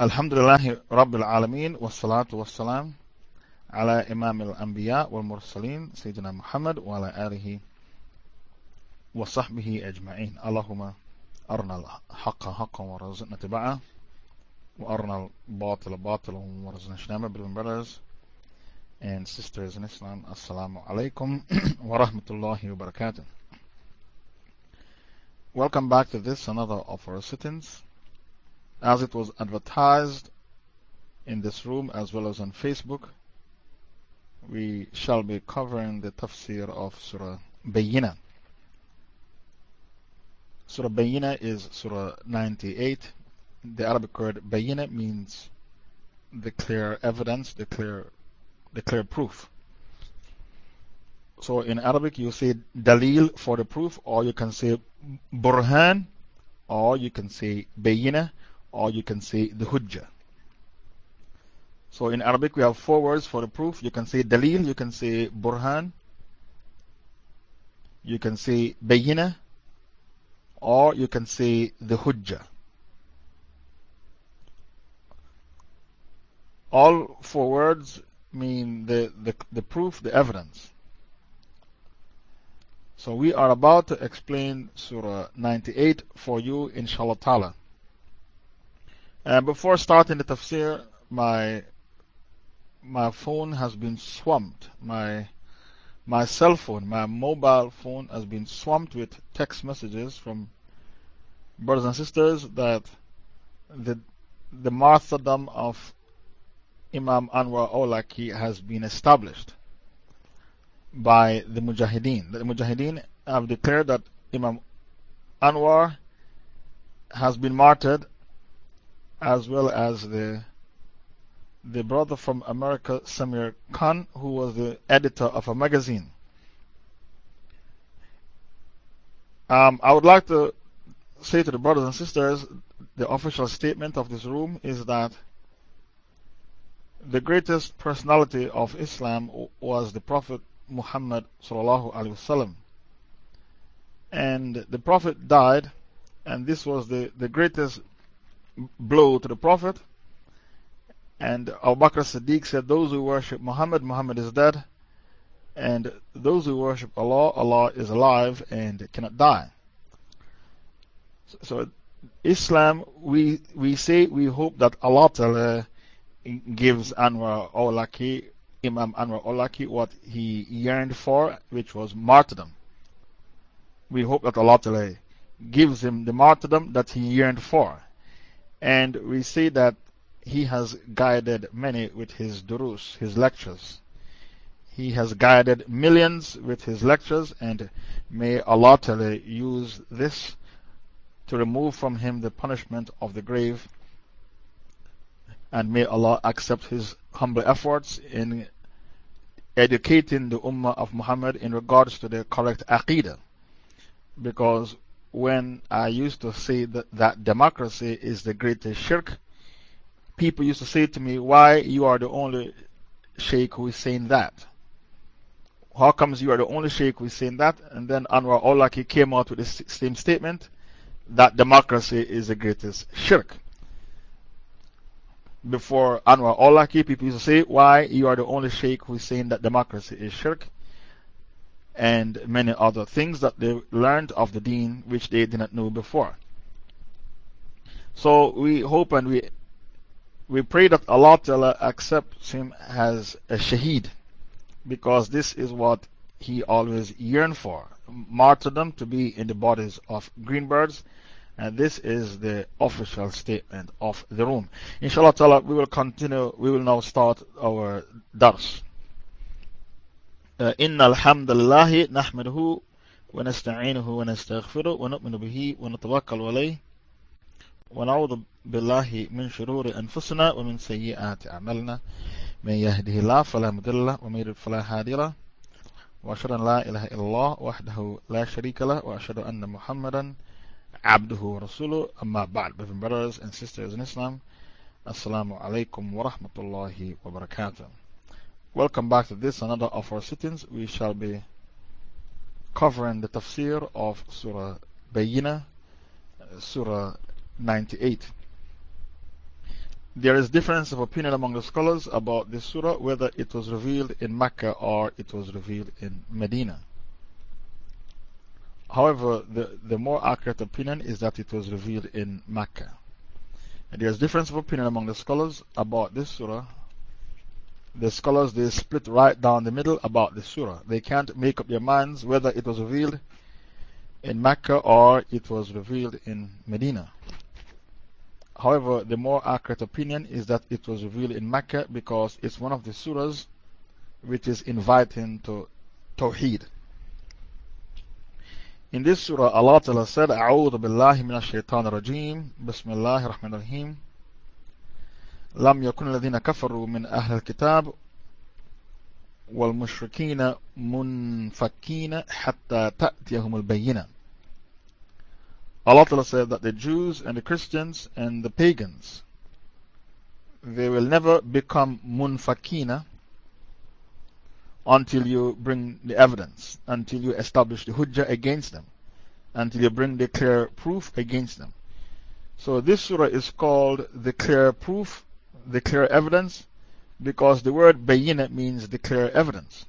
الحمد لله رب العالمين والصلاة والسلام على إمام الأنبياء والمرسلين سيدنا محمد وعلى آله وصحبه أجمعين اللهم أرنا الحق حقا ورزقنا اتباعه وأرنا الباطل باطلا ورزقنا اجتنابه brothers and sisters in Islam alaikum wa rahmatullahi wa barakatuh. Welcome back to this another of our sittings. As it was advertised in this room as well as on Facebook, we shall be covering the tafsir of Surah Bayyina. Surah Bayyina is Surah 98. The Arabic word Bayyina means the clear evidence, the clear, the clear proof. So in Arabic, you say Dalil for the proof, or you can say Burhan, or you can say Bayyina or you can say the Hujjah. So in Arabic, we have four words for the proof. You can say Dalil, you can say Burhan, you can say Bayina, or you can say the Hujjah. All four words mean the, the, the proof, the evidence. So we are about to explain Surah 98 for you, inshallah ta'ala. Uh, before starting the tafsir, my, my phone has been swamped. My, my cell phone, my mobile phone has been swamped with text messages from brothers and sisters that the, the martyrdom of Imam Anwar Awlaki has been established by the Mujahideen. The Mujahideen have declared that Imam Anwar has been martyred as well as the, the brother from America, Samir Khan, who was the editor of a magazine. Um, I would like to say to the brothers and sisters the official statement of this room is that the greatest personality of Islam was the Prophet Muhammad. And the Prophet died, and this was the, the greatest blow to the Prophet. And Abu Bakr Siddiq said, Those who worship Muhammad, Muhammad is dead. And those who worship Allah, Allah is alive and cannot die. So, Islam, we, we say we hope that Allah Ta'ala gives Anwar Awlaki, Imam Anwar Awlaki, what he yearned for, which was martyrdom. We hope that Allah Ta'ala gives him the martyrdom that he yearned for. And we see that he has guided many with his durus, his lectures. He has guided millions with his lectures, and may Allah Ta'ala use this to remove from him the punishment of the grave. And may Allah accept his humble efforts in educating the Ummah of Muhammad in regards to the correct Aqidah. Because when I used to say that, that democracy is the greatest shirk, people used to say to me, Why you are the only sheikh who is saying that? How comes you are the only sheikh who is saying that? And then Anwar Awlaki came out with the same statement that democracy is the greatest shirk. Before Anwar Awlaki, people used to say, Why you are the only sheikh who is saying that democracy is shirk? And many other things that they learned of the deen which they did not know before. So we hope and we, we pray that Allah Ta'ala accepts him as a shaheed because this is what he always yearned for martyrdom to be in the bodies of green birds. And this is the official statement of the room. Inshallah we will continue, we will now start our dars. إن الحمد لله نحمده ونستعينه ونستغفره ونؤمن به ونتوكل عليه ونعوذ بالله من شرور أنفسنا ومن سيئات أعمالنا. من يهده الله فلا مضل له ومن يضلل فلا هادي له. وأشهد أن لا إله إلا الله وحده لا شريك له وأشهد أن محمدا عبده ورسوله. أما بعد brothers and sisters in Islam alaikum wa rahmatullahi wa barakatuh Welcome back to this, another of our sittings. We shall be covering the tafsir of Surah Bayyina, uh, Surah 98. There is difference of opinion among the scholars about this surah, whether it was revealed in Mecca or it was revealed in Medina. However, the, the more accurate opinion is that it was revealed in Mecca. There is difference of opinion among the scholars about this surah the scholars they split right down the middle about the surah. They can't make up their minds whether it was revealed in Mecca or it was revealed in Medina. However, the more accurate opinion is that it was revealed in Mecca because it's one of the surahs which is inviting to Tawheed. In this surah, Allah Ta'ala said, A'udhu billahi minash shaitan rajim, Bismillahir Rahmanir Rahim. لم يكن الذين كفروا من أهل الكتاب والمشركين منفكين حتى تأتيهم البينة Allah Ta'ala said that the Jews and the Christians and the pagans, they will never become munfakina until you bring the evidence, until you establish the hujjah against them, until you bring the clear proof against them. So this surah is called the clear proof, the clear evidence, because the word bayina means the clear evidence.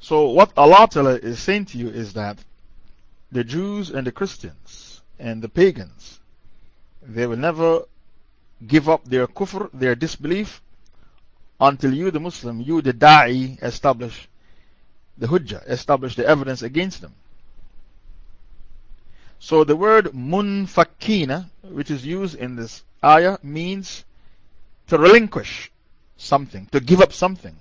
So, what Allah is saying to you is that the Jews and the Christians and the pagans, they will never give up their kufr, their disbelief, until you, the Muslim, you, the da'i, establish the hujjah, establish the evidence against them. So, the word munfakina, which is used in this ayah, means to relinquish something, to give up something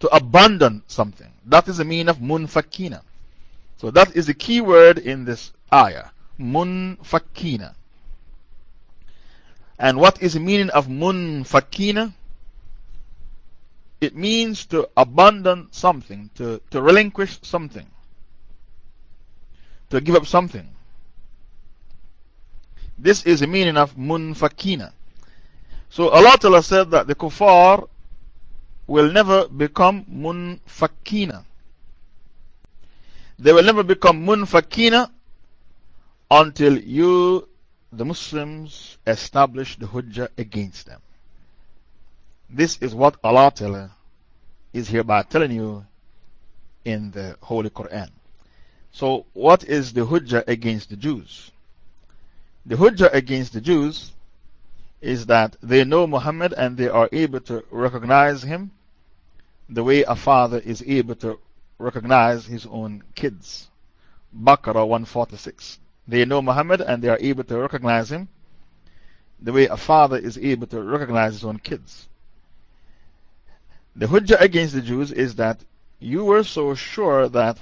to abandon something. That is the meaning of munfakina. So that is the key word in this ayah. Munfakina. And what is the meaning of munfakina? It means to abandon something, to, to relinquish something, to give up something. This is the meaning of munfakina. So Allah Ta'ala said that the kuffar will never become munfakina. They will never become munfakina until you, the Muslims, establish the hujjah against them. This is what Allah Ta'ala is hereby telling you in the Holy Quran. So, what is the hujjah against the Jews? The hujjah against the Jews is that they know Muhammad and they are able to recognize him the way a father is able to recognize his own kids. Baqarah 146. They know Muhammad and they are able to recognize him the way a father is able to recognize his own kids. The hujjah against the Jews is that you were so sure that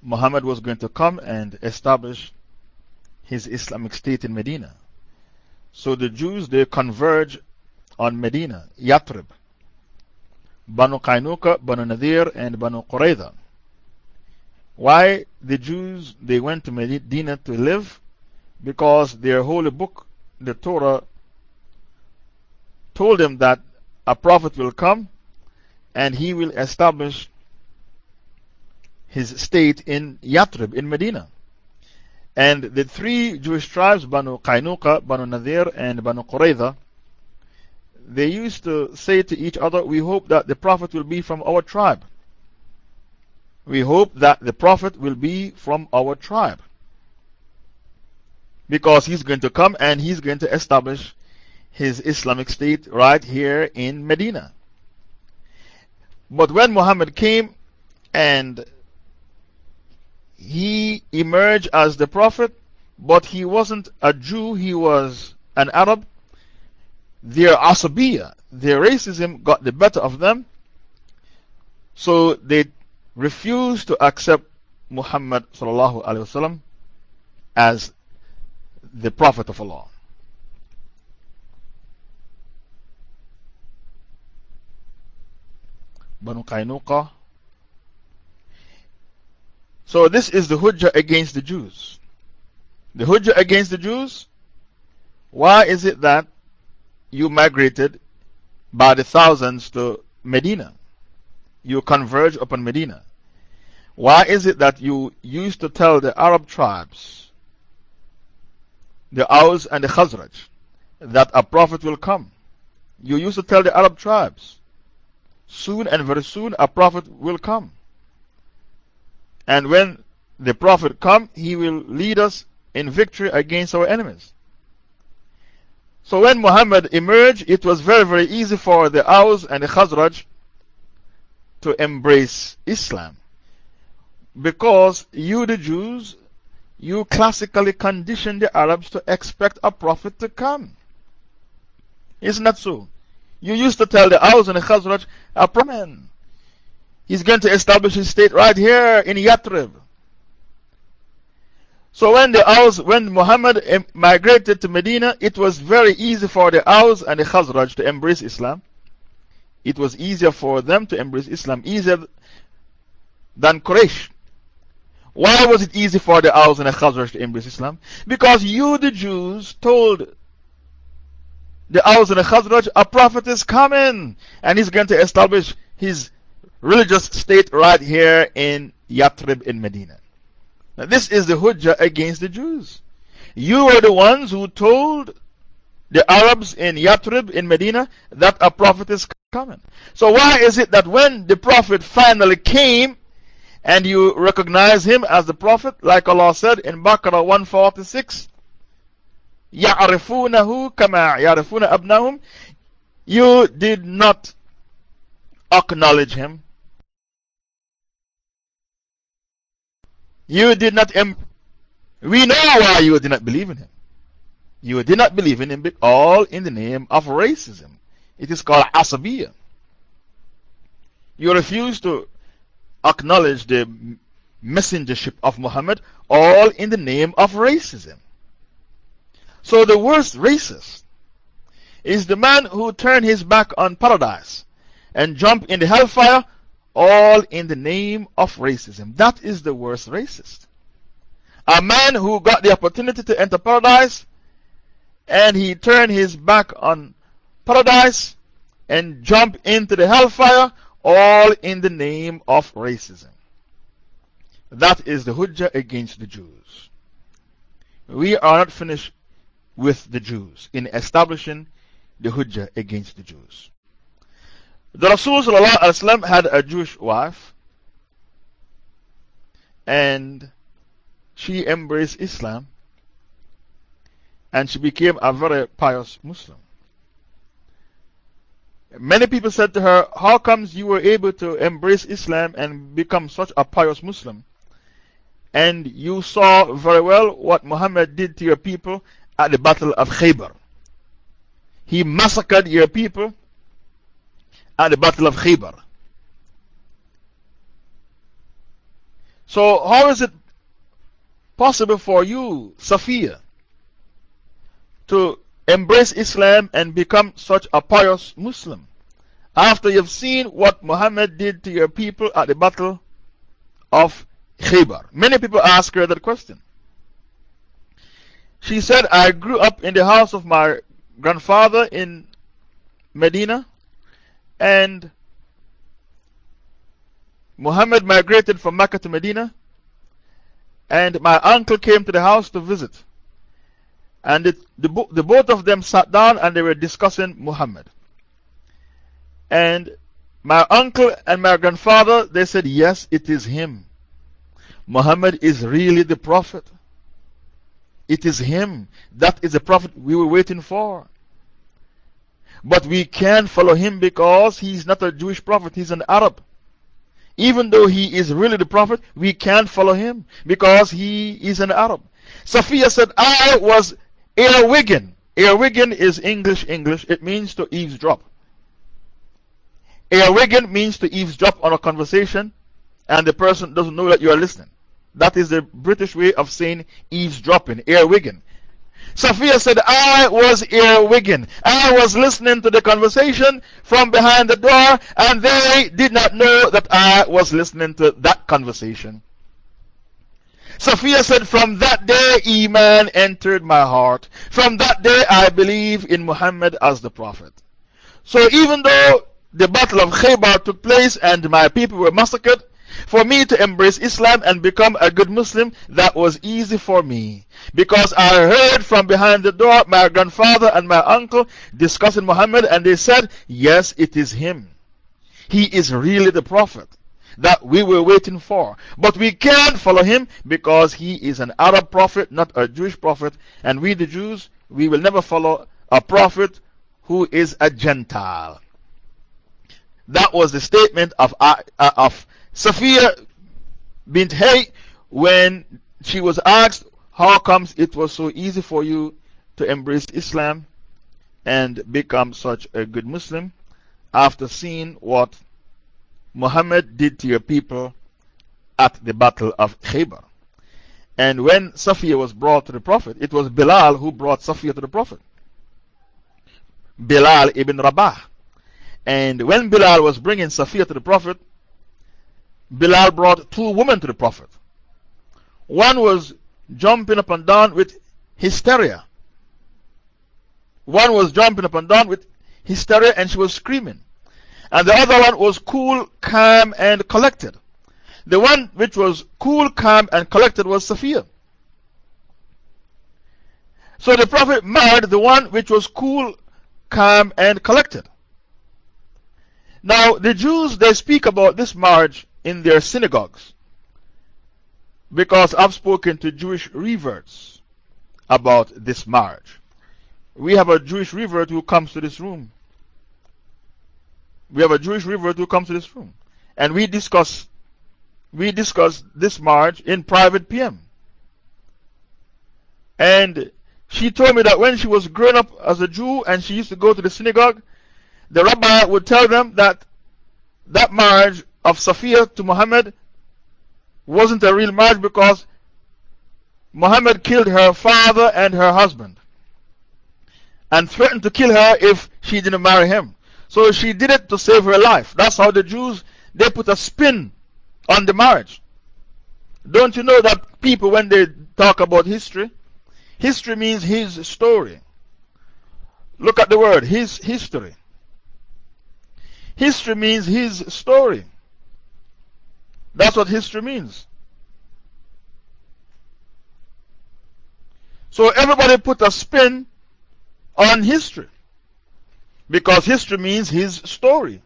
Muhammad was going to come and establish his Islamic state in Medina. So the Jews, they converge on Medina, Yathrib. Banu Qaynuqa, Banu Nadir, and Banu Qurayza. Why the Jews they went to Medina to live? Because their holy book, the Torah, told them that a prophet will come and he will establish his state in Yathrib, in Medina. And the three Jewish tribes, Banu Qaynuqa, Banu Nadir, and Banu Qurayza, they used to say to each other, We hope that the Prophet will be from our tribe. We hope that the Prophet will be from our tribe. Because he's going to come and he's going to establish his Islamic state right here in Medina. But when Muhammad came and he emerged as the Prophet, but he wasn't a Jew, he was an Arab their asabiya, their racism got the better of them, so they refused to accept Muhammad as the Prophet of Allah. Banu Qaynuqa. So, this is the Hujjah against the Jews. The Hujjah against the Jews. Why is it that you migrated by the thousands to Medina. You converge upon Medina. Why is it that you used to tell the Arab tribes the Aus and the Khazraj that a prophet will come. You used to tell the Arab tribes, soon and very soon a prophet will come. And when the prophet comes, he will lead us in victory against our enemies. So when Muhammad emerged, it was very, very easy for the Aus and the Khazraj to embrace Islam. Because you, the Jews, you classically conditioned the Arabs to expect a prophet to come. Isn't that so? You used to tell the Aus and the Khazraj, a prophet, he's going to establish his state right here in Yathrib. So when the Aus, when Muhammad migrated to Medina, it was very easy for the Aus and the Khazraj to embrace Islam. It was easier for them to embrace Islam, easier than Quraysh. Why was it easy for the Aus and the Khazraj to embrace Islam? Because you, the Jews, told the Aus and the Khazraj, a prophet is coming and he's going to establish his religious state right here in Yathrib in Medina. Now, this is the Hujjah against the Jews. You were the ones who told the Arabs in Yathrib in Medina that a prophet is coming. So, why is it that when the prophet finally came and you recognize him as the prophet, like Allah said in Baqarah 146, يعرفونه كما يعرفون أبنائهم You did not acknowledge him. You did not. we know why you did not believe in him. You did not believe in him, all in the name of racism. It is called asabiya. You refuse to acknowledge the messengership of Muhammad, all in the name of racism. So the worst racist is the man who turned his back on paradise and jumped in the hellfire, all in the name of racism. That is the worst racist. A man who got the opportunity to enter paradise and he turned his back on paradise and jumped into the hellfire, all in the name of racism. That is the Hujjah against the Jews. We are not finished with the Jews in establishing the Hujjah against the Jews. The Rasul had a Jewish wife and she embraced Islam and she became a very pious Muslim. Many people said to her, How comes you were able to embrace Islam and become such a pious Muslim? And you saw very well what Muhammad did to your people at the Battle of Khaybar. He massacred your people at the Battle of Khaybar. So, how is it possible for you, Safiya, to embrace Islam and become such a pious Muslim after you've seen what Muhammad did to your people at the Battle of Khaybar? Many people ask her that question. She said, I grew up in the house of my grandfather in Medina, and Muhammad migrated from Mecca to Medina, and my uncle came to the house to visit. And the, the, the both of them sat down and they were discussing Muhammad. And my uncle and my grandfather, they said, Yes, it is him. Muhammad is really the prophet. It is him. That is the prophet we were waiting for. But we can't follow him because he's not a Jewish prophet, he's an Arab. Even though he is really the prophet, we can't follow him because he is an Arab. Safiya said, I was earwigging. Earwigging is English, English. It means to eavesdrop. Earwigging means to eavesdrop on a conversation and the person doesn't know that you are listening. That is the British way of saying eavesdropping, earwigging. Safiya said, I was earwigging. I was listening to the conversation from behind the door, and they did not know that I was listening to that conversation. Safiya said, From that day, Iman entered my heart. From that day, I believe in Muhammad as the Prophet. So even though the Battle of Khaybar took place and my people were massacred, For me to embrace Islam and become a good Muslim, that was easy for me. Because I heard from behind the door my grandfather and my uncle discussing Muhammad, and they said, Yes, it is him. He is really the Prophet that we were waiting for. But we can't follow him because he is an Arab prophet, not a Jewish prophet. And we, the Jews, we will never follow a prophet who is a Gentile. That was the statement of, uh, of Safiya bint Hay when she was asked, How comes it was so easy for you to embrace Islam and become such a good Muslim after seeing what Muhammad did to your people at the Battle of Khaybar? And when Safiya was brought to the Prophet, it was Bilal who brought Safiya to the Prophet. Bilal ibn Rabah. And when Bilal was bringing Safiya to the Prophet, Bilal brought two women to the Prophet. One was jumping up and down with hysteria. One was jumping up and down with hysteria and she was screaming. And the other one was cool, calm, and collected. The one which was cool, calm, and collected was Safiya. So the Prophet married the one which was cool, calm, and collected. Now, the Jews, they speak about this marriage in their synagogues because I've spoken to Jewish reverts about this marriage. We have a Jewish revert who comes to this room. We have a Jewish revert who comes to this room. And we discuss, we discuss this marriage in private PM. And she told me that when she was growing up as a Jew and she used to go to the synagogue, the rabbi would tell them that that marriage of Safiya to Muhammad wasn't a real marriage because Muhammad killed her father and her husband and threatened to kill her if she didn't marry him. So she did it to save her life. That's how the Jews, they put a spin on the marriage. Don't you know that people, when they talk about history, history means his story. Look at the word, his history. History means his story. That's what history means. So everybody put a spin on history. Because history means his story.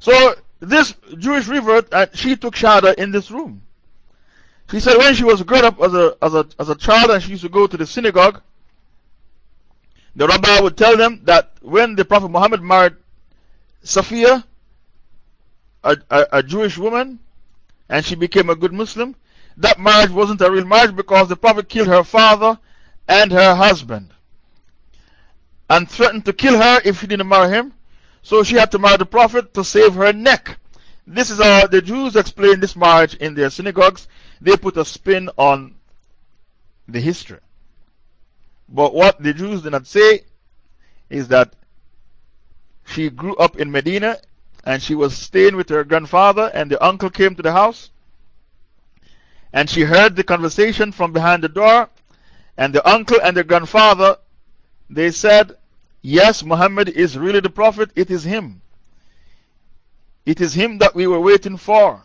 So this Jewish revert, uh, she took Shahada in this room. She said when she was growing up as a, as, a, as a child and she used to go to the synagogue, the rabbi would tell them that when the Prophet Muhammad married Safiya, a, a, a Jewish woman and she became a good Muslim, that marriage wasn't a real marriage because the Prophet killed her father and her husband and threatened to kill her if she didn't marry him. So she had to marry the Prophet to save her neck. This is how the Jews explain this marriage in their synagogues. They put a spin on the history. But what the Jews did not say is that she grew up in Medina and she was staying with her grandfather, and the uncle came to the house. And she heard the conversation from behind the door, and the uncle and the grandfather they said, Yes, Muhammad is really the Prophet, it is him. It is him that we were waiting for.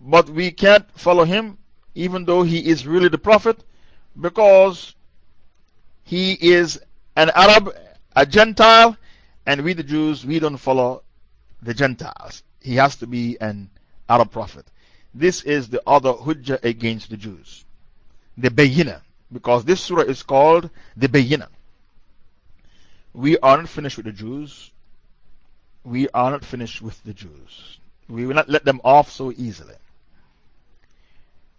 But we can't follow him, even though he is really the Prophet, because he is an Arab, a Gentile, and we the Jews, we don't follow the Gentiles. He has to be an Arab prophet. This is the other Hujjah against the Jews. The Bayina. Because this surah is called the Bayina. We are not finished with the Jews. We are not finished with the Jews. We will not let them off so easily.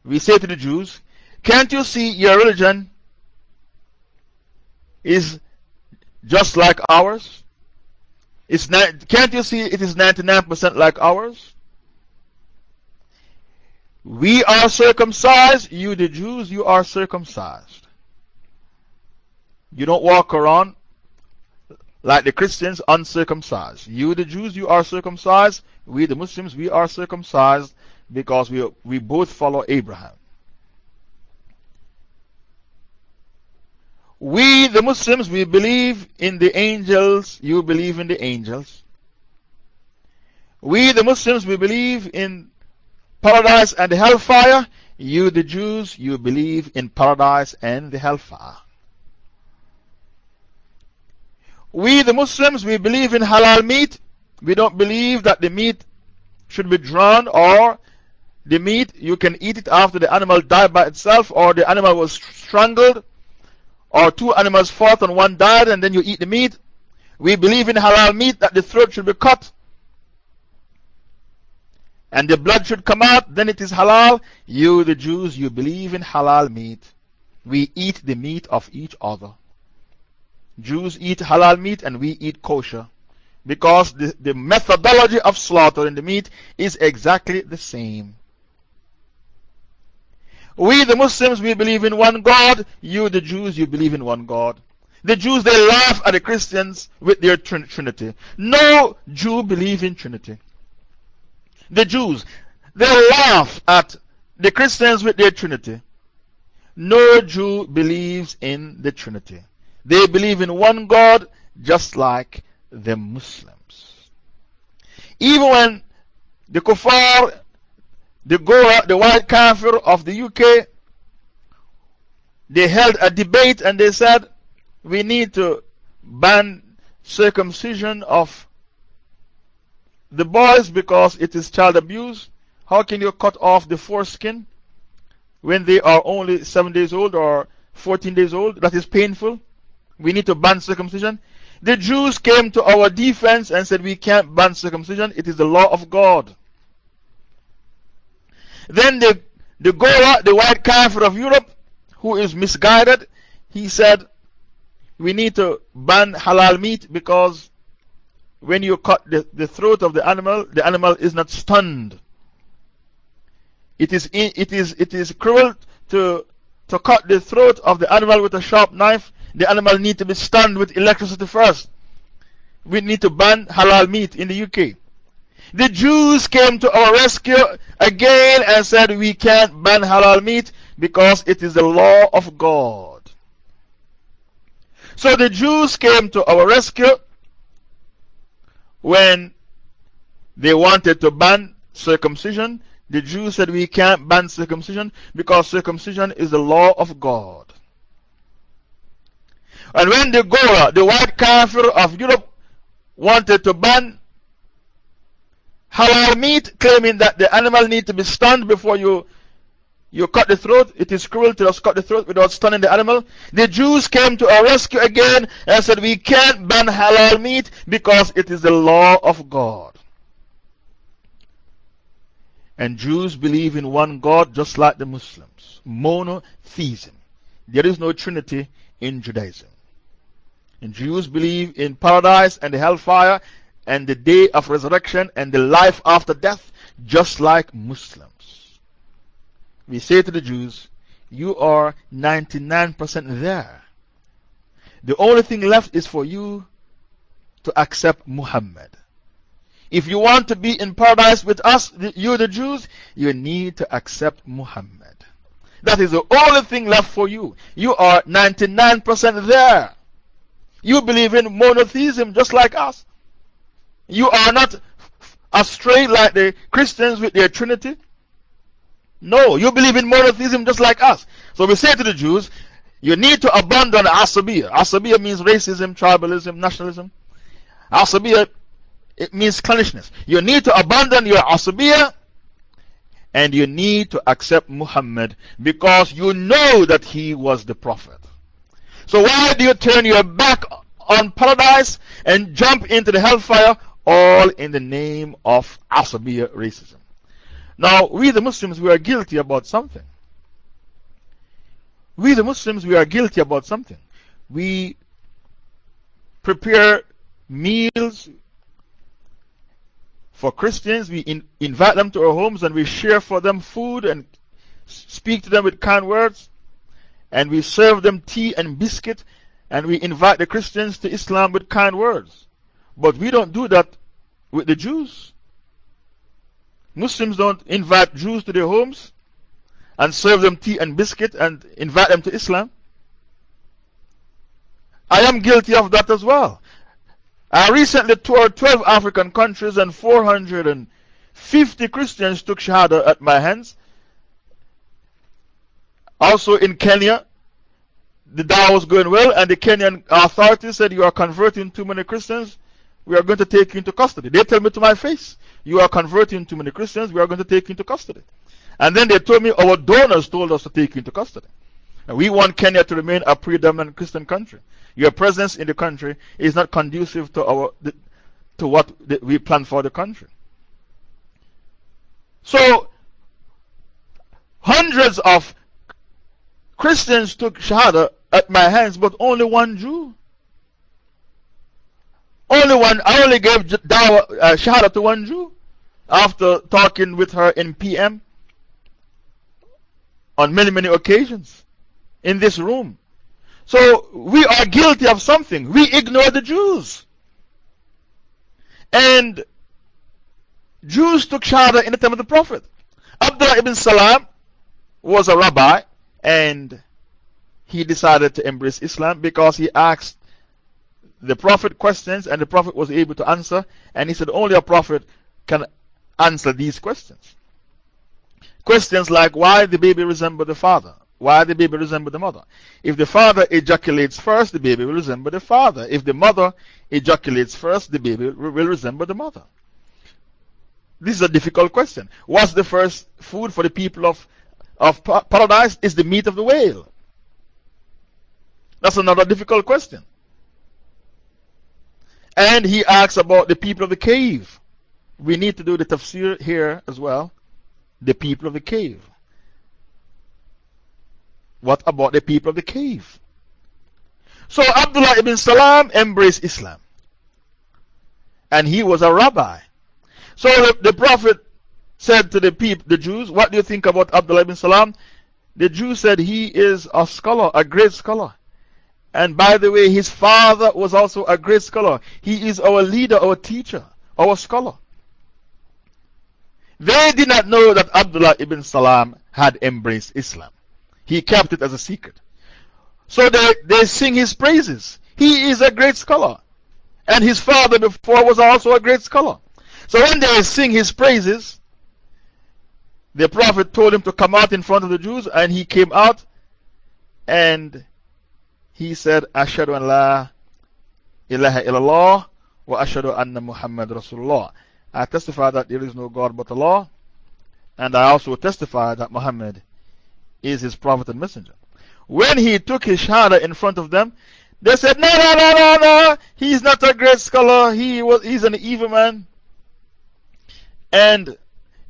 We say to the Jews, Can't you see your religion is just like ours? It's not, can't you see it is 99% like ours? We are circumcised, you the Jews, you are circumcised. You don't walk around like the Christians uncircumcised. You the Jews, you are circumcised. We the Muslims, we are circumcised because we, we both follow Abraham. We, the Muslims, we believe in the angels. You believe in the angels. We, the Muslims, we believe in paradise and the hellfire. You, the Jews, you believe in paradise and the hellfire. We, the Muslims, we believe in halal meat. We don't believe that the meat should be drawn or the meat, you can eat it after the animal died by itself or the animal was strangled or two animals fought and one died and then you eat the meat. We believe in halal meat that the throat should be cut and the blood should come out, then it is halal. You, the Jews, you believe in halal meat. We eat the meat of each other. Jews eat halal meat and we eat kosher because the, the methodology of slaughtering the meat is exactly the same. We, the Muslims, we believe in one God. You, the Jews, you believe in one God. The Jews, they laugh at the Christians with their Trinity. No Jew believes in Trinity. The Jews, they laugh at the Christians with their Trinity. No Jew believes in the Trinity. They believe in one God just like the Muslims. Even when the Kuffar, the the white Kafir of the UK, they held a debate and they said, we need to ban circumcision of the boys because it is child abuse. How can you cut off the foreskin when they are only 7 days old or 14 days old? That is painful. We need to ban circumcision. The Jews came to our defense and said, We can't ban circumcision, it is the law of God. Then the, the Gora, the white kafir of Europe, who is misguided, he said, We need to ban halal meat because when you cut the, the throat of the animal, the animal is not stunned. It is, it is, it is cruel to, to cut the throat of the animal with a sharp knife. The animal needs to be stunned with electricity first. We need to ban halal meat in the UK. The Jews came to our rescue again and said, We can't ban halal meat because it is the law of God. So the Jews came to our rescue when they wanted to ban circumcision, the Jews said we can't ban circumcision because circumcision is the law of God. And when the Gora, the white kafir of Europe, wanted to ban halal meat, claiming that the animal need to be stunned before you you cut the throat. It is cruel to just cut the throat without stunning the animal. The Jews came to our rescue again and said, We can't ban halal meat because it is the law of God. And Jews believe in one God just like the Muslims. Monotheism. There is no Trinity in Judaism. And Jews believe in paradise and the hellfire and the day of resurrection and the life after death just like Muslims we say to the Jews, You are 99% there. The only thing left is for you to accept Muhammad. If you want to be in paradise with us, you the Jews, you need to accept Muhammad. That is the only thing left for you. You are 99% there. You believe in monotheism just like us. You are not astray like the Christians with their Trinity. No, you believe in monotheism just like us. So we say to the Jews, you need to abandon asabiya. Asabiya means racism, tribalism, nationalism. Asabiya, it means clannishness. You need to abandon your asabiya and you need to accept Muhammad because you know that he was the Prophet. So why do you turn your back on paradise and jump into the hellfire all in the name of asabiya racism? Now, we the Muslims, we are guilty about something. We the Muslims, we are guilty about something. We prepare meals for Christians, we in, invite them to our homes and we share for them food and speak to them with kind words. And we serve them tea and biscuit and we invite the Christians to Islam with kind words. But we don't do that with the Jews. Muslims don't invite Jews to their homes and serve them tea and biscuit and invite them to Islam. I am guilty of that as well. I recently toured 12 African countries and 450 Christians took Shahada at my hands. Also in Kenya, the dawah was going well, and the Kenyan authorities said, You are converting too many Christians, we are going to take you into custody. They tell me to my face, You are converting too many Christians, we are going to take you into custody. And then they told me our donors told us to take you into custody. And we want Kenya to remain a predominant Christian country. Your presence in the country is not conducive to, our, to what we plan for the country. So, hundreds of Christians took Shahada at my hands, but only one Jew. Only one, I only gave dawah, uh, Shahada to one Jew after talking with her in PM on many, many occasions in this room. So we are guilty of something. We ignore the Jews. And Jews took Shahada in the time of the Prophet. Abdullah ibn Salam was a rabbi and he decided to embrace Islam because he asked the Prophet questions and the Prophet was able to answer. And he said, Only a Prophet can answer these questions. Questions like why the baby resemble the father? Why the baby resemble the mother? If the father ejaculates first, the baby will resemble the father. If the mother ejaculates first, the baby will resemble the mother. This is a difficult question. What's the first food for the people of, of paradise? Is the meat of the whale. That's another difficult question. And he asks about the people of the cave. We need to do the tafsir here as well the people of the cave? What about the people of the cave? So Abdullah ibn Salam embraced Islam. And he was a rabbi. So the, the Prophet said to the people, the Jews, What do you think about Abdullah ibn Salam? The Jews said he is a scholar, a great scholar. And by the way, his father was also a great scholar. He is our leader, our teacher, our scholar. They did not know that Abdullah ibn Salam had embraced Islam. He kept it as a secret. So they, they sing his praises. He is a great scholar. And his father before was also a great scholar. So when they sing his praises, the Prophet told him to come out in front of the Jews, and he came out and he said, Ashadu an la ilaha illallah wa ashadu anna Muhammad Rasulullah. I testify that there is no God but Allah, and I also testify that Muhammad is his prophet and messenger. When he took his shahada in front of them, they said, No, no, no, no, no, he's not a great scholar, he was, he's an evil man. And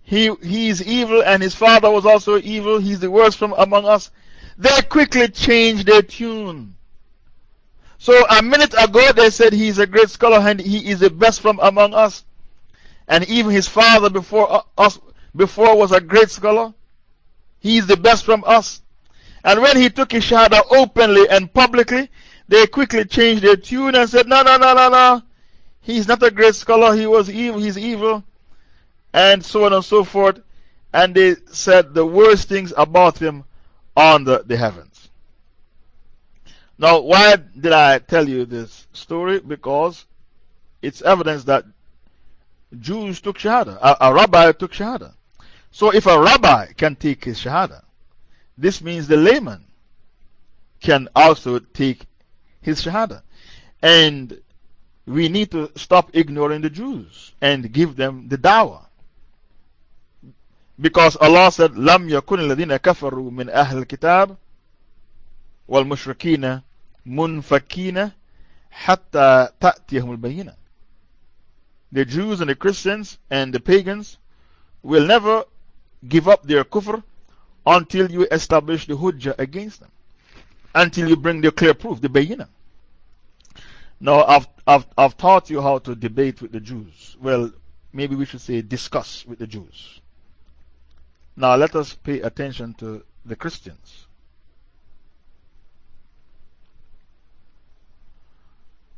he, he's evil, and his father was also evil, he's the worst from among us. They quickly changed their tune. So a minute ago they said he is a great scholar and he is the best from among us and even his father before uh, us before was a great scholar. He is the best from us. And when he took his shahada openly and publicly, they quickly changed their tune and said, No, no, no, no, no. He's not a great scholar. He was evil. He's evil. And so on and so forth. And they said the worst things about him under the, the heavens. Now, why did I tell you this story? Because it's evidence that Jews took Shahada. A, a, rabbi took Shahada. So if a rabbi can take his Shahada, this means the layman can also take his Shahada. And we need to stop ignoring the Jews and give them the dawah. Because Allah said, لم يكن الذين كفروا من أهل الكتاب والمشركين munfakina hatta ta'tiyahum bayina. The Jews and the Christians and the pagans will never give up their kufr until you establish the hujjah against them, until you bring the clear proof, the bayina. Now, I've, I've, I've taught you how to debate with the Jews. Well, maybe we should say discuss with the Jews. Now, let us pay attention to the Christians.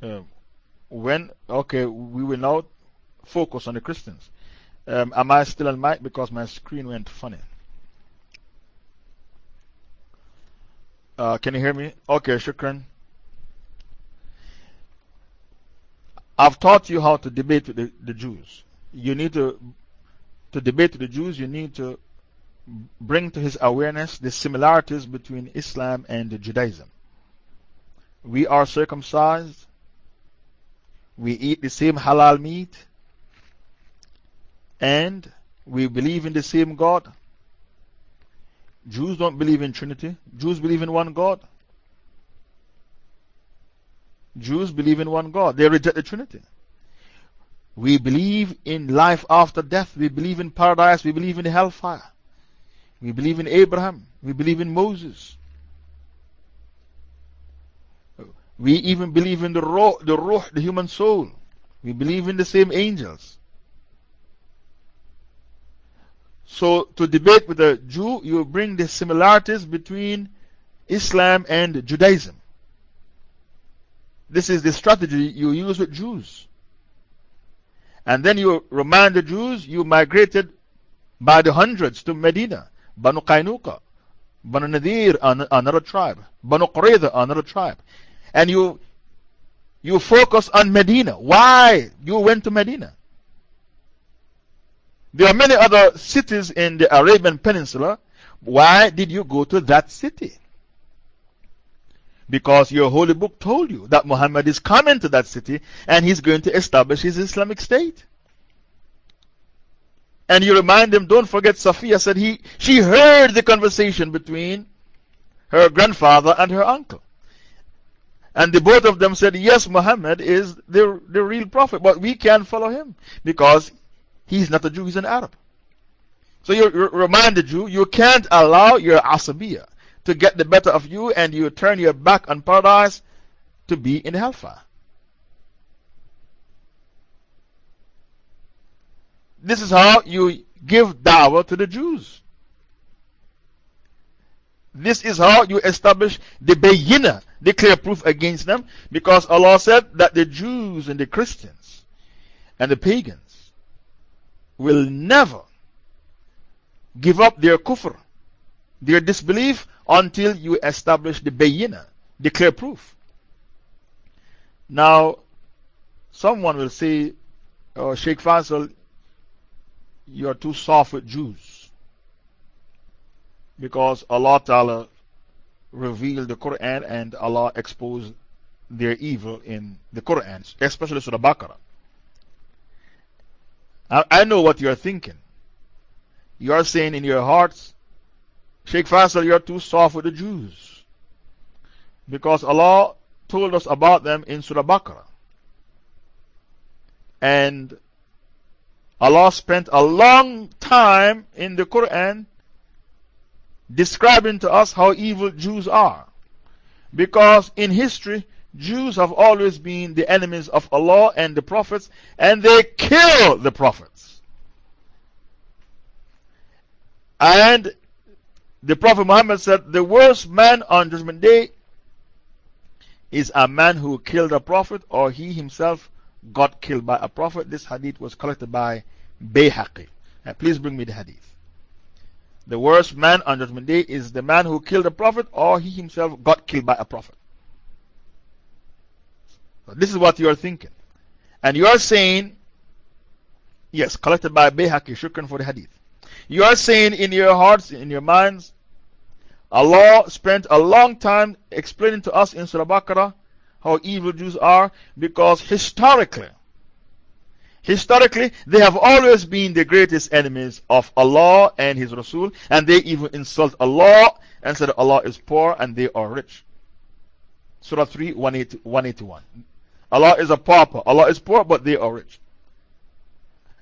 Uh, when, okay, we will now focus on the Christians. Um, am I still on mic? Because my screen went funny. Uh, can you hear me? Okay, shukran. I've taught you how to debate with the, the Jews. You need to, to debate with the Jews, you need to bring to his awareness the similarities between Islam and Judaism. We are circumcised, we eat the same halal meat, and we believe in the same God. Jews don't believe in Trinity, Jews believe in one God. Jews believe in one God, they reject the Trinity. We believe in life after death, we believe in paradise, we believe in hellfire. We believe in Abraham. We believe in Moses. We even believe in the ruh, the, ruh, the human soul. We believe in the same angels. So, to debate with a Jew, you bring the similarities between Islam and Judaism. This is the strategy you use with Jews. And then you remind the Jews you migrated by the hundreds to Medina. Banu Qaynuqa, Banu Nadir, another tribe, Banu Qurayza, another tribe. And you, you focus on Medina. Why you went to Medina? There are many other cities in the Arabian Peninsula. Why did you go to that city? Because your holy book told you that Muhammad is coming to that city and he's going to establish his Islamic state. And you remind them, don't forget, Safiya said he, she heard the conversation between her grandfather and her uncle. And the both of them said, Yes, Muhammad is the, the real prophet, but we can't follow him because he's not a Jew, he's an Arab. So you remind the Jew, you can't allow your asabiya to get the better of you and you turn your back on paradise to be in hellfire. This is how you give dawah to the Jews. This is how you establish the bayina, the clear proof against them, because Allah said that the Jews and the Christians and the pagans will never give up their kufr, their disbelief, until you establish the bayina, the clear proof. Now, someone will say, oh, Sheikh Faisal, you are too soft with Jews. Because Allah Ta'ala revealed the Quran and Allah exposed their evil in the Quran, especially Surah Baqarah. I, I know what you are thinking. You are saying in your hearts, Sheikh Faisal, you are too soft with the Jews. Because Allah told us about them in Surah Baqarah. And Allah spent a long time in the Quran describing to us how evil Jews are. Because in history, Jews have always been the enemies of Allah and the prophets, and they kill the prophets. And the Prophet Muhammad said, The worst man on Judgment Day is a man who killed a prophet or he himself got killed by a prophet. This hadith was collected by Bayhaqi. Please bring me the hadith. The worst man on Judgment Day is the man who killed a prophet or he himself got killed by a prophet. This is what you are thinking. And you are saying, yes, collected by Bayhaqi, shukran for the hadith. You are saying in your hearts, in your minds, Allah spent a long time explaining to us in Surah Baqarah how evil Jews are because historically, historically, they have always been the greatest enemies of Allah and His Rasul, and they even insult Allah and said Allah is poor and they are rich. Surah 3 181. Allah is a pauper, Allah is poor, but they are rich.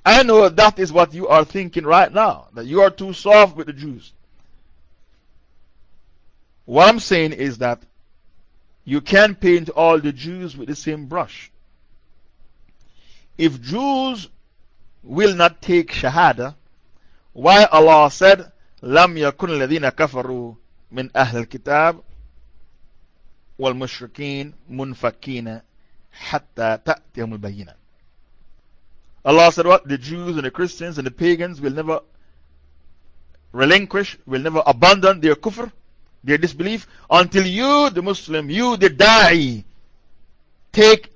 I know that is what you are thinking right now, that you are too soft with the Jews. What I'm saying is that you can't paint all the Jews with the same brush If Jews will not take Shahada, why Allah said, لم يكن الذين كفروا من أهل الكتاب والمشركين منفكين حتى تأتيهم البينة. Allah said what? The Jews and the Christians and the pagans will never relinquish, will never abandon their kufr their disbelief until you, the Muslim, you, the Da'i, take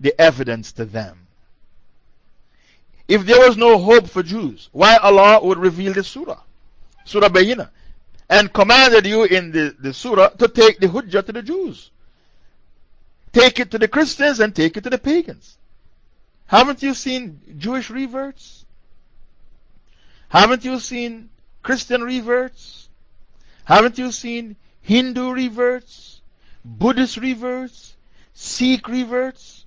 the evidence to them. If there was no hope for Jews, why Allah would reveal the Surah, Surah Bayina, and commanded you in the, the Surah to take the Hujjah to the Jews? Take it to the Christians and take it to the pagans. Haven't you seen Jewish reverts? Haven't you seen Christian reverts? Haven't you seen Hindu reverts? Buddhist reverts? Sikh reverts?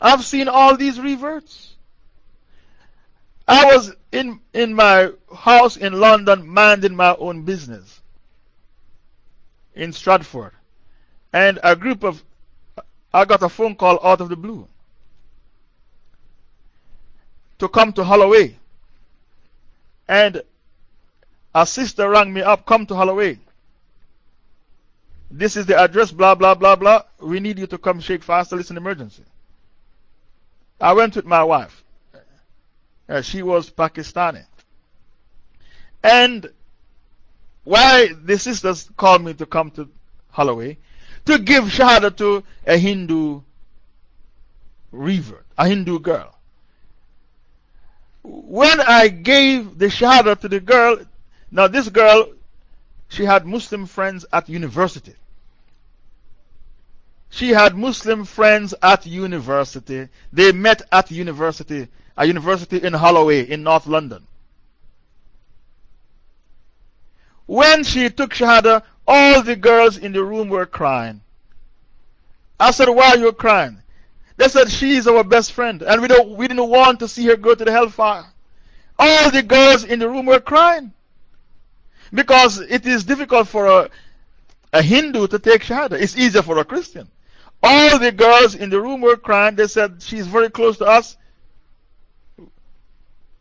I've seen all these reverts. I was in, in my house in London minding my own business in Stratford. And a group of, I got a phone call out of the blue to come to Holloway. And a sister rang me up, come to Holloway. This is the address, blah, blah, blah, blah. We need you to come Sheikh Faisal. An emergency. I went with my wife. Uh, she was Pakistani. And why the sisters called me to come to Holloway? To give Shahada to a Hindu revert, a Hindu girl. When I gave the Shahada to the girl, now this girl, she had Muslim friends at university. She had Muslim friends at university. They met at university, a university in Holloway in North London. When she took Shahada, all the girls in the room were crying. I said, Why are you crying? They said, She is our best friend, and we, don't, we didn't want to see her go to the hellfire. All the girls in the room were crying. Because it is difficult for a, a Hindu to take Shahada, it's easier for a Christian. All the girls in the room were crying. They said, She's very close to us.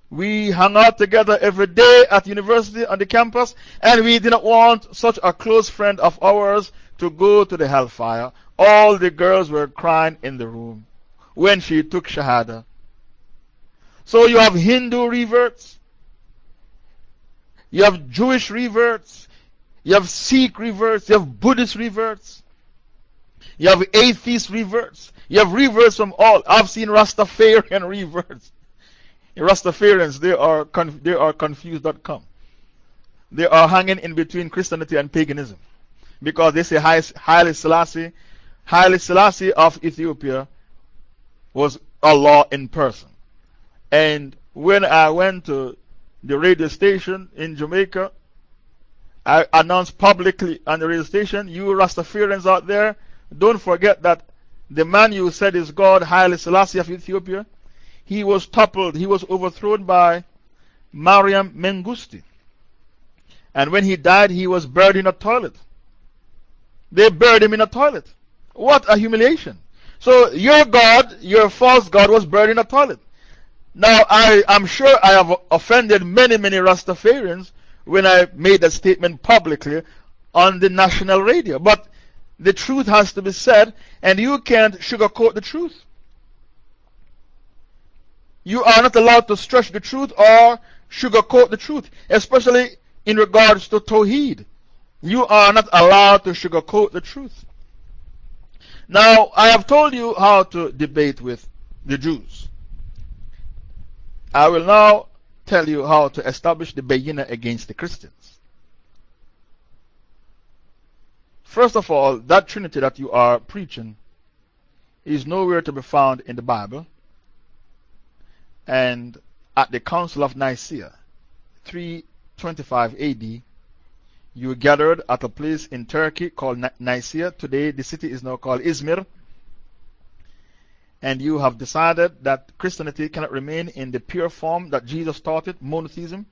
We hung out together every day at university on the campus, and we didn't want such a close friend of ours to go to the hellfire. All the girls were crying in the room when she took Shahada. So you have Hindu reverts, you have Jewish reverts, you have Sikh reverts, you have Buddhist reverts. You have atheist reverts. You have reverts from all. I've seen Rastafarian reverts. Rastafarians, they are, they are confused.com. They are hanging in between Christianity and paganism. Because they say Haile Selassie, Haile Selassie of Ethiopia was Allah in person. And when I went to the radio station in Jamaica, I announced publicly on the radio station, you Rastafarians out there, don't forget that the man you said is God, Haile Selassie of Ethiopia, he was toppled, he was overthrown by Mariam Mengistu. And when he died, he was buried in a toilet. They buried him in a toilet. What a humiliation. So, your God, your false God, was buried in a toilet. Now, I am sure I have offended many, many Rastafarians when I made that statement publicly on the national radio. But the truth has to be said, and you can't sugarcoat the truth. You are not allowed to stretch the truth or sugarcoat the truth, especially in regards to Tawheed. You are not allowed to sugarcoat the truth. Now, I have told you how to debate with the Jews. I will now tell you how to establish the Bayina against the Christians. First of all, that Trinity that you are preaching is nowhere to be found in the Bible. And at the Council of Nicaea, 325 AD, you gathered at a place in Turkey called Nicaea. Today, the city is now called Izmir. And you have decided that Christianity cannot remain in the pure form that Jesus taught it, monotheism.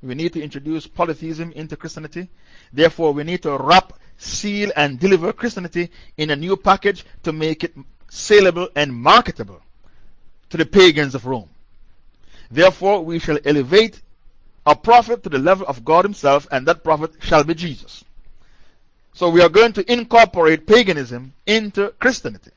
We need to introduce polytheism into Christianity. Therefore, we need to wrap seal, and deliver Christianity in a new package to make it saleable and marketable to the pagans of Rome. Therefore, we shall elevate a prophet to the level of God Himself, and that prophet shall be Jesus. So, we are going to incorporate paganism into Christianity.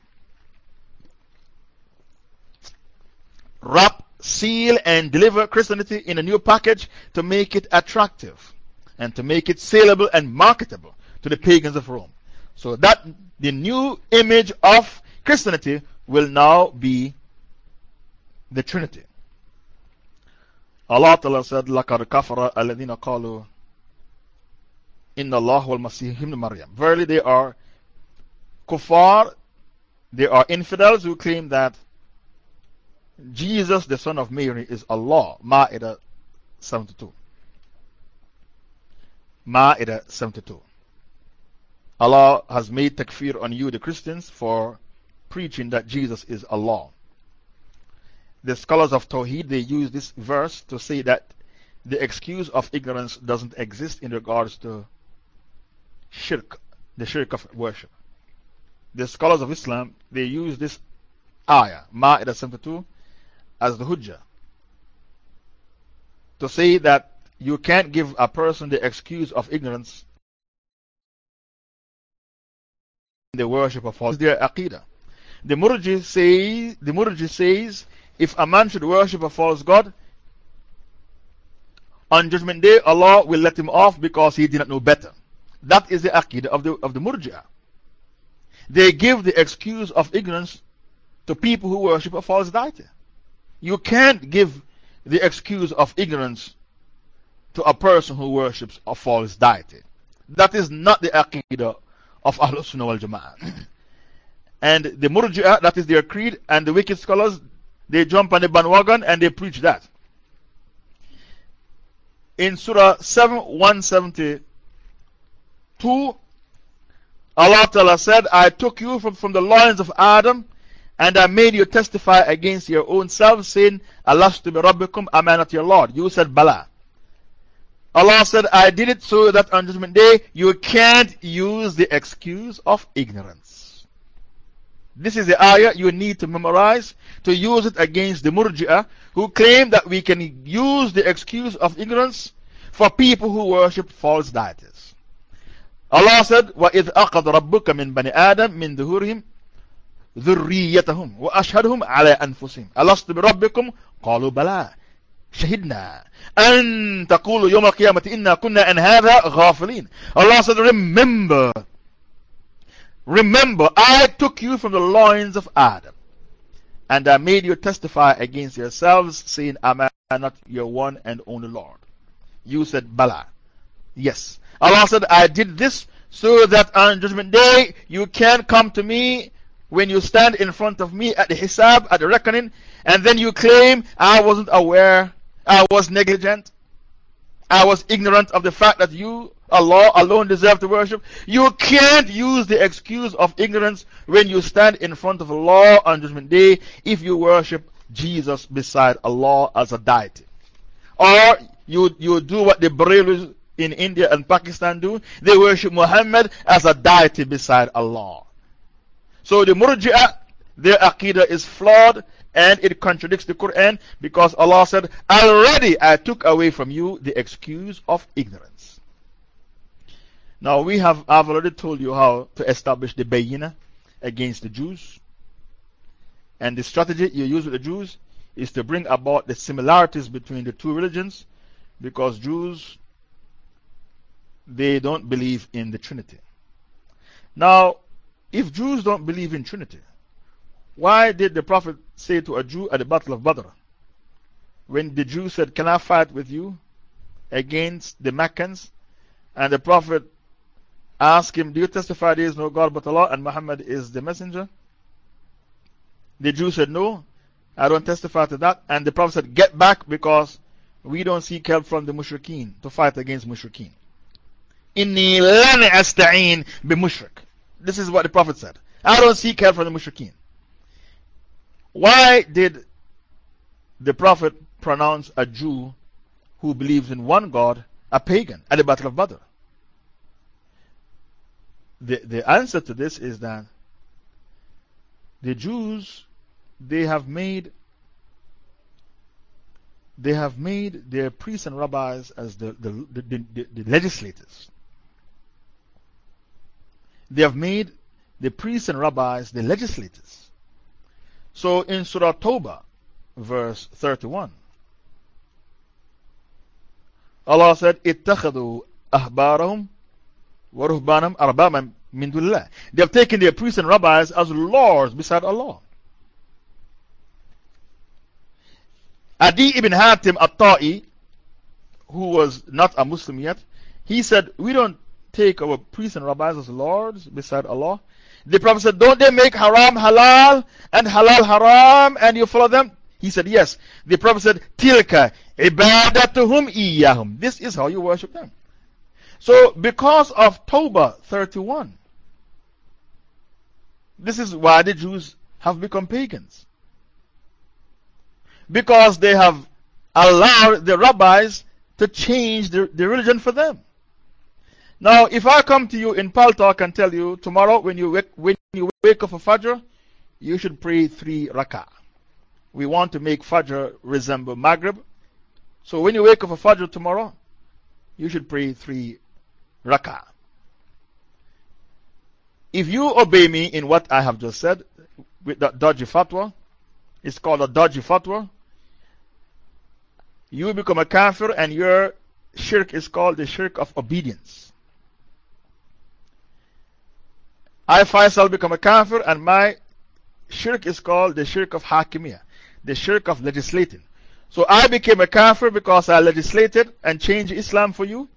Wrap, seal, and deliver Christianity in a new package to make it attractive and to make it saleable and marketable to the pagans of Rome. So that the new image of Christianity will now be the Trinity. Allah Ta'ala said, لَقَدْ كَفَرَ الَّذِينَ قَالُوا إِنَّ اللَّهُ وَالْمَسِيحِ ابْنُ مَرْيَمَ Verily they are kuffar, they are infidels who claim that Jesus, the son of Mary, is Allah. Ma'idah 72. Ma'idah 72. Allah has made takfir on you, the Christians, for preaching that Jesus is Allah. The scholars of Tawheed, they use this verse to say that the excuse of ignorance doesn't exist in regards to shirk, the shirk of worship. The scholars of Islam, they use this ayah, Ma'idah 72, as the hujjah to say that you can't give a person the excuse of ignorance the worship of false. Their aqidah. The Murji, say, the Murji says if a man should worship a false god, on Judgment Day, Allah will let him off because he did not know better. That is the aqidah of the, of the Murji'ah. They give the excuse of ignorance to people who worship a false deity. You can't give the excuse of ignorance to a person who worships a false deity. That is not the aqidah of Ahlul Sunnah wal Jama'ah. and the Murji'ah, that is their creed, and the wicked scholars, they jump on the bandwagon and they preach that. In Surah 7 172, Allah Ta'ala said, I took you from, from the loins of Adam and I made you testify against your own self, saying, Alastu bi rabbikum, am I not your Lord? You said, Bala. Allah said, I did it so that on Judgment Day you can't use the excuse of ignorance. This is the ayah you need to memorize to use it against the Murji'ah who claim that we can use the excuse of ignorance for people who worship false deities. Allah said, وَإِذْ أَقَضْ رَبُّكَ مِنْ بَنِي آدَمْ مِنْ ظُهُورِهِمْ ذريتهم وأشهدهم على أنفسهم ألست بربكم قالوا بلى شهدنا أن تقولوا يوم القيامة إنا كنا عن هذا غافلين Allah said remember remember I took you from the loins of Adam and I made you testify against yourselves saying am I not your one and only Lord you said Bala yes Allah said I did this so that on judgment day you can come to me when you stand in front of me at the Hisab, at the reckoning, and then you claim, I wasn't aware, I was negligent, I was ignorant of the fact that you, Allah, alone deserve to worship. You can't use the excuse of ignorance when you stand in front of Allah on Judgment Day if you worship Jesus beside Allah as a deity. Or you, you do what the Barelvis in India and Pakistan do, they worship Muhammad as a deity beside Allah. So the Murji'ah, their Aqidah is flawed and it contradicts the Quran because Allah said, Already I took away from you the excuse of ignorance. Now we have, I've already told you how to establish the Bayina against the Jews. And the strategy you use with the Jews is to bring about the similarities between the two religions because Jews, they don't believe in the Trinity. Now, if Jews don't believe in Trinity, why did the Prophet say to a Jew at the Battle of Badr, when the Jew said, Can I fight with you against the Meccans? And the Prophet asked him, Do you testify there is no God but Allah and Muhammad is the messenger? The Jew said, No, I don't testify to that. And the Prophet said, Get back because we don't seek help from the mushrikeen to fight against mushrikeen. Inni bi mushrik. This is what the Prophet said. I don't seek help from the mushrikeen. Why did the Prophet pronounce a Jew who believes in one God a pagan at the Battle of Badr? The, the answer to this is that the Jews, they have made they have made their priests and rabbis as the, the, the, the, the legislators. They have made the priests and rabbis the legislators. So in Surah Toba, verse 31, Allah said, اتخذوا أحبارهم ورهبانهم أربابا min dunillah. They have taken their priests and rabbis as lords beside Allah. Adi ibn Hatim at-Ta'i, who was not a Muslim yet, he said, We don't take our priests and rabbis as lords beside Allah. The Prophet said, Don't they make haram halal and halal haram and you follow them? He said, Yes. The Prophet said, Tilka ibadatuhum iyahum. This is how you worship them. So, because of Tawbah 31, this is why the Jews have become pagans because they have allowed the rabbis to change the, the religion for them. Now, if I come to you in Paltalk and tell you tomorrow when you wake, when you wake up for Fajr, you should pray three rak'ah. We want to make Fajr resemble Maghrib. So when you wake up for Fajr tomorrow, you should pray three rak'ah. If you obey me in what I have just said, with that dodgy fatwa, it's called a dodgy fatwa, you become a kafir and your shirk is called the shirk of obedience. I, Faisal, become a kafir and my shirk is called the shirk of hakimiyah, the shirk of legislating. So I became a kafir because I legislated and changed Islam for you.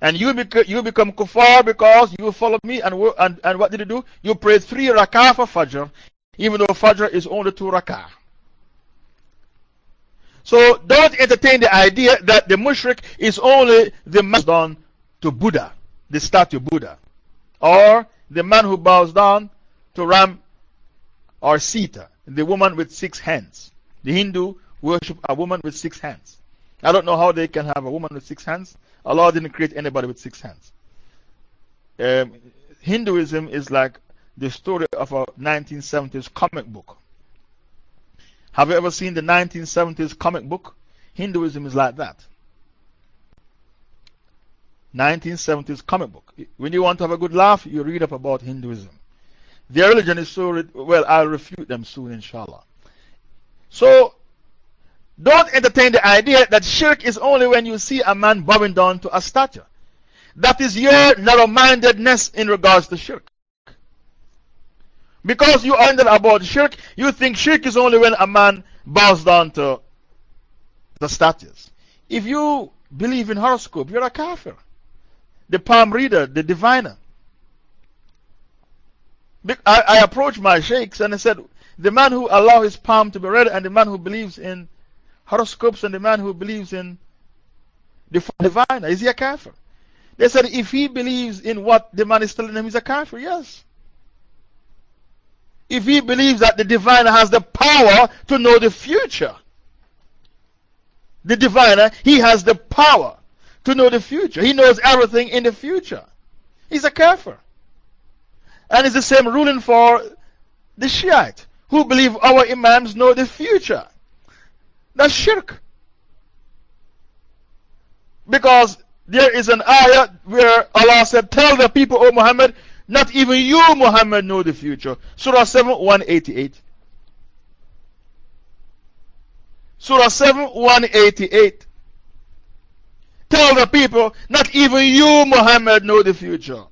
And you, bec you become kuffar because you followed me. And, and, and what did you do? You prayed three rak'ah for Fajr, even though Fajr is only two rak'ah. So don't entertain the idea that the mushrik is only the man to Buddha, the statue Buddha, or the man who bows down to Ram or Sita, the woman with six hands. The Hindu worship a woman with six hands. I don't know how they can have a woman with six hands. Allah didn't create anybody with six hands. Um, Hinduism is like the story of a 1970s comic book. Have you ever seen the 1970s comic book? Hinduism is like that. 1970s comic book. When you want to have a good laugh, you read up about Hinduism. Their religion is so, well, I'll refute them soon, inshallah. So, don't entertain the idea that shirk is only when you see a man bowing down to a statue. That is your narrow mindedness in regards to shirk. Because you understand about shirk, you think shirk is only when a man bows down to the statues. If you believe in horoscope, you're a kafir. The palm reader, the diviner. I, I approached my sheikhs and I said, the man who allows his palm to be read and the man who believes in horoscopes and the man who believes in the diviner, is he a kafir? They said, if he believes in what the man is telling him, he's a kafir, yes if he believes that the diviner has the power to know the future. The diviner, he has the power to know the future. He knows everything in the future. He's a kafir. And it's the same ruling for the Shiite, who believe our Imams know the future. That's shirk. Because there is an ayah where Allah said, Tell the people, O Muhammad, not even you, Muhammad, know the future. Surah 7, 188. Surah 7, 188. Tell the people, not even you, Muhammad, know the future.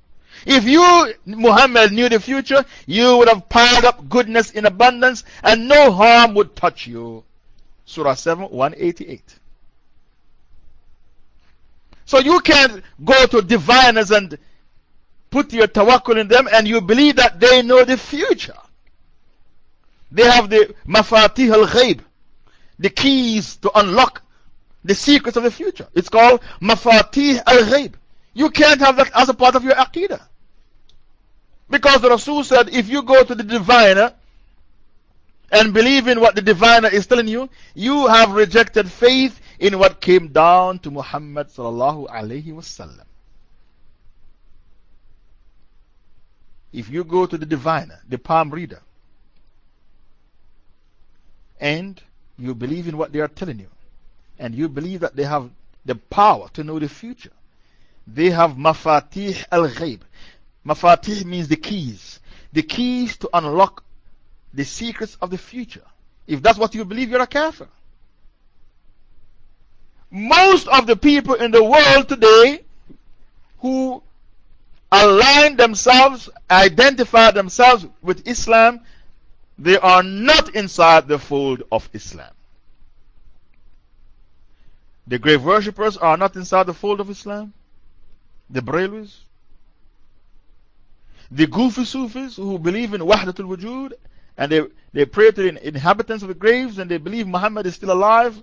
If you, Muhammad, knew the future, you would have piled up goodness in abundance and no harm would touch you. Surah 7, 188. So you can't go to diviners and put your tawakkul in them and you believe that they know the future. They have the mafatih al ghaib, the keys to unlock the secrets of the future. It's called mafatih al ghaib. You can't have that as a part of your aqidah. Because the Rasul said, if you go to the diviner and believe in what the diviner is telling you, you have rejected faith in what came down to Muhammad sallallahu alayhi wasallam. If you go to the diviner, the palm reader, and you believe in what they are telling you, and you believe that they have the power to know the future, they have mafatih al ghaib. Mafatih means the keys, the keys to unlock the secrets of the future. If that's what you believe, you're a kafir. Most of the people in the world today who align themselves, identify themselves with Islam, they are not inside the fold of Islam. The grave worshippers are not inside the fold of Islam. The Brahmins. The Goofy Sufis who believe in Wahdatul Wujud and they, they pray to the inhabitants of the graves and they believe Muhammad is still alive.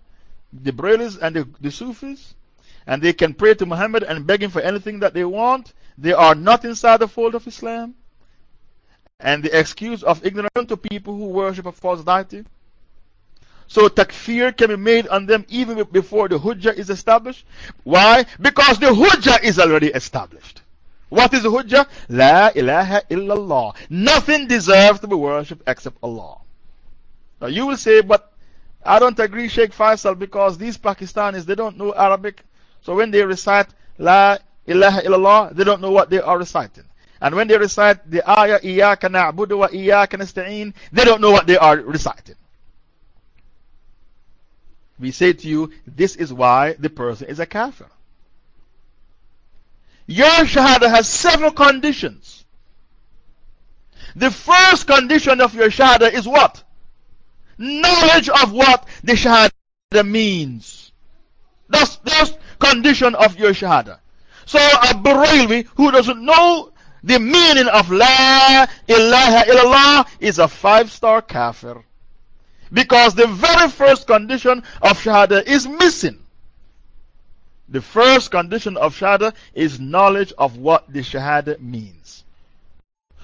The Brahmins and the, the Sufis. And they can pray to Muhammad and beg him for anything that they want. They are not inside the fold of Islam. And the excuse of ignorance to people who worship a false deity. So takfir can be made on them even before the hujjah is established. Why? Because the hujjah is already established. What is the hujjah? La ilaha illallah. Nothing deserves to be worshipped except Allah. Now you will say, but I don't agree, Sheikh Faisal, because these Pakistanis, they don't know Arabic. So when they recite La ilaha illallah, they don't know what they are reciting. And when they recite the ayah, Iyaka na'budu wa Iyaka nasta'een, they don't know what they are reciting. We say to you, this is why the person is a kafir. Your shahada has several conditions. The first condition of your shahada is what? Knowledge of what the shahada means. That's the first condition of your shahada. So a Barelvi who doesn't know the meaning of La ilaha illallah is a five star kafir. Because the very first condition of Shahada is missing. The first condition of Shahada is knowledge of what the Shahada means.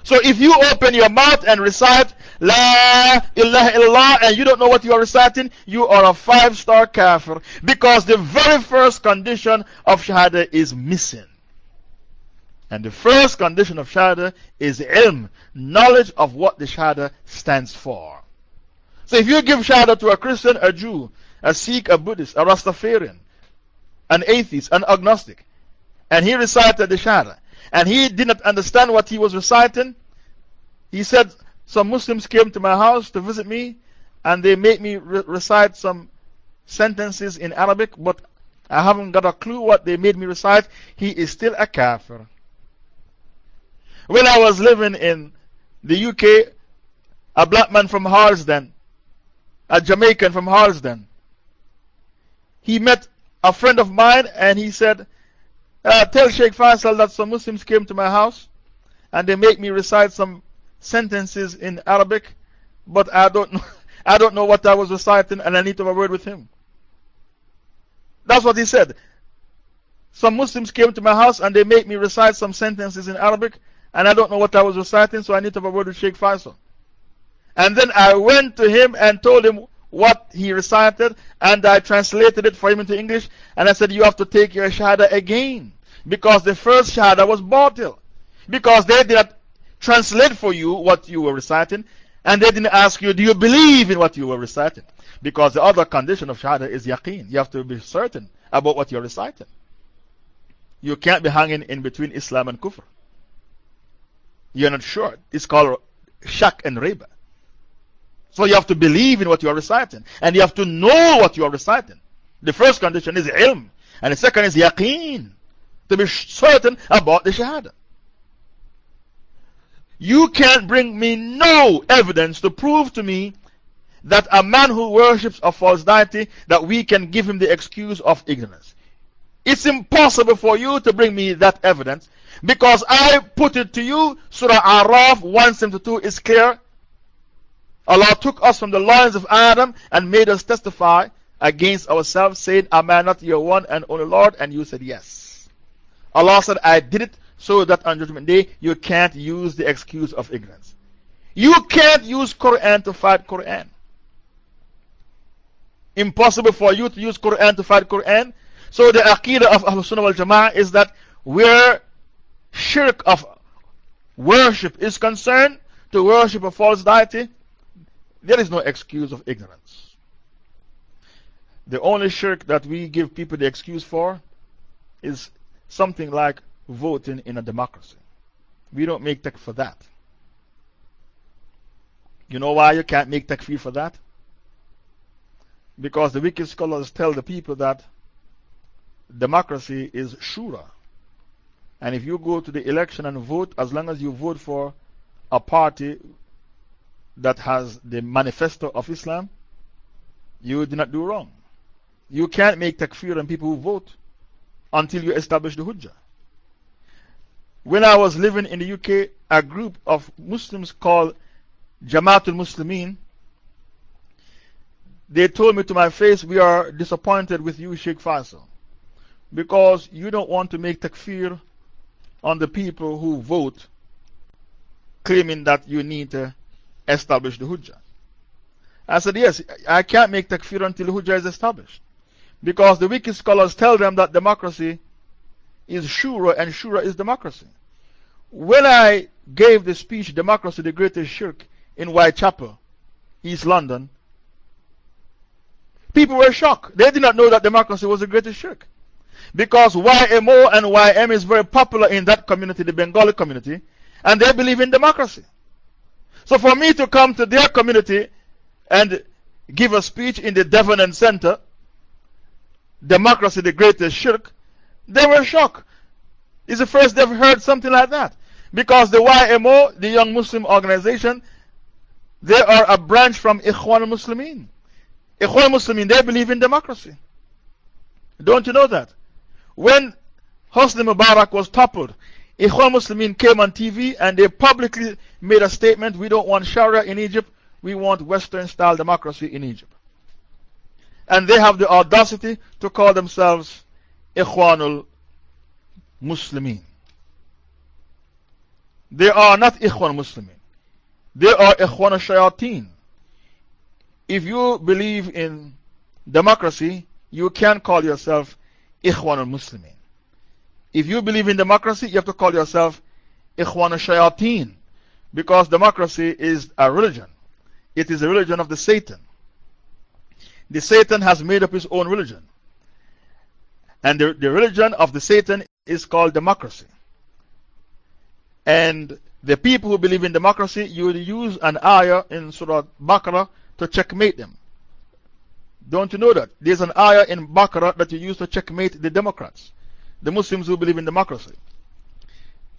So if you open your mouth and recite La ilaha illallah and you don't know what you are reciting, you are a five star kafir because the very first condition of Shahada is missing. And the first condition of Shahada is ilm, knowledge of what the Shahada stands for. So if you give Shahada to a Christian, a Jew, a Sikh, a Buddhist, a Rastafarian, an atheist, an agnostic, and he recited the Shahada, and he did not understand what he was reciting, he said, Some Muslims came to my house to visit me, and they made me re recite some sentences in Arabic, but I haven't got a clue what they made me recite. He is still a kafir. When I was living in the UK, a black man from Harlesden a Jamaican from Harlesden. He met a friend of mine and he said, uh, Tell Sheikh Faisal that some Muslims came to my house and they make me recite some sentences in Arabic, but I don't know, I don't know what I was reciting and I need to have a word with him. That's what he said. Some Muslims came to my house and they make me recite some sentences in Arabic and I don't know what I was reciting, so I need to have a word with Sheikh Faisal. And then I went to him and told him what he recited, and I translated it for him into English. And I said, You have to take your Shahada again. Because the first Shahada was bottled. Because they did not translate for you what you were reciting, and they didn't ask you, Do you believe in what you were reciting? Because the other condition of Shahada is yaqeen. You have to be certain about what you're reciting. You can't be hanging in between Islam and Kufr. You're not sure. It's called shak and riba. So you have to believe in what you are reciting. And you have to know what you are reciting. The first condition is ilm. And the second is yaqeen. To be certain about the shahada. You can't bring me no evidence to prove to me that a man who worships a false deity, that we can give him the excuse of ignorance. It's impossible for you to bring me that evidence because I put it to you, Surah Araf 172 is clear. Allah took us from the loins of Adam and made us testify against ourselves, saying, Am I not your one and only Lord? And you said, Yes. Allah said, I did it so that on Judgment Day you can't use the excuse of ignorance. You can't use Quran to fight Quran. Impossible for you to use Quran to fight Quran. So the Aqidah of Ahlul Sunnah wal Jama'ah is that where shirk of worship is concerned, to worship a false deity, there is no excuse of ignorance. The only shirk that we give people the excuse for is something like voting in a democracy. We don't make takfir for that. You know why you can't make takfir for that? Because the wicked scholars tell the people that democracy is shura. And if you go to the election and vote, as long as you vote for a party that has the manifesto of Islam, you did not do wrong. You can't make takfir on people who vote until you establish the Hujjah. When I was living in the UK, a group of Muslims called Jamaatul Muslimin, they told me to my face, We are disappointed with you, Sheikh Faisal, because you don't want to make takfir on the people who vote, claiming that you need to establish the Hujjah. I said, Yes, I can't make takfir until Hujjah is established. Because the wicked scholars tell them that democracy is Shura and Shura is democracy. When I gave the speech, Democracy, the Greatest Shirk, in Whitechapel, East London, people were shocked. They did not know that democracy was the greatest shirk. Because YMO and YM is very popular in that community, the Bengali community, and they believe in democracy. So for me to come to their community and give a speech in the Davenant Center, democracy the greatest shirk, they were shocked. It's the first they've heard something like that. Because the YMO, the Young Muslim Organization, they are a branch from Ikhwan Muslimin. Ikhwan Muslimin, they believe in democracy. Don't you know that? When Hosni Mubarak was toppled, Ikhwan Muslimin came on TV and they publicly made a statement we don't want Sharia in Egypt, we want Western style democracy in Egypt. And they have the audacity to call themselves Ikhwanul Muslimin. They are not Ikhwan Muslimin. They are Ikhwan Shayateen. If you believe in democracy, you can call yourself Ikhwan al Muslimin. If you believe in democracy, you have to call yourself Ikhwan al Shayateen. Because democracy is a religion. It is a religion of the Satan. The Satan has made up his own religion. And the, the religion of the Satan is called democracy. And the people who believe in democracy, you will use an ayah in Surah Baqarah to checkmate them. Don't you know that? There's an ayah in Baqarah that you use to checkmate the Democrats, the Muslims who believe in democracy.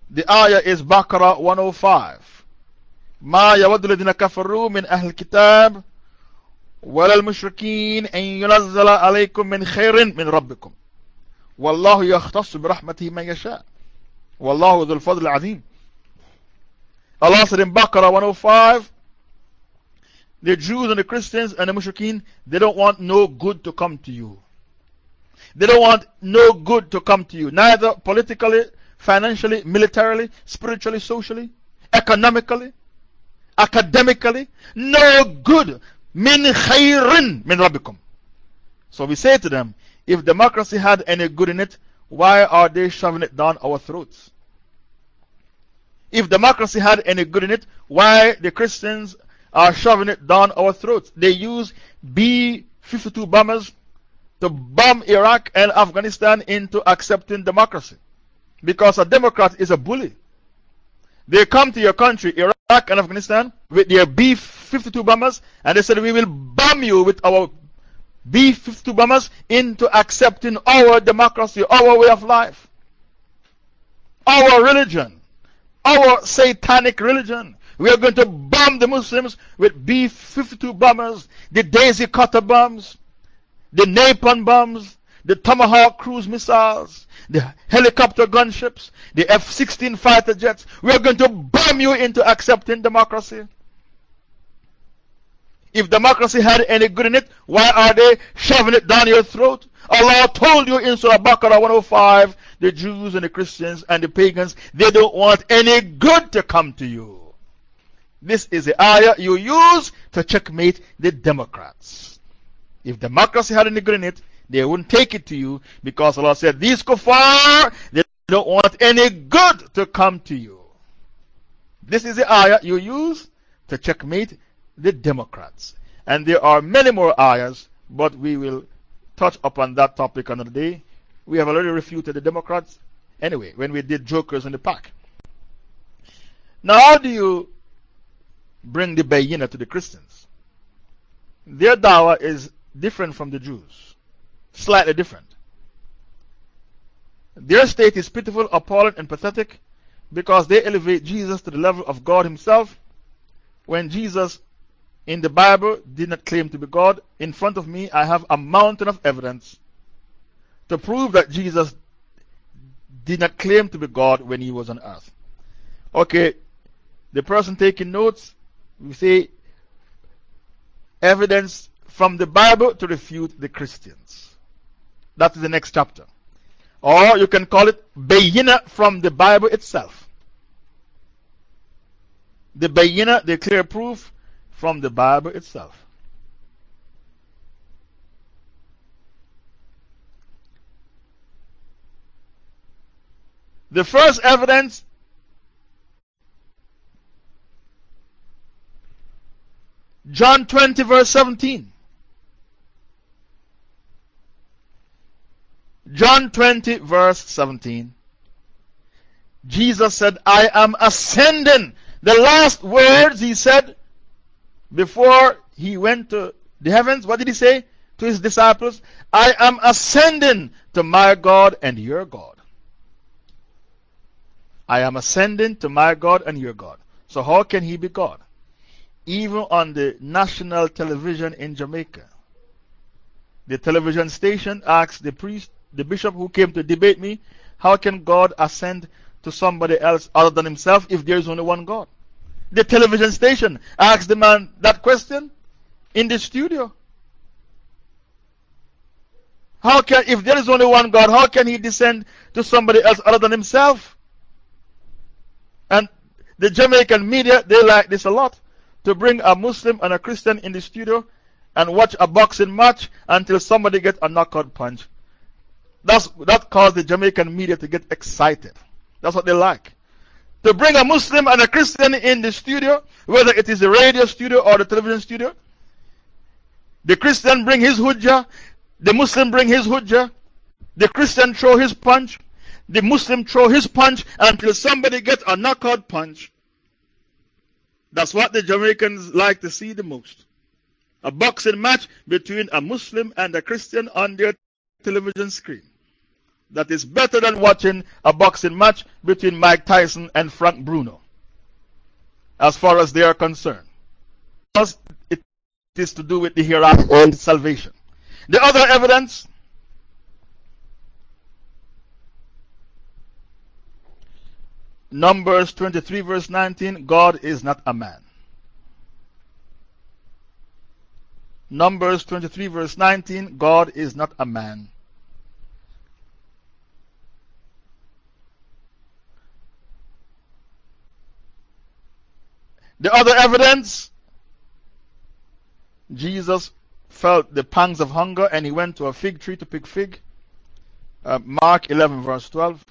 The ayah is Baqarah 105. ما يود الذين كفروا من أهل الكتاب ولا المشركين أن ينزل عليكم من خير من ربكم والله يختص برحمته من يشاء والله ذو الفضل العظيم Allah said in Baqarah 105 the Jews and the Christians and the Mushrikeen, they don't want no good to come to you. They don't want no good to come to you, neither politically, financially, militarily, spiritually, socially, economically, academically. No good. Min khairin min rabbikum. So we say to them, if democracy had any good in it, why are they shoving it down our throats? If democracy had any good in it, why the Christians are shoving it down our throats. They use B 52 bombers to bomb Iraq and Afghanistan into accepting democracy. Because a Democrat is a bully. They come to your country, Iraq and Afghanistan, with their B 52 bombers, and they said, We will bomb you with our B 52 bombers into accepting our democracy, our way of life, our religion, our satanic religion. We are going to bomb the Muslims with B 52 bombers, the Daisy Cutter bombs, the Napalm bombs, the Tomahawk cruise missiles, the helicopter gunships, the F 16 fighter jets. We are going to bomb you into accepting democracy. If democracy had any good in it, why are they shoving it down your throat? Allah told you in Surah Baqarah 105 the Jews and the Christians and the pagans, they don't want any good to come to you. This is the ayah you use to checkmate the Democrats. If democracy had any good in it, they wouldn't take it to you because Allah said, These kuffar, they don't want any good to come to you. This is the ayah you use to checkmate the Democrats. And there are many more ayahs, but we will touch upon that topic another day. We have already refuted the Democrats anyway when we did Jokers in the Park. Now, how do you bring the Bayina to the Christians. Their dawah is different from the Jews, slightly different. Their state is pitiful, appalling, and pathetic because they elevate Jesus to the level of God Himself when Jesus in the Bible did not claim to be God. In front of me, I have a mountain of evidence to prove that Jesus did not claim to be God when He was on earth. Okay, the person taking notes, we say evidence from the Bible to refute the Christians. That is the next chapter. Or you can call it Bayina from the Bible itself. The Bayina, the clear proof from the Bible itself. The first evidence John 20, verse 17. John 20, verse 17. Jesus said, I am ascending. The last words he said before he went to the heavens, what did he say to his disciples? I am ascending to my God and your God. I am ascending to my God and your God. So, how can he be God? Even on the national television in Jamaica, the television station asked the priest the bishop who came to debate me, how can God ascend to somebody else other than himself if there is only one God? The television station asked the man that question in the studio. How can, if there is only one God, how can he descend to somebody else other than himself? And the Jamaican media, they like this a lot. To bring a Muslim and a Christian in the studio and watch a boxing match until somebody gets a knockout punch. That's, that caused the Jamaican media to get excited. That's what they like. To bring a Muslim and a Christian in the studio, whether it is the radio studio or the television studio, the Christian bring his hujjah, the Muslim bring his hujjah, the Christian throw his punch, the Muslim throw his punch until somebody gets a knockout punch. That's what the Jamaicans like to see the most. A boxing match between a Muslim and a Christian on their television screen that is better than watching a boxing match between Mike Tyson and Frank Bruno, as far as they are concerned. Because it is to do with the hereafter and salvation. The other evidence Numbers 23, verse 19 God is not a man. Numbers 23, verse 19 God is not a man. The other evidence Jesus felt the pangs of hunger and he went to a fig tree to pick fig. Uh, Mark 11, verse 12.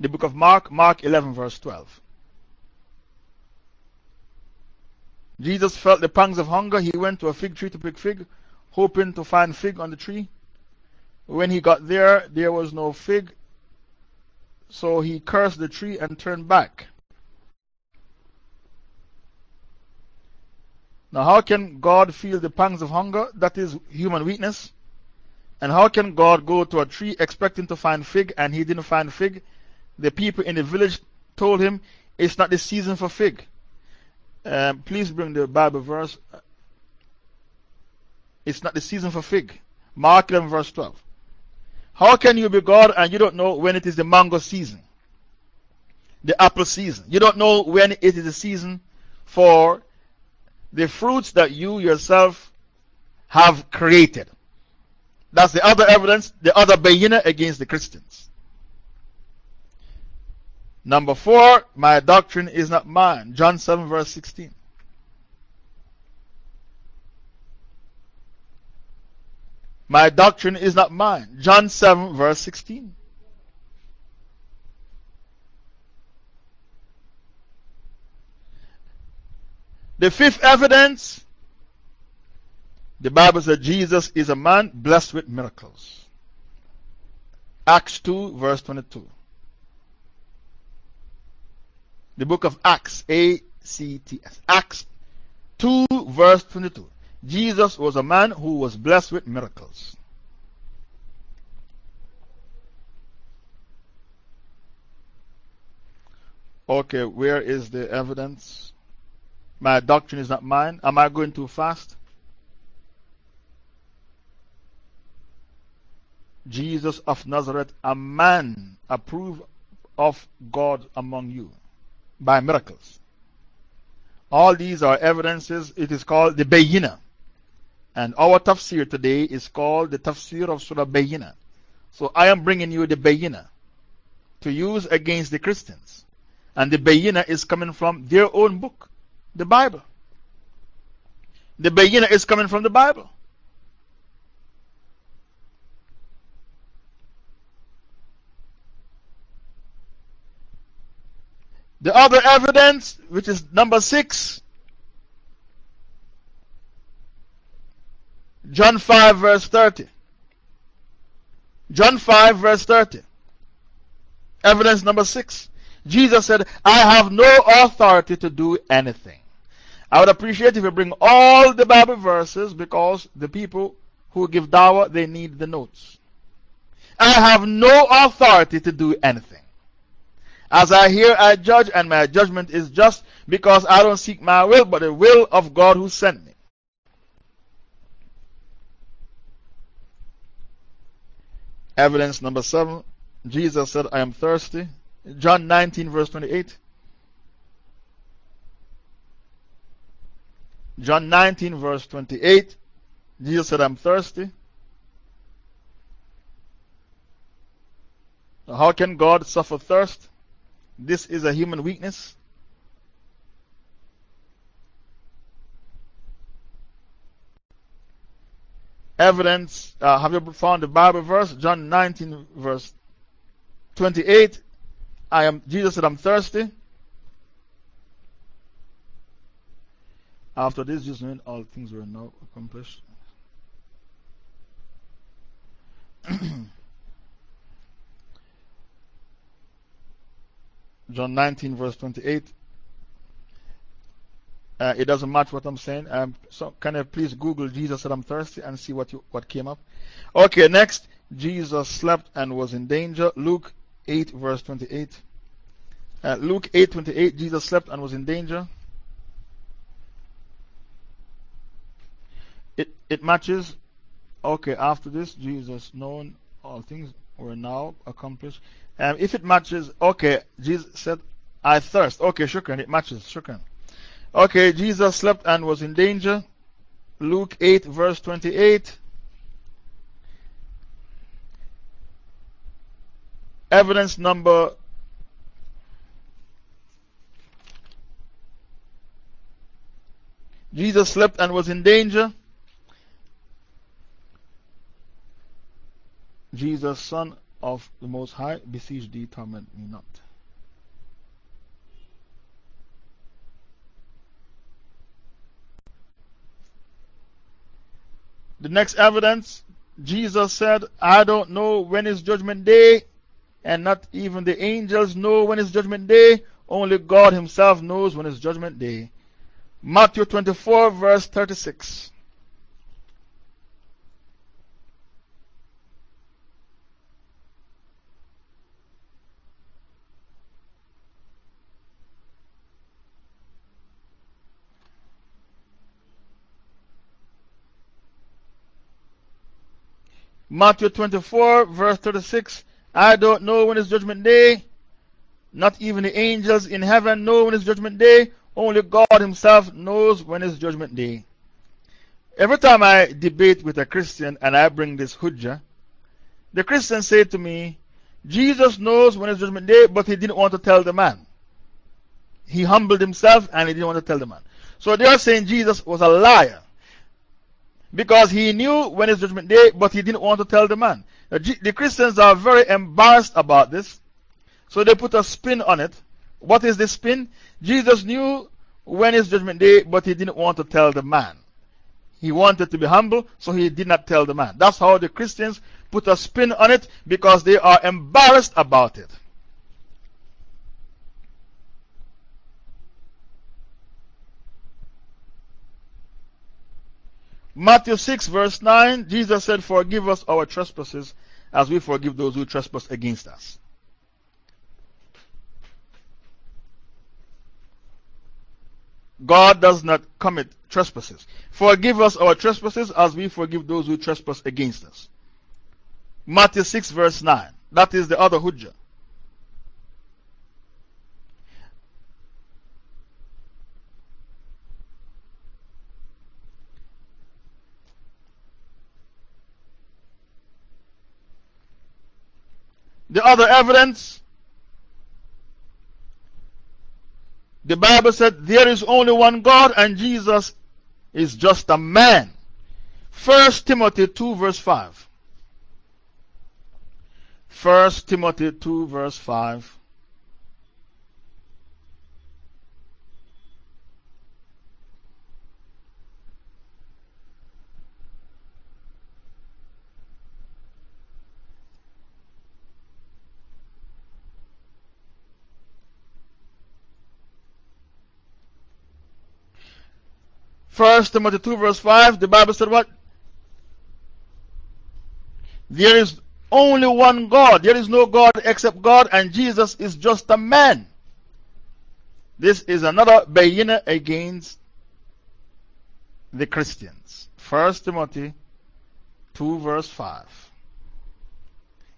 The book of Mark, Mark 11, verse 12. Jesus felt the pangs of hunger. He went to a fig tree to pick fig, hoping to find fig on the tree. When he got there, there was no fig. So he cursed the tree and turned back. Now, how can God feel the pangs of hunger? That is human weakness. And how can God go to a tree expecting to find fig and he didn't find fig? The people in the village told him it's not the season for fig. Um, please bring the Bible verse. It's not the season for fig. Mark 11, verse 12. How can you be God and you don't know when it is the mango season? The apple season. You don't know when it is the season for the fruits that you yourself have created. That's the other evidence, the other bayina against the Christians. Number four, my doctrine is not mine. John 7, verse 16. My doctrine is not mine. John 7, verse 16. The fifth evidence the Bible says Jesus is a man blessed with miracles. Acts 2, verse 22. The book of Acts, A C T S. Acts 2, verse 22. Jesus was a man who was blessed with miracles. Okay, where is the evidence? My doctrine is not mine. Am I going too fast? Jesus of Nazareth, a man approved of God among you by miracles. All these are evidences. It is called the Bayina. And our tafsir today is called the tafsir of Surah Bayina. So I am bringing you the Bayina to use against the Christians. And the Bayina is coming from their own book, the Bible. The Bayina is coming from the Bible. The other evidence, which is number six, John 5, verse 30. John 5, verse 30. Evidence number six. Jesus said, I have no authority to do anything. I would appreciate if you bring all the Bible verses because the people who give dawah, they need the notes. I have no authority to do anything. As I hear, I judge, and my judgment is just because I don't seek my will, but the will of God who sent me. Evidence number seven Jesus said, I am thirsty. John 19, verse 28. John 19, verse 28. Jesus said, I'm thirsty. How can God suffer thirst? This is a human weakness. Evidence. Uh, have you found the Bible verse? John 19, verse 28. I am, Jesus said, I'm thirsty. After this, knowing all things were now accomplished. John 19, verse 28. Uh, it doesn't match what I'm saying. Um, so can I please Google Jesus said I'm thirsty and see what, you, what came up? Okay, next. Jesus slept and was in danger. Luke 8, verse 28. Uh, Luke 8, 28. Jesus slept and was in danger. It, it matches. Okay, after this, Jesus, known all things were now accomplished. Um, if it matches, okay, Jesus said, I thirst. Okay, shukran, it matches, shukran. Okay, Jesus slept and was in danger. Luke 8, verse 28. Evidence number Jesus slept and was in danger. Jesus, son of the Most High, beseech thee, torment me not. The next evidence, Jesus said, I don't know when is judgment day, and not even the angels know when is judgment day. Only God Himself knows when is judgment day. Matthew 24, verse 36. Matthew 24, verse 36. I don't know when is judgment day. Not even the angels in heaven know when is judgment day. Only God Himself knows when is judgment day. Every time I debate with a Christian and I bring this hujjah, the Christian say to me, Jesus knows when is judgment day, but he didn't want to tell the man. He humbled himself and he didn't want to tell the man. So they are saying Jesus was a liar. Because he knew when judgment day, but he didn't want to tell the man. The, Christians are very embarrassed about this. So they put a spin on it. What is the spin? Jesus knew when it's judgment day, but he didn't want to tell the man. He wanted to be humble, so he did not tell the man. That's how the Christians put a spin on it because they are embarrassed about it. Matthew 6, verse 9, Jesus said, Forgive us our trespasses as we forgive those who trespass against us. God does not commit trespasses. Forgive us our trespasses as we forgive those who trespass against us. Matthew 6, verse 9. That is the other Hujjah. The other evidence, the Bible said there is only one God and Jesus is just a man. 1 Timothy 2 verse 5. 1 Timothy 2 verse 5. First Timothy 2 verse 5, the Bible said what? There is only one God. There is no God except God, and Jesus is just a man. This is another bayina against the Christians. First Timothy 2 verse 5.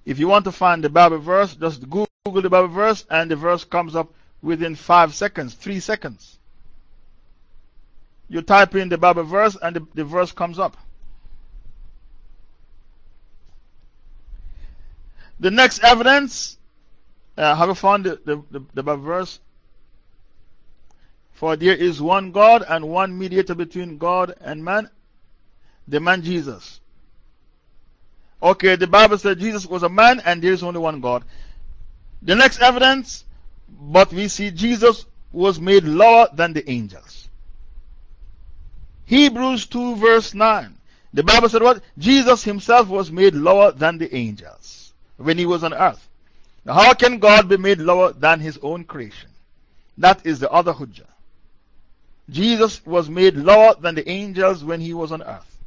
If you want to find the Bible verse, just Google the Bible verse, and the verse comes up within 5 seconds, 3 seconds. You type in the Bible verse and the, the verse comes up. The next evidence, uh, have you found the, the, the, the Bible verse? For there is one God and one mediator between God and man, the man Jesus. Okay, the Bible said Jesus was a man and there is only one God. The next evidence, but we see Jesus was made lower than the angels. Hebrews 2 verse 9. The Bible said what? Jesus himself was made lower than the angels when he was on earth. Now, how can God be made lower than his own creation? That is the other Hujjah. Jesus was made lower than the angels when he was on earth.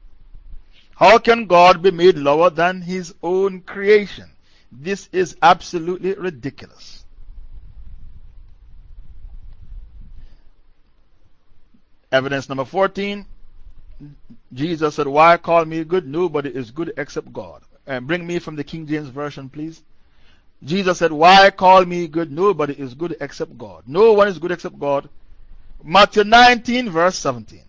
How can God be made lower than his own creation? This is absolutely ridiculous. Evidence number 14 Jesus said, Why call me good? Nobody is good except God. And bring me from the King James Version, please. Jesus said, Why call me good? Nobody is good except God. No one is good except God. Matthew 19, verse 17.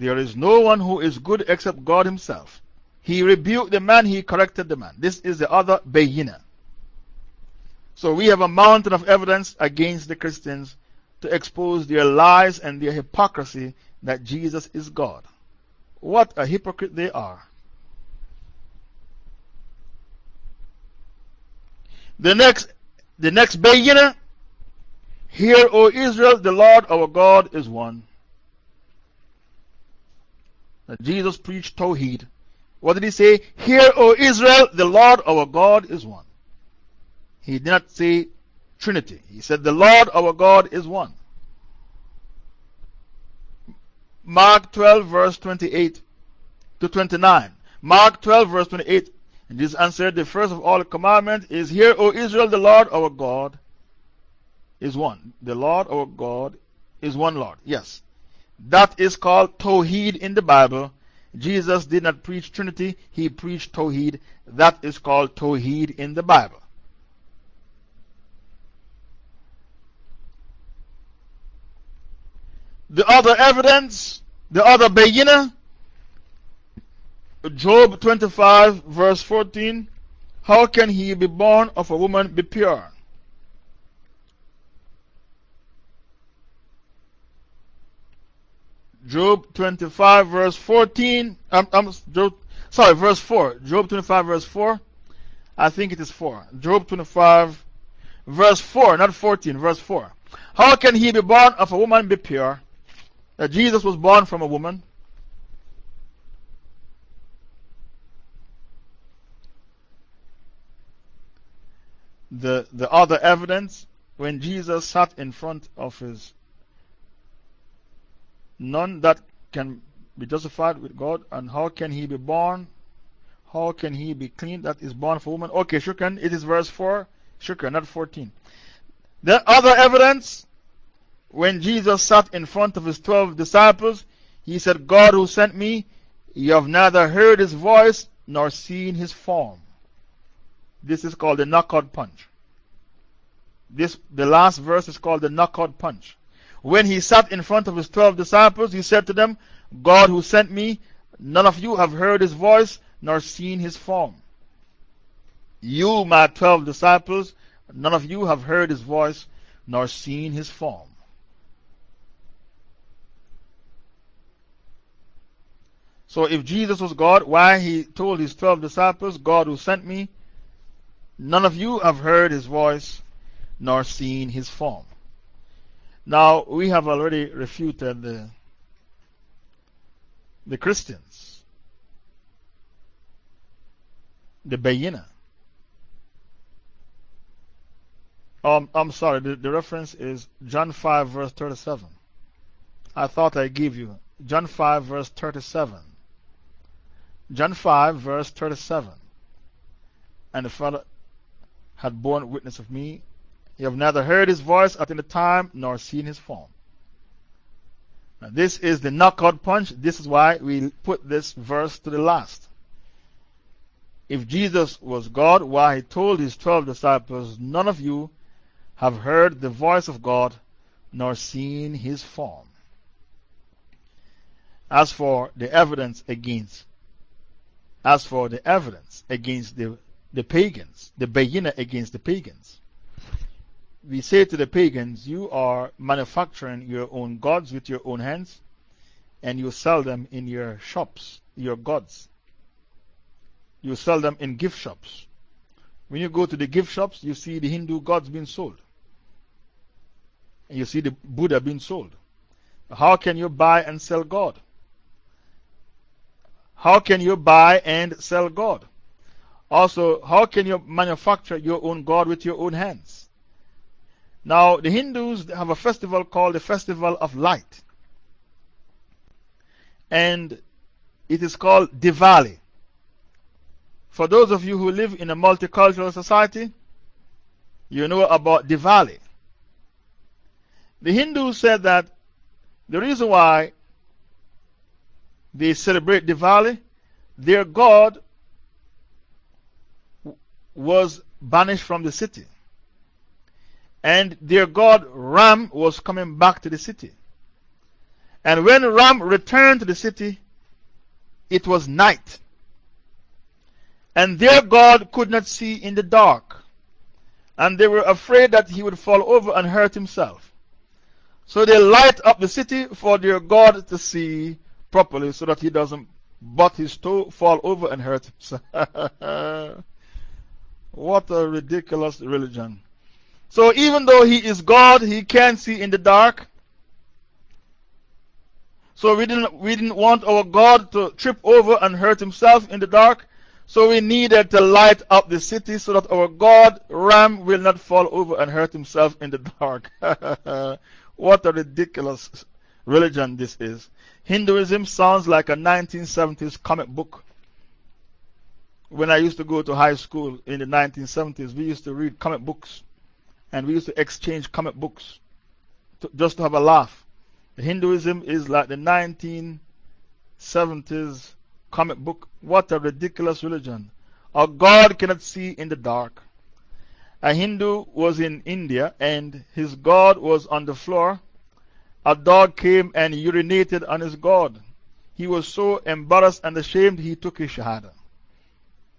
There is no one who is good except God Himself. He rebuked the man, He corrected the man. This is the other Bayina. So we have a mountain of evidence against the Christians to expose their lies and their hypocrisy that Jesus is God. What a hypocrite they are. The next, the next Bayina Hear, O Israel, the Lord our God is one. Jesus preached Tawheed. What did he say? Hear, O Israel, the Lord our God is one. He did not say Trinity. He said, The Lord our God is one. Mark 12, verse 28 to 29. Mark 12, verse 28. And Jesus answered, The first of all commandments is, Hear, O Israel, the Lord our God is one. The Lord our God is one Lord. Yes. That is called Tawheed in the Bible. Jesus did not preach Trinity, he preached Tawheed. That is called Tawheed in the Bible. The other evidence, the other Bayina, Job 25, verse 14. How can he be born of a woman be pure? Job 25, verse 14. I'm Job, sorry, verse 4. Job 25, verse 4. I think it is 4. Job 25, verse 4, not 14, verse 4. How can he be born of a woman be pure? That Jesus was born from a woman. The, the other evidence, when Jesus sat in front of his none that can be justified with God? And how can he be born? How can he be clean that is born for woman? Okay, shukran. It is verse 4. Shukran, not 14. The other evidence, when Jesus sat in front of his 12 disciples, he said, God who sent me, you have neither heard his voice nor seen his form. This is called the knockout punch. This, the last verse is called the knockout punch. When he sat in front of his 12 disciples, he said to them, God who sent me, none of you have heard his voice nor seen his form. You, my 12 disciples, none of you have heard his voice nor seen his form. So, if Jesus was God, why he told his 12 disciples, God who sent me, none of you have heard his voice nor seen his form. Now, we have already refuted the, the Christians, the Bayina. Um, I'm sorry, the, the reference is John 5, verse 37. I thought I gave you John 5, verse 37. John 5, verse 37. And the Father had borne witness of me. You have neither heard his voice at any time nor seen his form. Now, this is the knockout punch. This is why we put this verse to the last. If Jesus was God, why he told his 12 disciples, None of you have heard the voice of God nor seen his form. As for the evidence against as for the evidence against the, the pagans, the Bayina against the pagans, we say to the pagans, You are manufacturing your own gods with your own hands, and you sell them in your shops, your gods. You sell them in gift shops. When you go to the gift shops, you see the Hindu gods being sold. And you see the Buddha being sold. How can you buy and sell God? How can you buy and sell God? Also, how can you manufacture your own God with your own hands? Now, the Hindus have a festival called the Festival of Light. And it is called Diwali. For those of you who live in a multicultural society, you know about Diwali. The Hindus said that the reason why they celebrate Diwali, their god was banished from the city. And their god Ram was coming back to the city. And when Ram returned to the city, it was night. And their god could not see in the dark. And they were afraid that he would fall over and hurt himself. So they light up the city for their god to see properly so that he doesn't butt his toe, fall over, and hurt himself. what a ridiculous religion. So, even though he is God, he can't see in the dark. So, we didn't, we didn't want our God to trip over and hurt himself in the dark. So, we needed to light up the city so that our God, Ram, will not fall over and hurt himself in the dark. what a ridiculous religion this is. Hinduism sounds like a 1970s comic book. When I used to go to high school in the 1970s, we used to read comic books and we used to exchange comic books to, just to have a laugh. Hinduism is like the 1970s comic book. What a ridiculous religion. A God cannot see in the dark. A Hindu was in India and his God was on the floor a dog came and urinated on his God. He was so embarrassed and ashamed he took his Shahada.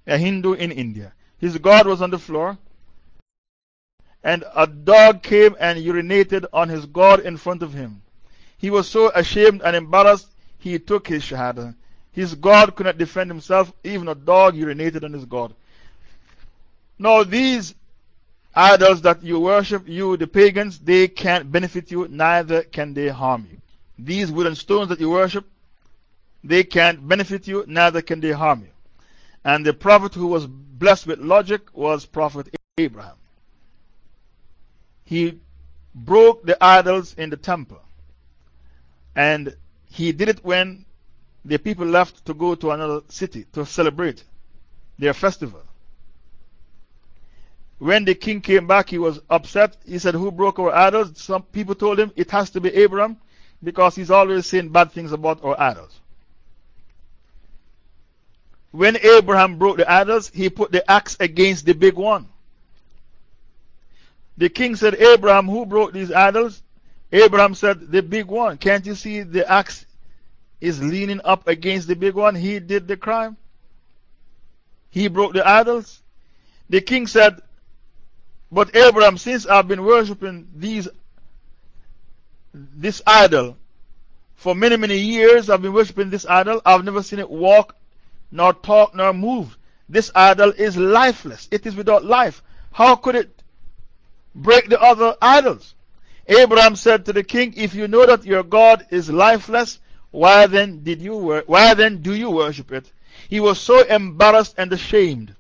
A Hindu in India. His God was on the floor, and a dog came and urinated on his God in front of him. He was so ashamed and embarrassed he took his Shahada. His God could not defend himself, even a dog urinated on his God. Now, these Idols that you worship, you, the pagans, they can't benefit you, neither can they harm you. These wooden stones that you worship, they can't benefit you, neither can they harm you. And the prophet who was blessed with logic was Prophet Abraham. He broke the idols in the temple. And he did it when the people left to go to another city to celebrate their festival. When the king came back, he was upset. He said, Who broke our idols? Some people told him it has to be Abraham because he's always saying bad things about our idols. When Abraham broke the idols, he put the axe against the big one. The king said, Abraham, who broke these idols? Abraham said, The big one. Can't you see the axe is leaning up against the big one? He did the crime. He broke the idols. The king said, But Abraham, since I've been worshipping these, this idol for many, many years, I've been worshipping this idol. I've never seen it walk, nor talk, nor move. This idol is lifeless. It is without life. How could it break the other idols? Abraham said to the king, If you know that your God is lifeless, why then, did you why then do you worship it? He was so embarrassed and ashamed.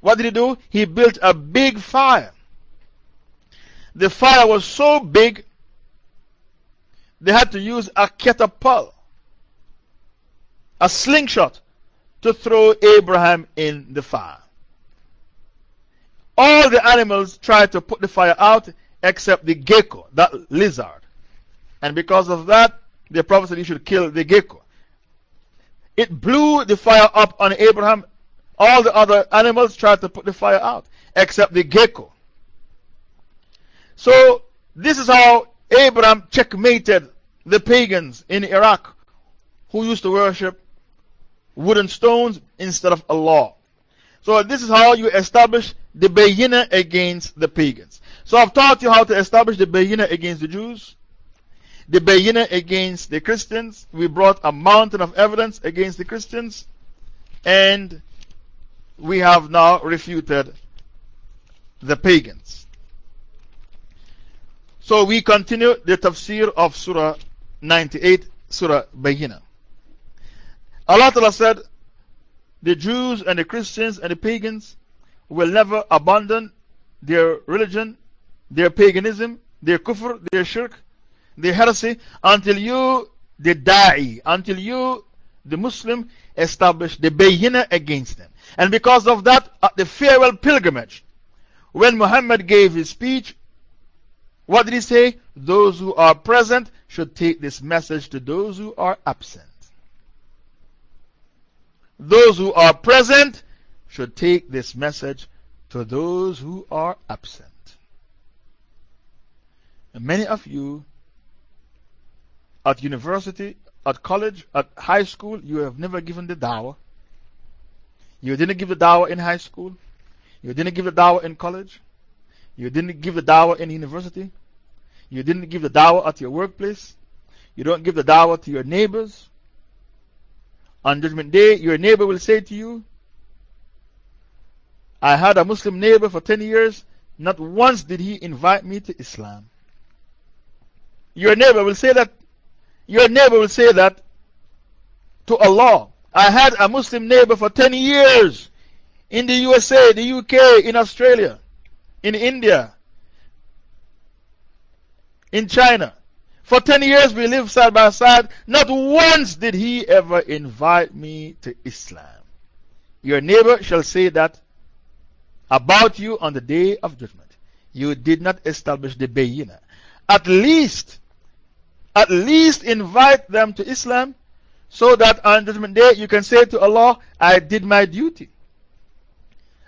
What did he do? He built a big fire. The fire was so big, they had to use a catapult, a slingshot, to throw Abraham in the fire. All the animals tried to put the fire out except the gecko, that lizard. And because of that, the prophet said he should kill the gecko. It blew the fire up on Abraham. All the other animals tried to put the fire out, except the gecko. So, this is how Abraham checkmated the pagans in Iraq who used to worship wooden stones instead of Allah. So, this is how you establish the bayina against the pagans. So, I've taught you how to establish the bayina against the Jews the Bayina against the Christians. We brought a mountain of evidence against the Christians. And we have now refuted the pagans. So we continue the tafsir of Surah 98, Surah Bayina. Allah Ta'ala said, The Jews and the Christians and the pagans will never abandon their religion, their paganism, their kufr, their shirk, their heresy until you, the da'i, until you, the Muslim, establish the bayina against them. And because of that, at the farewell pilgrimage, when Muhammad gave his speech, what did he say? Those who are present should take this message to those who are absent. Those who are present should take this message to those who are absent. And many of you at university, at college, at high school, you have never given the dawah. You didn't give the dawah in high school. You didn't give the dawah in college. You didn't give the dawah in university. You didn't give the dawah at your workplace. You don't give the dawah to your neighbors. On Judgment Day, your neighbor will say to you, I had a Muslim neighbor for 10 years. Not once did he invite me to Islam. Your neighbor will say that your neighbor will say that to Allah. I had a Muslim neighbor for 10 years in the USA, the UK, in Australia, in India, in China. For 10 years we lived side by side. Not once did he ever invite me to Islam. Your neighbor shall say that about you on the day of judgment. You did not establish the bayina. At least at least invite them to Islam so that on Judgment Day you can say to Allah, I did my duty.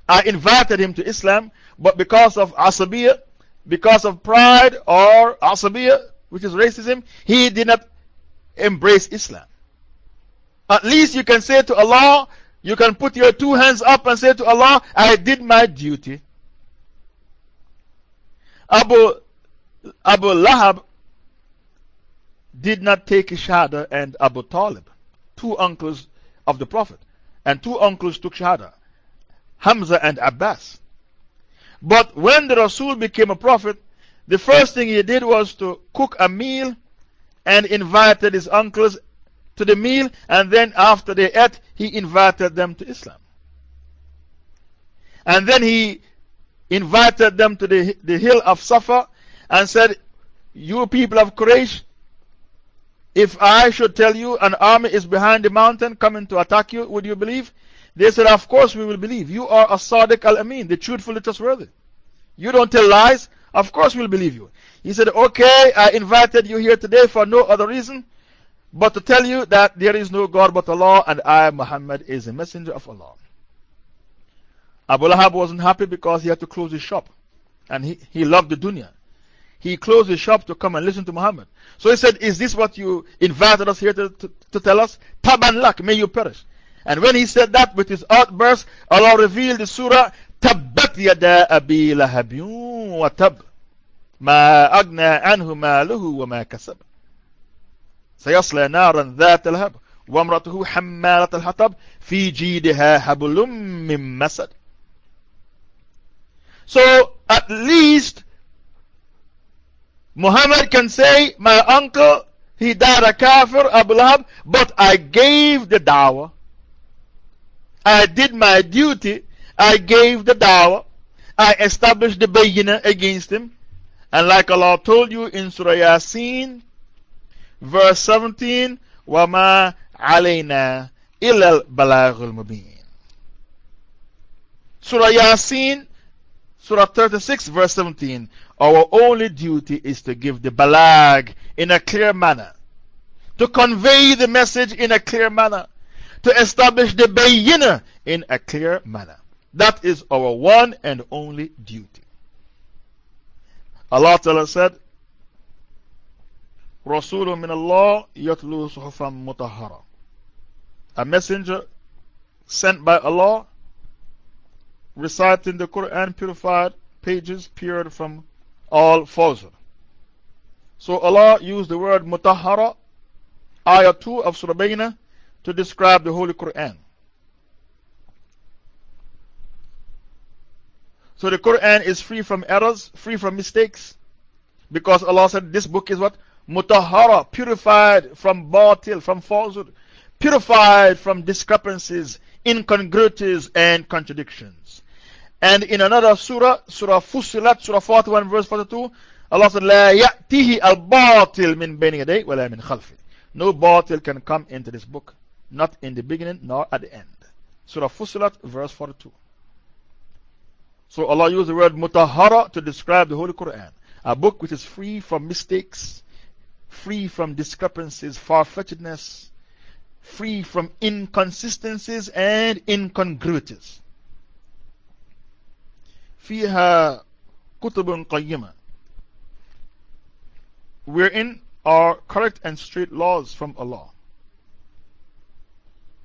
I invited him to Islam, but because of asabiyah, because of pride or asabiyah, which is racism, he did not embrace Islam. At least you can say to Allah, you can put your two hands up and say to Allah, I did my duty. Abu, Abu Lahab did not take Shahada and Abu Talib, two uncles of the Prophet. And two uncles took Shahada, Hamza and Abbas. But when the Rasul became a Prophet, the first thing he did was to cook a meal and invited his uncles to the meal, and then after they ate, he invited them to Islam. And then he invited them to the, the hill of Safa and said, You people of Quraysh, If I should tell you an army is behind the mountain coming to attack you, would you believe? They said, Of course we will believe. You are a Sadiq al Amin, the truthful, the trustworthy. You don't tell lies. Of course we'll believe you. He said, Okay, I invited you here today for no other reason but to tell you that there is no God but Allah and I, Muhammad, is a messenger of Allah. Abu Lahab wasn't happy because he had to close his shop and he, he loved the dunya. He closed his shop to come and listen to Muhammad. So he said, Is this what you invited us here to, to, to tell us? Taban lak, may you perish. And when he said that with his outburst, Allah revealed the surah, Abi lahabiyun wa tab. Ma agna anhu maluhu wa ma kasab. سيصلى نارا ذات لهب وامرأته حمالة الحطب في جيدها حبل من مسد So at least Muhammad can say, My uncle, he died a kafir, Abu Lahab, but I gave the dawah. I did my duty. I gave the dawah. I established the bayina against him. And like Allah told you in Surah Yasin, verse 17, وَمَا عَلَيْنَا إِلَّا الْبَلَاغُ الْمُبِينَ Surah Yasin, Surah 36, verse 17. Our only duty is to give the balag in a clear manner, to convey the message in a clear manner, to establish the bayina in a clear manner. That is our one and only duty. Allah Ta'ala said, Rasulun min Allah yatlu suhufan mutahara. A messenger sent by Allah reciting the Quran purified pages pure from all falsehood. So Allah used the word mutahara, ayah 2 of Surah Bayyinah, to describe the Holy Quran. So the Quran is free from errors, free from mistakes, because Allah said this book is what? Mutahara, purified from batil, from falsehood, purified from discrepancies, incongruities, and contradictions. And in another surah, Surah Fussilat, Surah 41, verse 42, Allah said, لا يأتيه الباطل من بين يديه ولا من khalfi." No batil can come into this book, not in the beginning nor at the end. Surah Fussilat, verse 42. So Allah used the word mutahara to describe the Holy Quran, a book which is free from mistakes, free from discrepancies, far-fetchedness, free from inconsistencies and incongruities. فيها كتب قيمة wherein are correct and straight laws from Allah.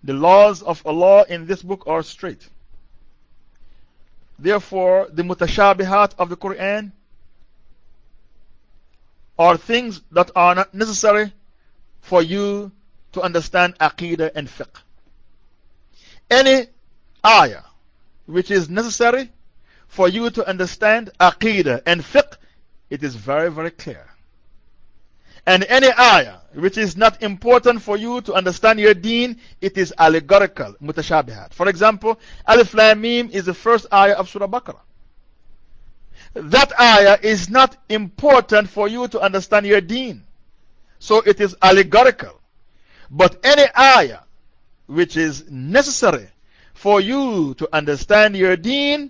The laws of Allah in this book are straight. Therefore, the mutashabihat of the Quran are things that are not necessary for you to understand Aqidah and Fiqh. Any ayah which is necessary for you to understand Aqidah and Fiqh, it is very, very clear. And any ayah which is not important for you to understand your deen, it is allegorical, mutashabihat. For example, Alif Lam Mim is the first ayah of Surah Baqarah that ayah is not important for you to understand your deen. So it is allegorical. But any ayah which is necessary for you to understand your deen,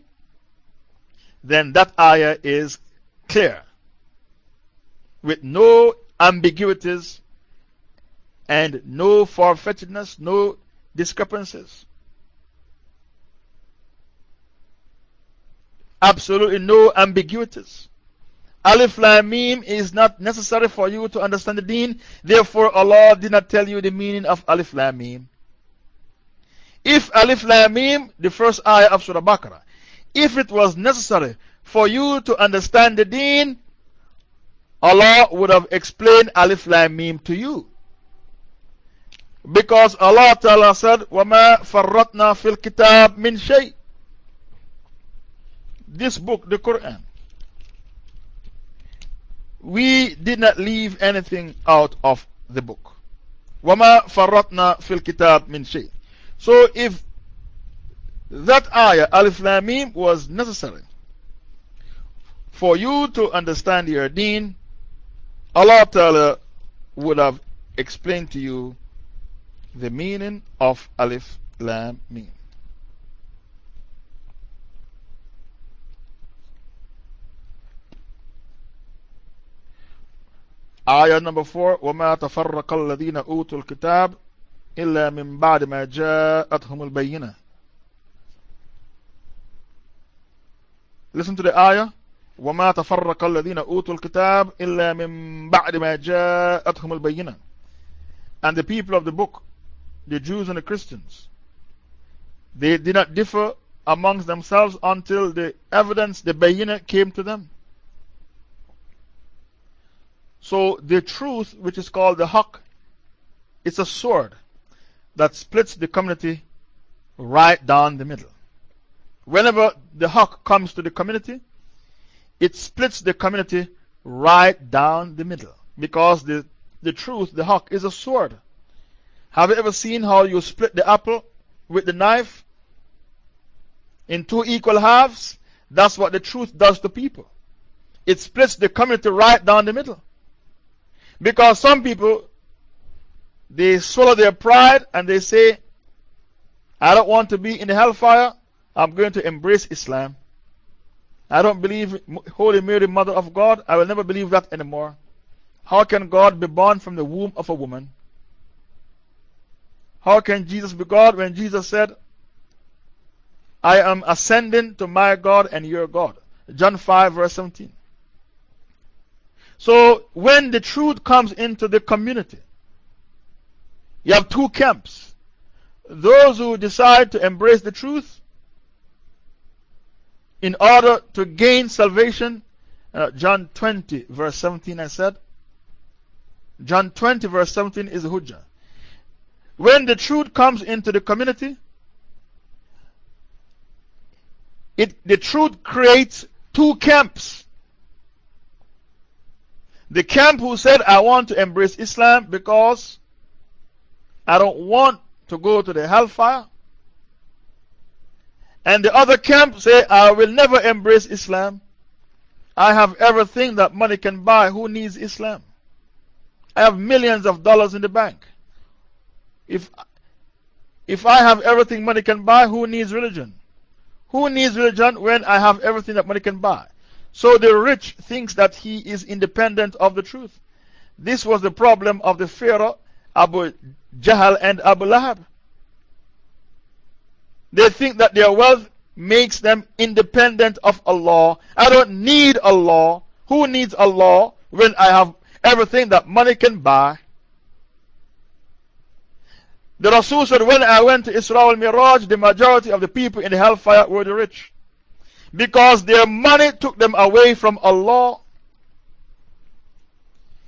then that ayah is clear. With no ambiguities and no far fetchedness, no discrepancies. Absolutely no ambiguities. Alif Lam Mim is not necessary for you to understand the deen. Therefore, Allah did not tell you the meaning of Alif Lam Mim. If Alif Lam Mim, the first ayah of Surah Baqarah, if it was necessary for you to understand the deen, Allah would have explained Alif Lam Mim to you. Because Allah Ta'ala said, وَمَا فَرَّطْنَا فِي الْكِتَابِ مِنْ شَيْءٍ this book, the Quran, we did not leave anything out of the book. وَمَا فَرَّطْنَا فِي الْكِتَابِ مِنْ شَيْءٍ So if that ayah, Alif Lamim, was necessary for you to understand your deen, Allah Ta'ala would have explain to you the meaning of Alif Lam Mim. Ayah number 4 وَمَا تَفَرَّقَ الَّذِينَ أُوتُوا الْكِتَابِ إِلَّا مِن بَعْدِ مَا جَاءَتْهُمُ الْبَيِّنَةِ Listen to the ayah وَمَا تَفَرَّقَ الَّذِينَ أُوتُوا الْكِتَابِ إِلَّا مِن بَعْدِ مَا جَاءَتْهُمُ الْبَيِّنَةِ And the people of the book, the Jews and the Christians, they did not differ amongst themselves until the evidence, the bayinah, came to them. So the truth, which is called the haqq, it's a sword that splits the community right down the middle. Whenever the haqq comes to the community, it splits the community right down the middle. Because the, the truth, the haqq, is a sword. Have you ever seen how you split the apple with the knife in two equal halves? That's what the truth does to people. It splits the community right down the middle. Because some people, they swallow their pride and they say, I don't want to be in the hellfire, I'm going to embrace Islam. I don't believe Holy Mary, Mother of God, I will never believe that anymore. How can God be born from the womb of a woman? How can Jesus be God when Jesus said, I am ascending to my God and your God? John 5, verse 17. So, when the truth comes into the community, you have two camps. Those who decide to embrace the truth in order to gain salvation. Uh, John 20, verse 17, I said. John 20, verse 17 is Hujjah. When the truth comes into the community, it, the truth creates two camps. The camp who said, I want to embrace Islam because I don't want to go to the hellfire. And the other camp say, I will never embrace Islam. I have everything that money can buy. Who needs Islam? I have millions of dollars in the bank. If, if I have everything money can buy, who needs religion? Who needs religion when I have everything that money can buy? So the rich thinks that he is independent of the truth. This was the problem of the Pharaoh, Abu Jahl and Abu Lahab. They think that their wealth makes them independent of Allah. I don't need Allah. Who needs Allah when I have everything that money can buy? The Rasul said, When I went to Isra al Miraj, the majority of the people in the hellfire were the rich because their money took them away from Allah.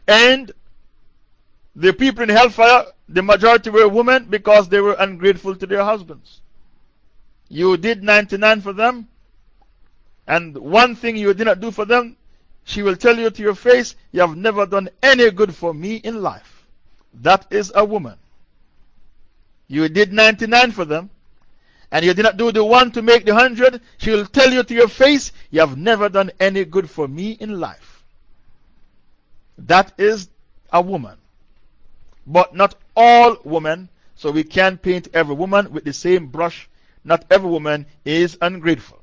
And the people in hellfire, the majority were women because they were ungrateful to their husbands. You did 99 for them, and one thing you did not do for them, she will tell you to your face, You have never done any good for me in life. That is a woman. You did 99 for them, and you did not do the one to make the hundred, she will tell you to your face, You have never done any good for me in life. That is a woman. But not all women, so we can't paint every woman with the same brush. Not every woman is ungrateful.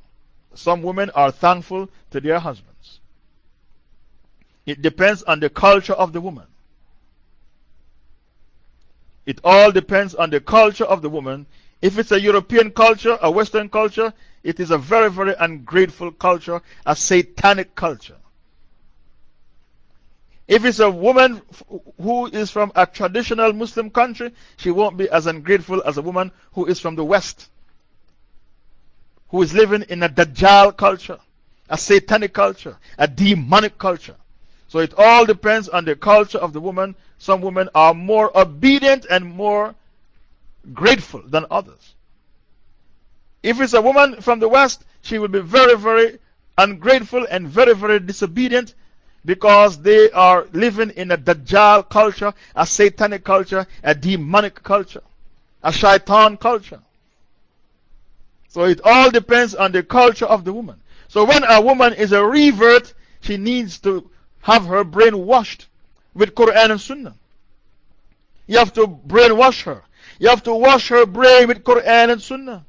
Some women are thankful to their husbands. It depends on the culture of the woman. It all depends on the culture of the woman if it's a European culture, a Western culture, it is a very, very ungrateful culture, a satanic culture. If it's a woman who is from a traditional Muslim country, she won't be as ungrateful as a woman who is from the West, who is living in a Dajjal culture, a satanic culture, a demonic culture. So it all depends on the culture of the woman. Some women are more obedient and more grateful than others. If it's a woman from the West, she will be very, very ungrateful and very, very disobedient because they are living in a Dajjal culture, a satanic culture, a demonic culture, a shaitan culture. So it all depends on the culture of the woman. So when a woman is a revert, she needs to have her brain washed with Quran and Sunnah. You have to brainwash her. You have to wash her brain with Quran and Sunnah.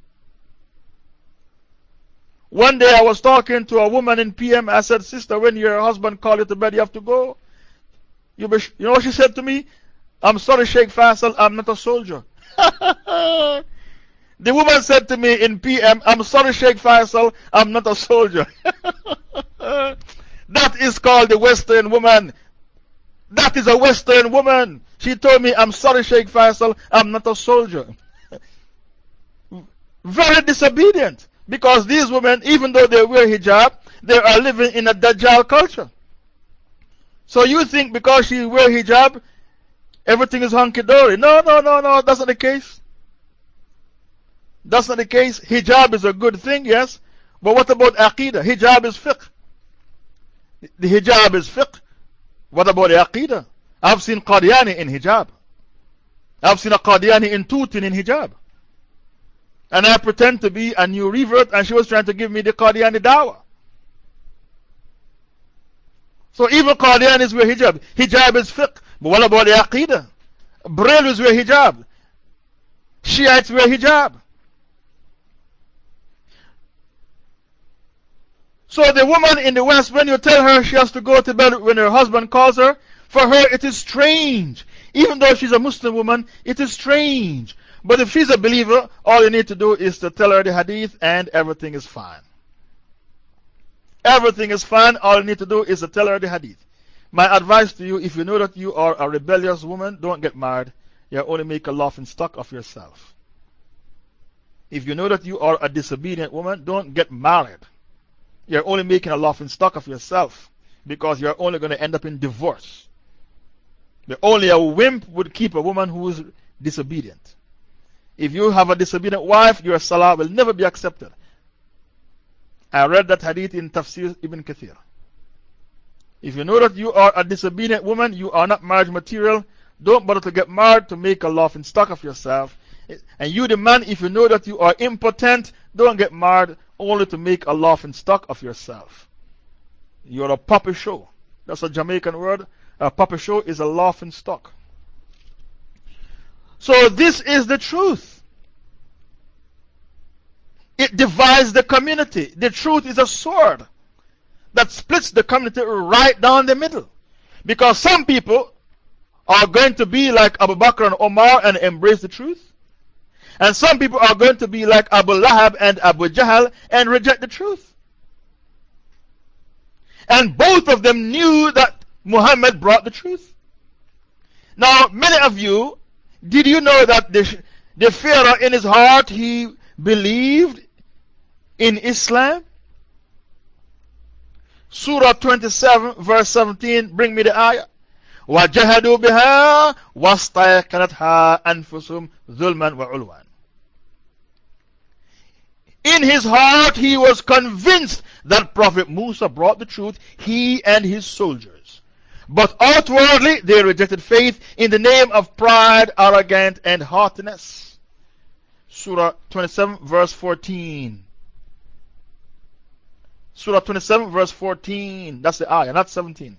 One day I was talking to a woman in PM. I said, Sister, when your husband called you to bed, you have to go. You, be, you know what she said to me? I'm sorry, Sheikh Faisal, I'm not a soldier. the woman said to me in PM, I'm sorry, Sheikh Faisal, I'm not a soldier. that is called the Western woman. That is a Western woman. She told me, I'm sorry, Sheikh Faisal, I'm not a soldier. Very disobedient. Because these women, even though they wear hijab, they are living in a Dajjal culture. So you think because she wear hijab, everything is hunky dory. No, no, no, no, that's not the case. That's not the case. Hijab is a good thing, yes. But what about Aqidah? Hijab is fiqh. The hijab is fiqh. What about Aqidah? I've seen Qadiani in hijab. I've seen a Qadiani in Tooting in hijab. And I pretend to be a new revert, and she was trying to give me the Qadiani dawah. So even Qadianis wear hijab. Hijab is fiqh. But what about the Aqidah? Brahmins wear hijab. Shiites wear hijab. So the woman in the West, when you tell her she has to go to bed when her husband calls her, for her it is strange. Even though she's a Muslim woman, it is strange. But if she's a believer, all you need to do is to tell her the hadith and everything is fine. Everything is fine. All you need to do is to tell her the hadith. My advice to you if you know that you are a rebellious woman, don't get married. You only make a laughing stock of yourself. If you know that you are a disobedient woman, don't get married. You're only making a laughing stock of yourself because you're only going to end up in divorce. Only a wimp would keep a woman who is disobedient. If you have a disobedient wife, your salah will never be accepted. I read that hadith in Tafsir ibn Kathir. If you know that you are a disobedient woman, you are not marriage material, don't bother to get married to make a laughing stock of yourself. And you, the man, if you know that you are impotent, don't get married only to make a laughing stock of yourself. You're a puppet show. That's a Jamaican word. A puppet show is a laughing stock. So, this is the truth. It divides the community. The truth is a sword that splits the community right down the middle. Because some people are going to be like Abu Bakr and Omar and embrace the truth. And some people are going to be like Abu Lahab and Abu Jahl and reject the truth. And both of them knew that Muhammad brought the truth. Now, many of you, did you know that the, the Pharaoh in his heart, he believed in Islam? Surah 27, verse 17, bring me the ayah. وَجَهَدُوا بِهَا وَاسْتَيْقَنَتْهَا أَنفُسُهُمْ ظُلْمًا وَعُلْوًا in his heart, he was convinced that Prophet Musa brought the truth, he and his soldiers. But outwardly, they rejected faith in the name of pride, arrogance, and haughtiness. Surah 27, verse 14. Surah 27, verse 14. That's the ayah, not 17.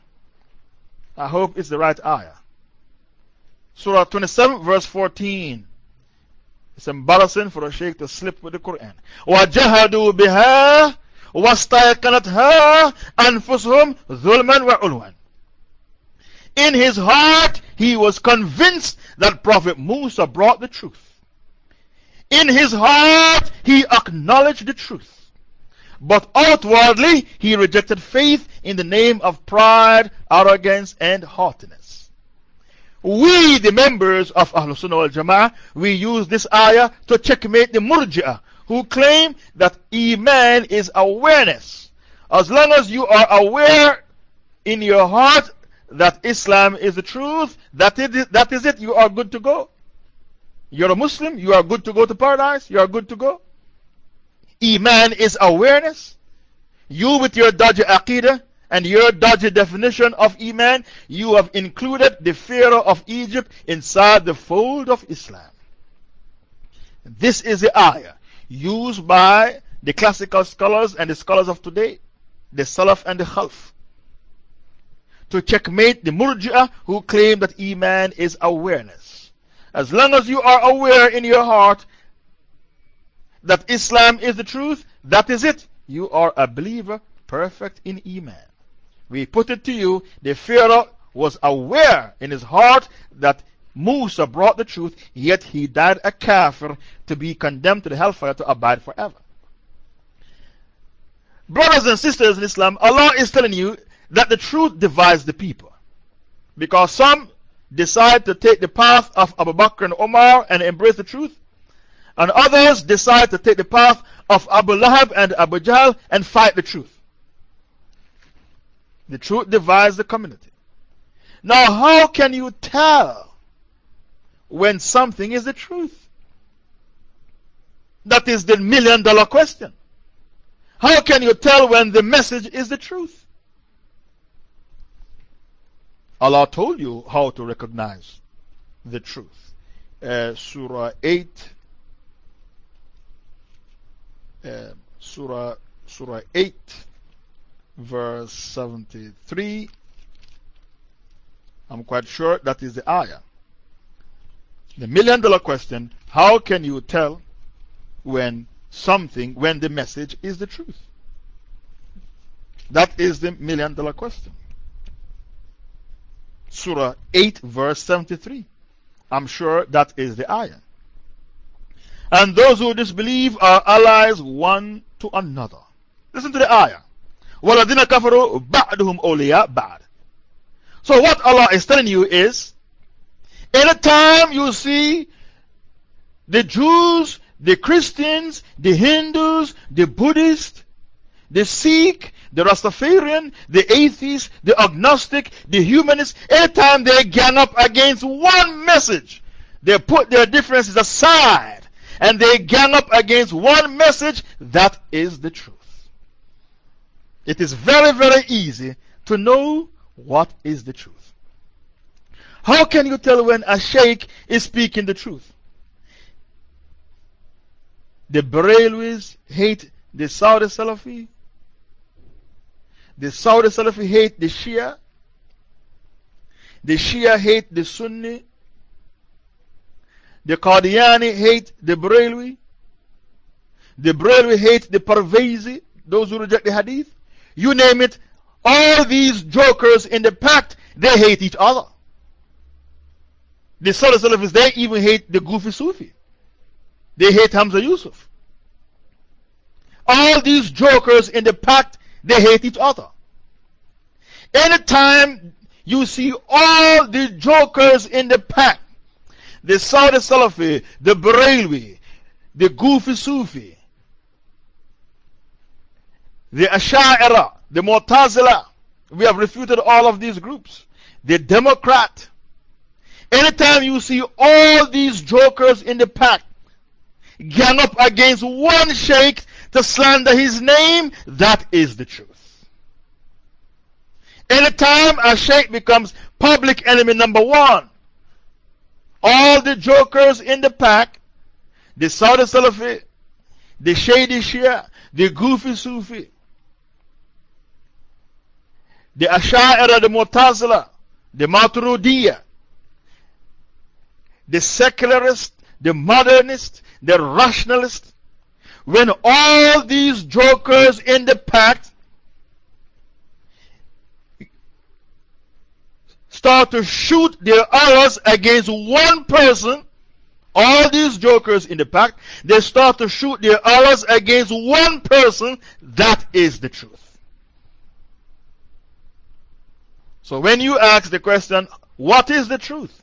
I hope it's the right ayah. Surah 27, verse 14. It's embarrassing for a sheikh to slip with the Quran. وَجَهَدُوا بِهَا وَاسْتَيْقَنَتْهَا أَنفُسُهُمْ ظُلْمًا وَعُلْوًا In his heart, he was convinced that Prophet Musa brought the truth. In his heart, he acknowledged the truth. But outwardly, he rejected faith in the name of pride, arrogance, and haughtiness. We, the members of Ahlul Sunnah wal Jama'ah, we use this ayah to checkmate the Murji'ah, who claim that Iman is awareness. As long as you are aware in your heart that Islam is the truth, that is, that is it, you are good to go. You're a Muslim, you are good to go to paradise, you are good to go. Iman is awareness. You, with your dodgy aqidah and your dodgy definition of Iman, you have included the Pharaoh of Egypt inside the fold of Islam. This is the ayah used by the classical scholars and the scholars of today, the Salaf and the Khalaf, to checkmate the Murji'ah who claim that Iman is awareness. As long as you are aware in your heart that Islam is the truth, that is it. You are a believer, perfect in Iman. We put it to you, the Pharaoh was aware in his heart that Musa brought the truth, yet he died a kafir to be condemned to the hellfire to abide forever. Brothers and sisters in Islam, Allah is telling you that the truth divides the people. Because some decide to take the path of Abu Bakr and Omar and embrace the truth, and others decide to take the path of Abu Lahab and Abu Jahl and fight the truth. The truth divides the community. Now, how can you tell when something is the truth? That is the million dollar question. How can you tell when the message is the truth? Allah told you how to recognize the truth. Uh, Surah 8, uh, Surah, Surah 8, verse 73. I'm quite sure that is the ayah. The million dollar question how can you tell when something, when the message is the truth? That is the million dollar question. Surah 8, verse 73. I'm sure that is the ayah. And those who disbelieve are allies one to another. Listen to the ayah. وَالَذِينَ كَفَرُوا بَعْدُهُمْ أَوْلِيَاء بَعْدٍ So what Allah is telling you is, anytime you see the Jews, the Christians, the Hindus, the Buddhists, the Sikh, the Rastafarian, the atheist, the agnostic, the humanist, anytime they gang up against one message, they put their differences aside and they gang up against one message that is the truth. It is very, very easy to know what is the truth. How can you tell when a sheikh is speaking the truth? The Barelwis hate the Saudi Salafi. The Saudi Salafi hate the Shia. The Shia hate the Sunni. The Qadiani hate the Barelwi. The Barelwi hate the Parvezi, those who reject the Hadith. You name it, all these jokers in the pact, they hate each other. The Saudi Salafis, they even hate the goofy Sufi. They hate Hamza Yusuf. All these jokers in the pact, they hate each other. Anytime you see all the jokers in the pact, the Saudi Salafi, the Barelwi, the Goofy Sufi, the Asha'ira, the Mu'tazila, we have refuted all of these groups. The Democrat. Anytime you see all these jokers in the pack gang up against one sheikh to slander his name, that is the truth. Anytime a sheikh becomes public enemy number one, all the jokers in the pack, the Saudi Salafi, the Shady Shia, the Goofy Sufi, the Asha'ira, the Mu'tazila, the Maturidiyya, the secularist, the modernist, the rationalist, when all these jokers in the pack start to shoot their arrows against one person, all these jokers in the pack, they start to shoot their arrows against one person, that is the truth. So when you ask the question, what is the truth?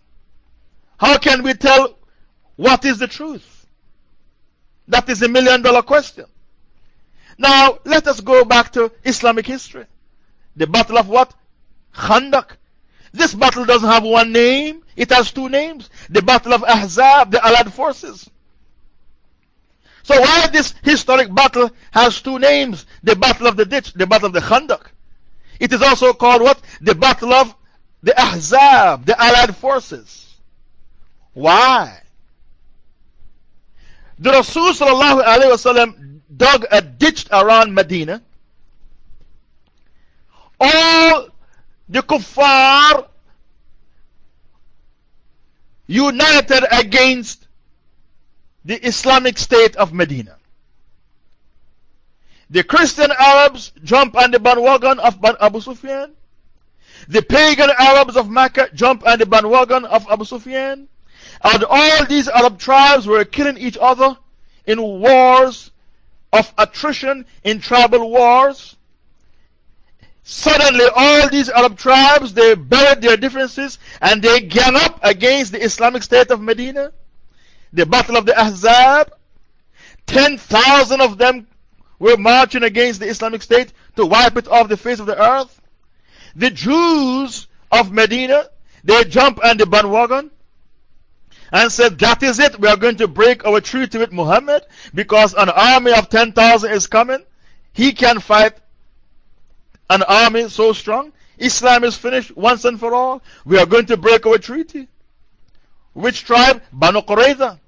How can we tell what is the truth? That is a million dollar question. Now, let us go back to Islamic history. The battle of what? Khandak. This battle doesn't have one name, it has two names. The battle of Ahzab, the Allied forces. So, why this historic battle has two names? The battle of the ditch, the battle of the Khandak. It is also called what? The battle of the Ahzab, the Allied forces. Why? The Rasul dug a ditch around Medina. All the kuffar united against the Islamic State of Medina. The Christian Arabs jump on the bandwagon of Abu Sufyan. The pagan Arabs of Mecca jump on the bandwagon of Abu Sufyan. And all these Arab tribes were killing each other in wars of attrition, in tribal wars. Suddenly, all these Arab tribes, they buried their differences and they gang up against the Islamic State of Medina. The Battle of the Ahzab. 10,000 of them were marching against the Islamic State to wipe it off the face of the earth. The Jews of Medina, they jump on the bandwagon and said, That is it, we are going to break our treaty with Muhammad because an army of 10,000 is coming. He can fight an army so strong. Islam is finished once and for all. We are going to break our treaty. Which tribe? Banu Qurayza.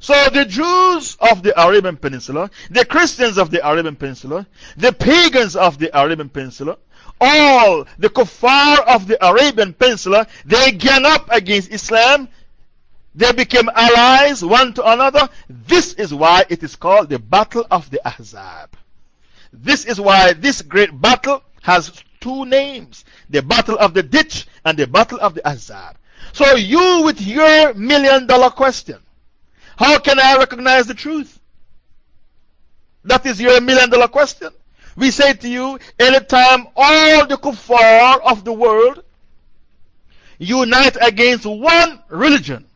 So the Jews of the Arabian Peninsula, the Christians of the Arabian Peninsula, the pagans of the Arabian Peninsula, all the kuffar of the Arabian Peninsula, they gang up against Islam. They became allies one to another. This is why it is called the Battle of the Ahzab. This is why this great battle has two names the Battle of the Ditch and the Battle of the Ahzab. So, you with your million dollar question, how can I recognize the truth? That is your million dollar question. We say to you, anytime all the kuffar of the world unite against one religion,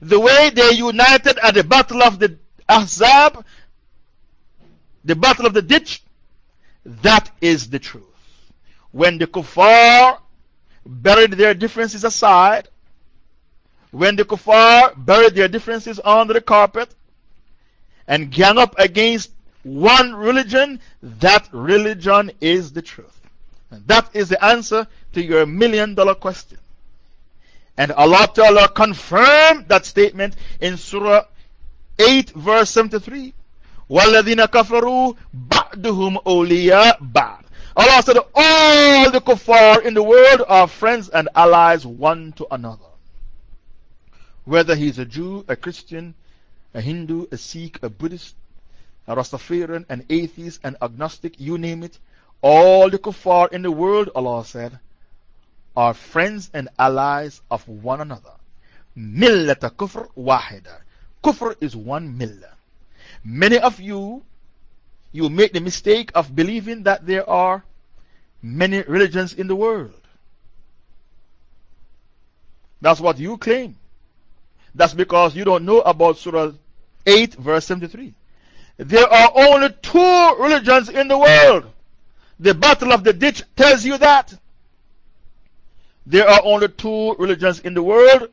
the way they united at the Battle of the Ahzab, the Battle of the Ditch, that is the truth. When the kuffar buried their differences aside, when the kuffar buried their differences under the carpet and gang up against one religion, that religion is the truth. And that is the answer to your million dollar question. And Allah Ta'ala confirmed that statement in Surah 8, verse 73. وَالَّذِينَ كَفَرُوا بَعْدُهُمْ أَوْلِيَاء بَعْدُ Allah said, All the kuffar in the world are friends and allies one to another. Whether he's a Jew, a Christian, a Hindu, a Sikh, a Buddhist, a Rastafarian, an atheist, an agnostic, you name it, all the kuffar in the world, Allah said, are friends and allies of one another. Millata kufr wahida. Kufr is one millah. Many of you, you make the mistake of believing that there are many religions in the world. That's what you claim. That's because you don't know about Surah 8, verse 73. There are only two religions in the world. The Battle of the Ditch tells you that. There are only two religions in the world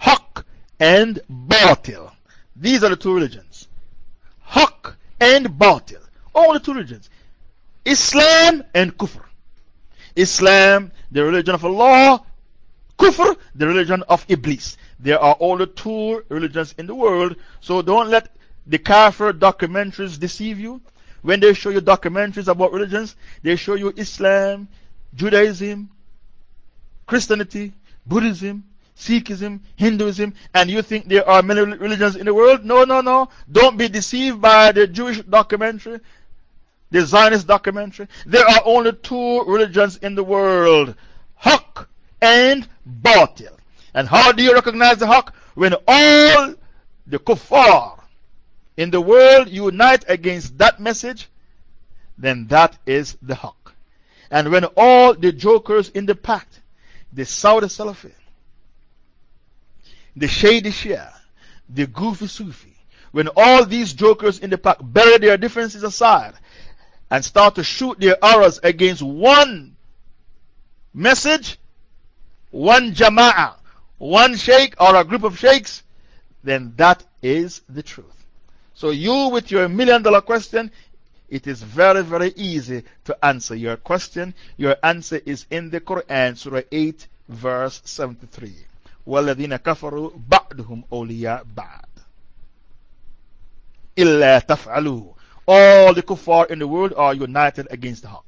Haqq and Batil. These are the two religions. Haqq and Batil. Only two religions. Islam and Kufr. Islam, the religion of Allah. Kufr, the religion of Iblis. There are only two religions in the world, so don't let the Kafir documentaries deceive you. When they show you documentaries about religions, they show you Islam, Judaism, Christianity, Buddhism, Sikhism, Hinduism, and you think there are many religions in the world? No, no, no. Don't be deceived by the Jewish documentary, the Zionist documentary. There are only two religions in the world Haqq and Batil. And how do you recognize the Haqq? When all the kuffar in the world unite against that message, then that is the Haqq. And when all the jokers in the pact, the Saudi Salafi, the Shady Shia, the Goofy Sufi, when all these jokers in the pack bury their differences aside and start to shoot their arrows against one message, one jama'ah, one sheikh or a group of sheikhs, then that is the truth. So, you with your million dollar question, it is very, very easy to answer your question. Your answer is in the Quran, Surah 8, verse 73. وَالَّذِينَ كَفَرُوا بَعْدُهُمْ أَوْلِيَاء بَعْدُ إِلَّا تَفْعَلُوا All the kuffar in the world are united against the Haqq.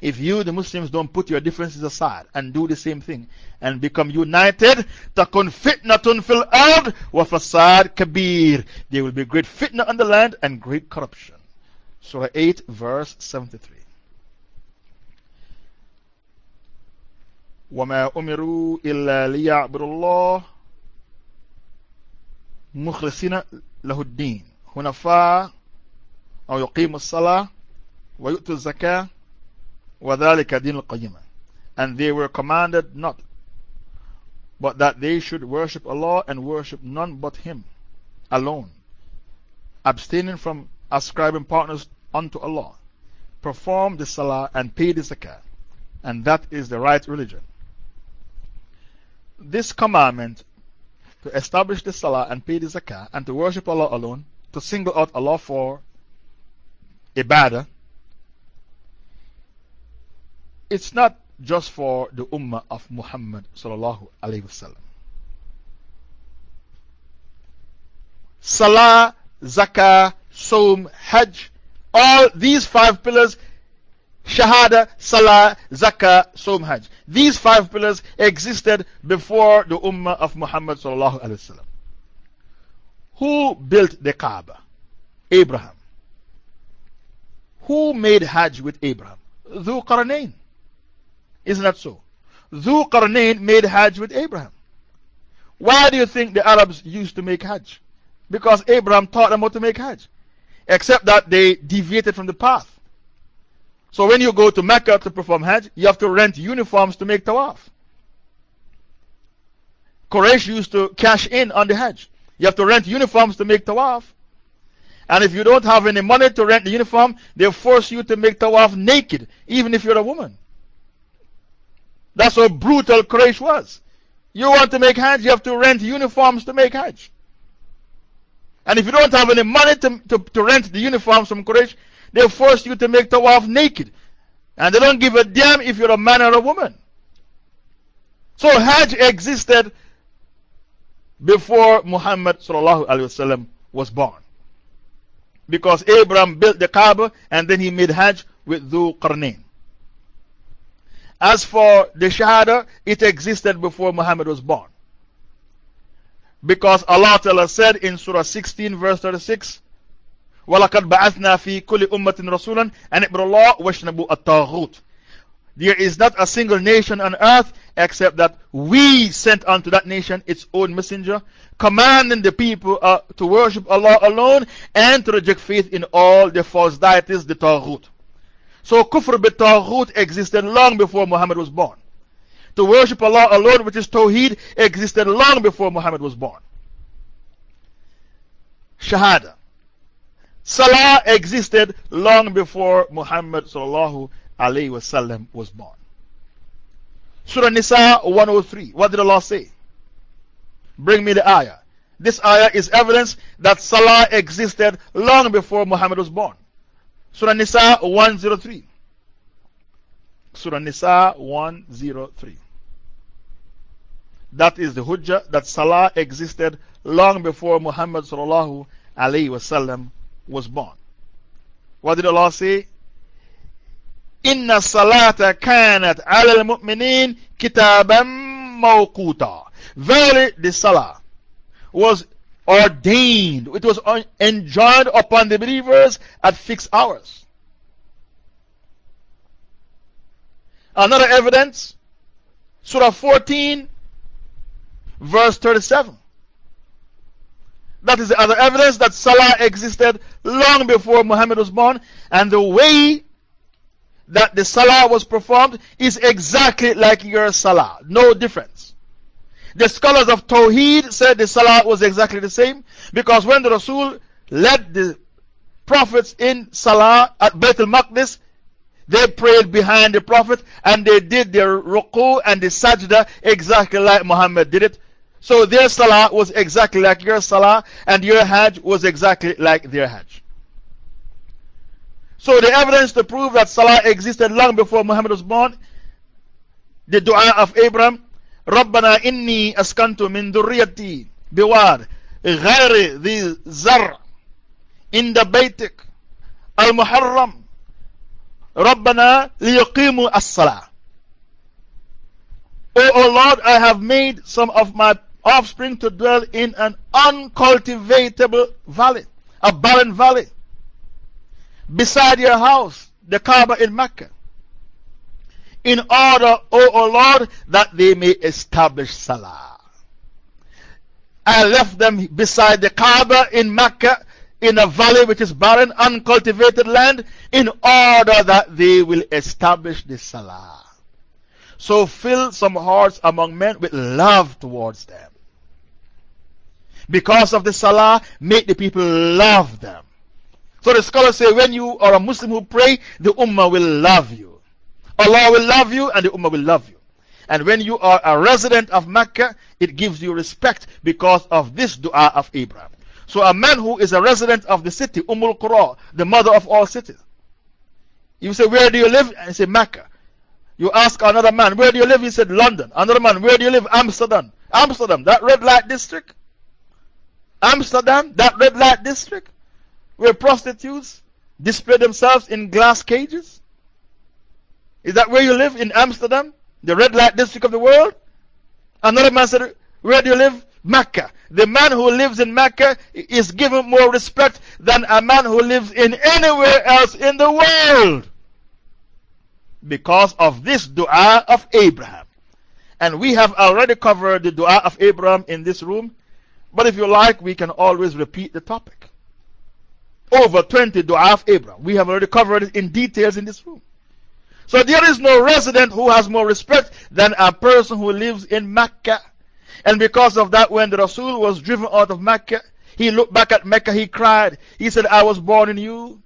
if you, the Muslims, don't put your differences aside and do the same thing and become united, تَكُنْ فِتْنَةٌ فِي الْأَرْضِ وَفَسَادٌ كَبِيرٌ There will be great fitna on the land and great corruption. Surah 8, verse 73. وما أمروا إلا ليعبدوا الله مخلصين له الدين هنفاء أو يقيموا الصلاة ويؤتوا الزكاة وذلك دين القيمة and they were commanded not but that they should worship Allah and worship none but Him alone abstaining from ascribing partners unto Allah perform the salah and pay the zakah and that is the right religion this commandment to establish the salah and pay the zakah and to worship Allah alone, to single out Allah for ibadah, it's not just for the ummah of Muhammad. Salah, zakah, Sawm, Hajj, all these five pillars Shahada, Salah, Zakah, Sawm, Hajj. These five pillars existed before the Ummah of Muhammad. Who built the Kaaba? Abraham. Who made Hajj with Abraham? Dhu Qarnayn. Isn't that so? Dhu Qarnayn made Hajj with Abraham. Why do you think the Arabs used to make Hajj? Because Abraham taught them how to make Hajj. Except that they deviated from the path. So when you go to Mecca to perform Hajj, you have to rent uniforms to make tawaf. Quraysh used to cash in on the Hajj. You have to rent uniforms to make tawaf. And if you don't have any money to rent the uniform, they force you to make tawaf naked, even if you're a woman. That's how brutal Quraysh was. You want to make Hajj, you have to rent uniforms to make Hajj. And if you don't have any money to, to, to rent the uniforms from Quraysh, they force you to make tawaf naked. And they don't give a damn if you're a man or a woman. So Hajj existed before Muhammad was born. Because Abraham built the Kaaba and then he made Hajj with Dhu Qarnayn. As for the Shahada, it existed before Muhammad was born. Because Allah Ta'ala said in Surah 16, verse 36, There is not a single nation on earth except that we sent unto that nation its own messenger, commanding the people uh, to worship Allah alone and to reject faith in all the false deities, the Taghut. So Kufr bi Taghut existed long before Muhammad was born. To worship Allah alone, which is Tawheed, existed long before Muhammad was born. Shahada. Salah existed long before Muhammad wasallam was born. Surah Nisa 103. What did Allah say? Bring me the ayah. This ayah is evidence that Salah existed long before Muhammad was born. Surah Nisa 103. Surah Nisa 103. That is the hujjah that Salah existed long before Muhammad sallallahu alayhi wasallam was born. What did Allah say? Inna salata kanat ala al-mu'minin kitaban mawquta. Verily, the salah was ordained, it was enjoined upon the believers at fixed hours. Another evidence, Surah 14, verse 37. That is the other evidence that Salah existed long before Muhammad was born, and the way that the Salah was performed is exactly like your Salah, no difference. The scholars of Tawheed said the Salah was exactly the same because when the Rasul led the prophets in Salah at Baitul Maqdis, they prayed behind the Prophet and they did their ruku and the sajda exactly like Muhammad did it so their salah was exactly like your salah, and your hajj was exactly like their hajj. So the evidence to prove that salah existed long before Muhammad was born, the dua of Abraham, ربنا إني أسكنت من ذريتي بواد غير ذي زرع عند بيتك المحرم رَبَّنَا لِيُقِيمُوا الصَّلَاةِ O, o Lord, I have made some of my offspring to dwell in an uncultivatable valley, a barren valley, beside your house, the Kaaba in Mecca, in order, O, Lord, that they may establish Salah. I left them beside the Kaaba in Mecca in a valley which is barren, uncultivated land, in order that they will establish the Salah. So fill some hearts among men with love towards them. Because of the Salah, make the people love them. So the scholars say when you are a Muslim who pray, the Ummah will love you. Allah will love you and the Ummah will love you. And when you are a resident of Mecca, it gives you respect because of this dua of Abraham. So a man who is a resident of the city, Ummul Qura, the mother of all cities. You say, Where do you live? And say, Mecca. You ask another man, Where do you live? He said, London. Another man, Where do you live? Amsterdam. Amsterdam, that red light district. Amsterdam, that red light district, where prostitutes display themselves in glass cages. Is that where you live in Amsterdam? The red light district of the world? Another man said, Where do you live? Mecca. The man who lives in Mecca is given more respect than a man who lives in anywhere else in the world. Because of this dua of Abraham. And we have already covered the dua of Abraham in this room. But if you like, we can always repeat the topic. Over 20 dua of Abraham. We have already covered it in details in this room. So there is no resident who has more respect than a person who lives in Mecca. And because of that, when the Rasul was driven out of Mecca, he looked back at Mecca, he cried. He said, I was born in you.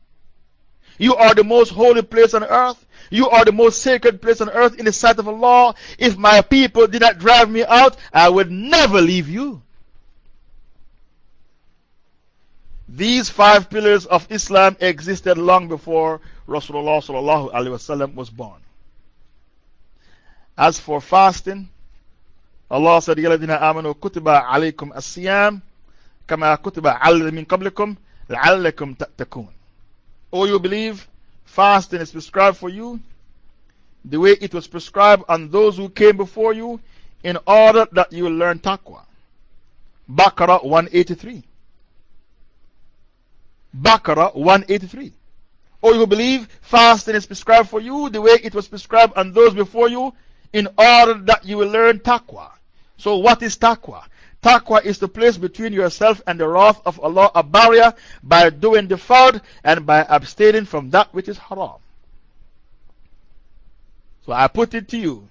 You are the most holy place on earth. You are the most sacred place on earth in the sight of Allah. If my people did not drive me out, I would never leave you. These five pillars of Islam existed long before Rasulullah was born. As for fasting, Allah said, Ya ladina amanu kutiba alaykum as-siyam kama kutiba ala min qablikum la'allakum ta'takun. O you believe, fasting is prescribed for you the way it was prescribed on those who came before you in order that you learn taqwa. Baqarah 183. Baqarah 183. Or you believe fasting is prescribed for you the way it was prescribed on those before you in order that you will learn taqwa. So, what is taqwa? Taqwa is to place between yourself and the wrath of Allah a barrier by doing the fard and by abstaining from that which is haram. So, I put it to you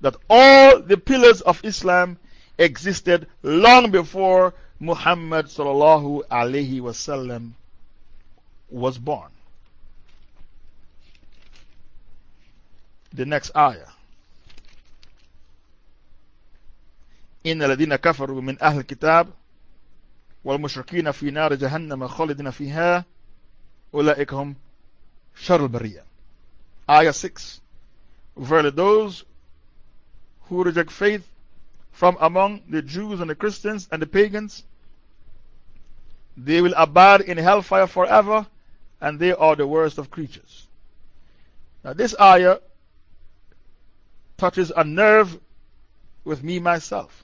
that all the pillars of Islam existed long before Muhammad sallallahu alayhi wasallam was born. The next ayah. إن الذين كفروا من أهل الكتاب والمشركين في نار جهنم خالدين فيها أولئك هم شر البرية Ayah 6 Verily those who reject faith from among the Jews and the Christians and the pagans they will abide in hellfire forever and they are the worst of creatures. Now, this ayah touches a nerve with me myself.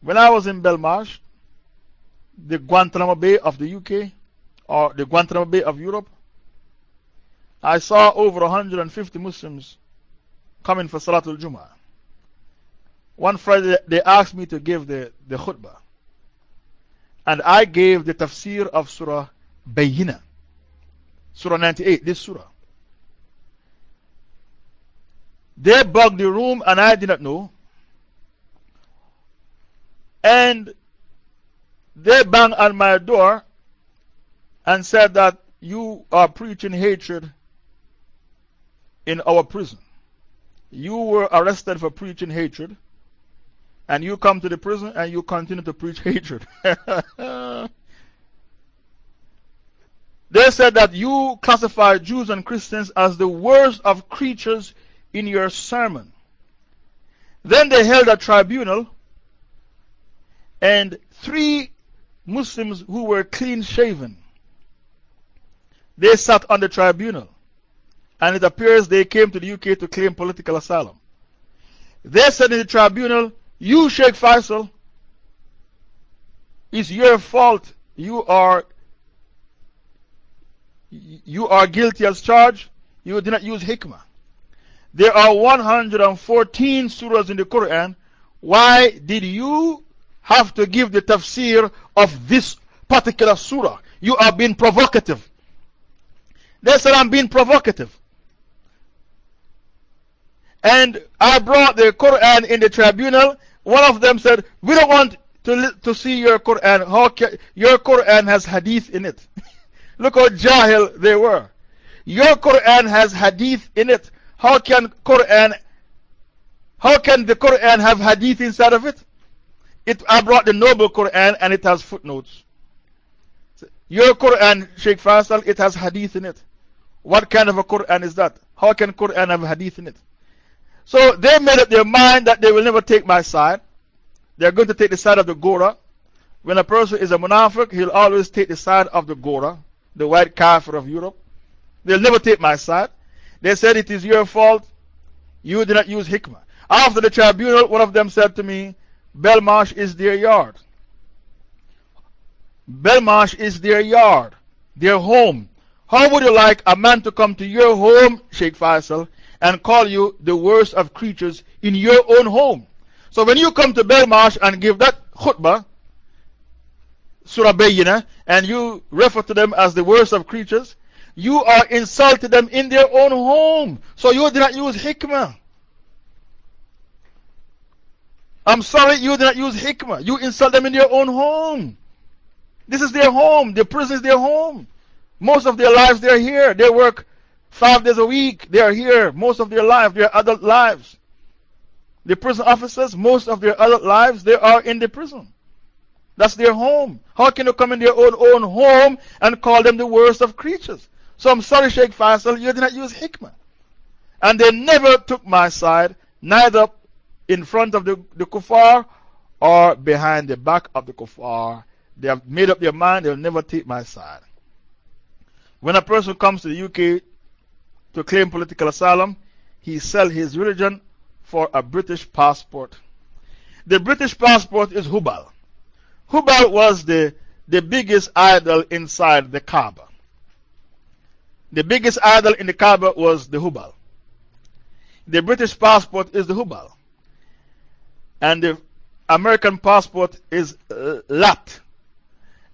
When I was in Belmarsh, the Guantanamo Bay of the UK, or the Guantanamo Bay of Europe, I saw over 150 Muslims coming for Salatul Jummah. One Friday, they asked me to give the, the khutbah. And I gave the tafsir of Surah Bayina. Surah 98, this surah. They bugged the room and I did not know. And they banged on my door and said that you are preaching hatred in our prison. You were arrested for preaching hatred, and you come to the prison and you continue to preach hatred. They said that you classify Jews and Christians as the worst of creatures in your sermon. Then they held a tribunal, and three Muslims who were clean shaven they sat on the tribunal. and it appears they came to the UK to claim political asylum. They said in the tribunal, You, Sheikh Faisal, it's your fault. You are, you are guilty as charged. You did not use hikmah. There are 114 surahs in the Quran. Why did you have to give the tafsir of this particular surah? You are being provocative. They said, I'm being provocative. And I brought the Quran in the tribunal. One of them said, We don't want to, to see your Quran. How your Quran has hadith in it. Look how jahil they were. Your Quran has hadith in it. How can Quran, how can the Quran have hadith inside of it? it I brought the noble Quran and it has footnotes. Your Quran, Sheikh Faisal, it has hadith in it. What kind of a Quran is that? How can Quran have hadith in it? So they made up their mind that they will never take my side. They're going to take the side of the Gora. When a person is a munafiq, he'll always take the side of the Gora, the white kafir of Europe. They'll never take my side. They said it is your fault. You did not use hikmah. After the tribunal, one of them said to me, Belmarsh is their yard. Belmarsh is their yard, their home. How would you like a man to come to your home, Sheikh Faisal, and call you the worst of creatures in your own home? So when you come to Belmarsh and give that khutbah, Surah Bayyina, and you refer to them as the worst of creatures, you are insulting them in their own home. So you did not use hikmah. I'm sorry, you did not use hikmah. You insult them in their own home. This is their home. The prison is their home. Most of their lives, they're here. They work five days a week. They are here. Most of their lives, their adult lives. The prison officers, most of their adult lives, they are in the prison. That's their home. How can you come in their own, own home and call them the worst of creatures? So I'm sorry, Sheikh Faisal, you did not use hikmah. And they never took my side, neither in front of the, the kuffar or behind the back of the kuffar. They have made up their mind they'll never take my side. When a person comes to the UK to claim political asylum, he sells his religion for a British passport. The British passport is Hubal. Hubal was the, the biggest idol inside the Kaaba. The biggest idol in the Kaaba was the Hubal. The British passport is the Hubal. And the American passport is uh, Lat.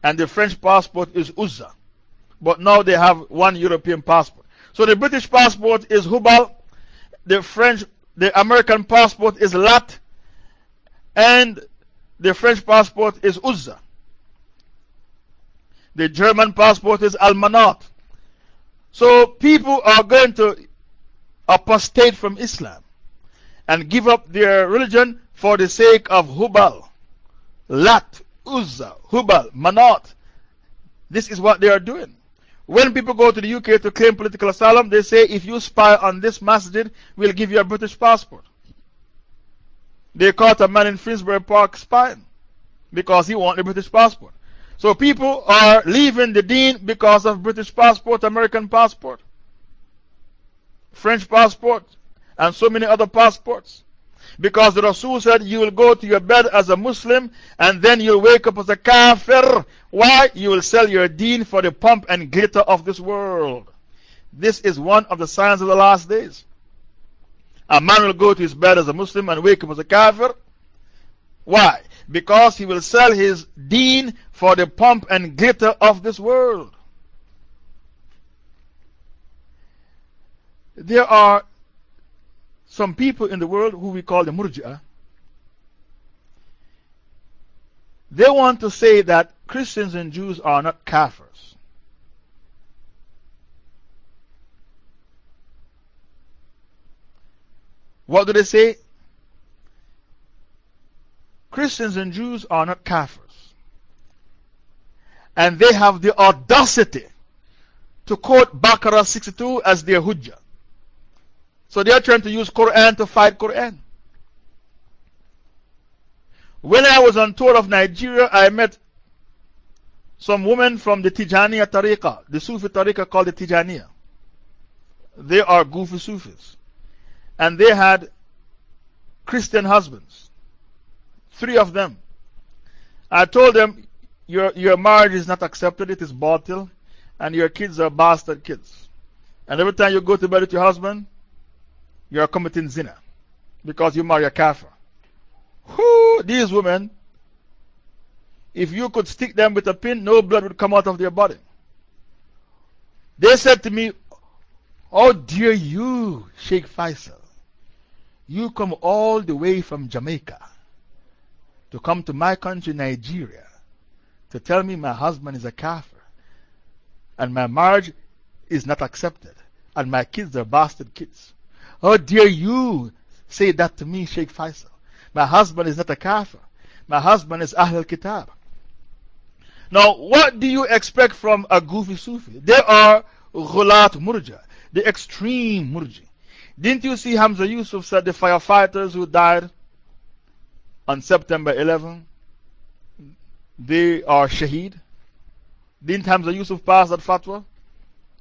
And the French passport is Uzza. But now they have one European passport. So the British passport is Hubal. The French, the American passport is Lat. And the French passport is Uzza. The German passport is Al-Manat. So people are going to apostate from Islam and give up their religion for the sake of Hubal, Lat, Uzza, Hubal, Manat. This is what they are doing. When people go to the UK to claim political asylum, they say, if you spy on this masjid, we'll give you a British passport. They caught a man in Finsbury Park spying because he wanted a British passport. So people are leaving the deen because of British passport, American passport, French passport, and so many other passports. Because the Rasul said, You will go to your bed as a Muslim and then you'll wake up as a kafir. Why? You will sell your deen for the pomp and glitter of this world. This is one of the signs of the last days. A man will go to his bed as a Muslim and wake up as a kafir. Why? Because he will sell his deen for the pomp and glitter of this world. There are some people in the world who we call the Murji'ah. They want to say that Christians and Jews are not kafirs. What do they say? Christians and Jews are not kafirs. And they have the audacity to quote Baqarah 62 as their hujjah. So they are trying to use Quran to fight Quran. When I was on tour of Nigeria, I met some women from the Tijaniya Tariqa, the Sufi Tariqa called the Tijaniya. they are goofy Sufis. And they had Christian husbands, three of them. I told them, your, your marriage is not accepted, it is batil, and your kids are bastard kids. And every time you go to bed with your husband, you are committing zina because you marry a kafir. Who, these women, if you could stick them with a pin, no blood would come out of their body. They said to me, Oh, dear you, Sheikh Faisal, you come all the way from Jamaica to come to my country, Nigeria, to tell me my husband is a kafir and my marriage is not accepted and my kids are bastard kids. Oh, dear you, say that to me, Sheikh Faisal. My husband is not a kafir. My husband is Ahl Kitab. Now, what do you expect from a goofy Sufi? They are Ghulat Murja, the extreme Murji. Didn't you see Hamza Yusuf said the firefighters who died on September 11? They are Shaheed. Didn't Hamza Yusuf pass that fatwa?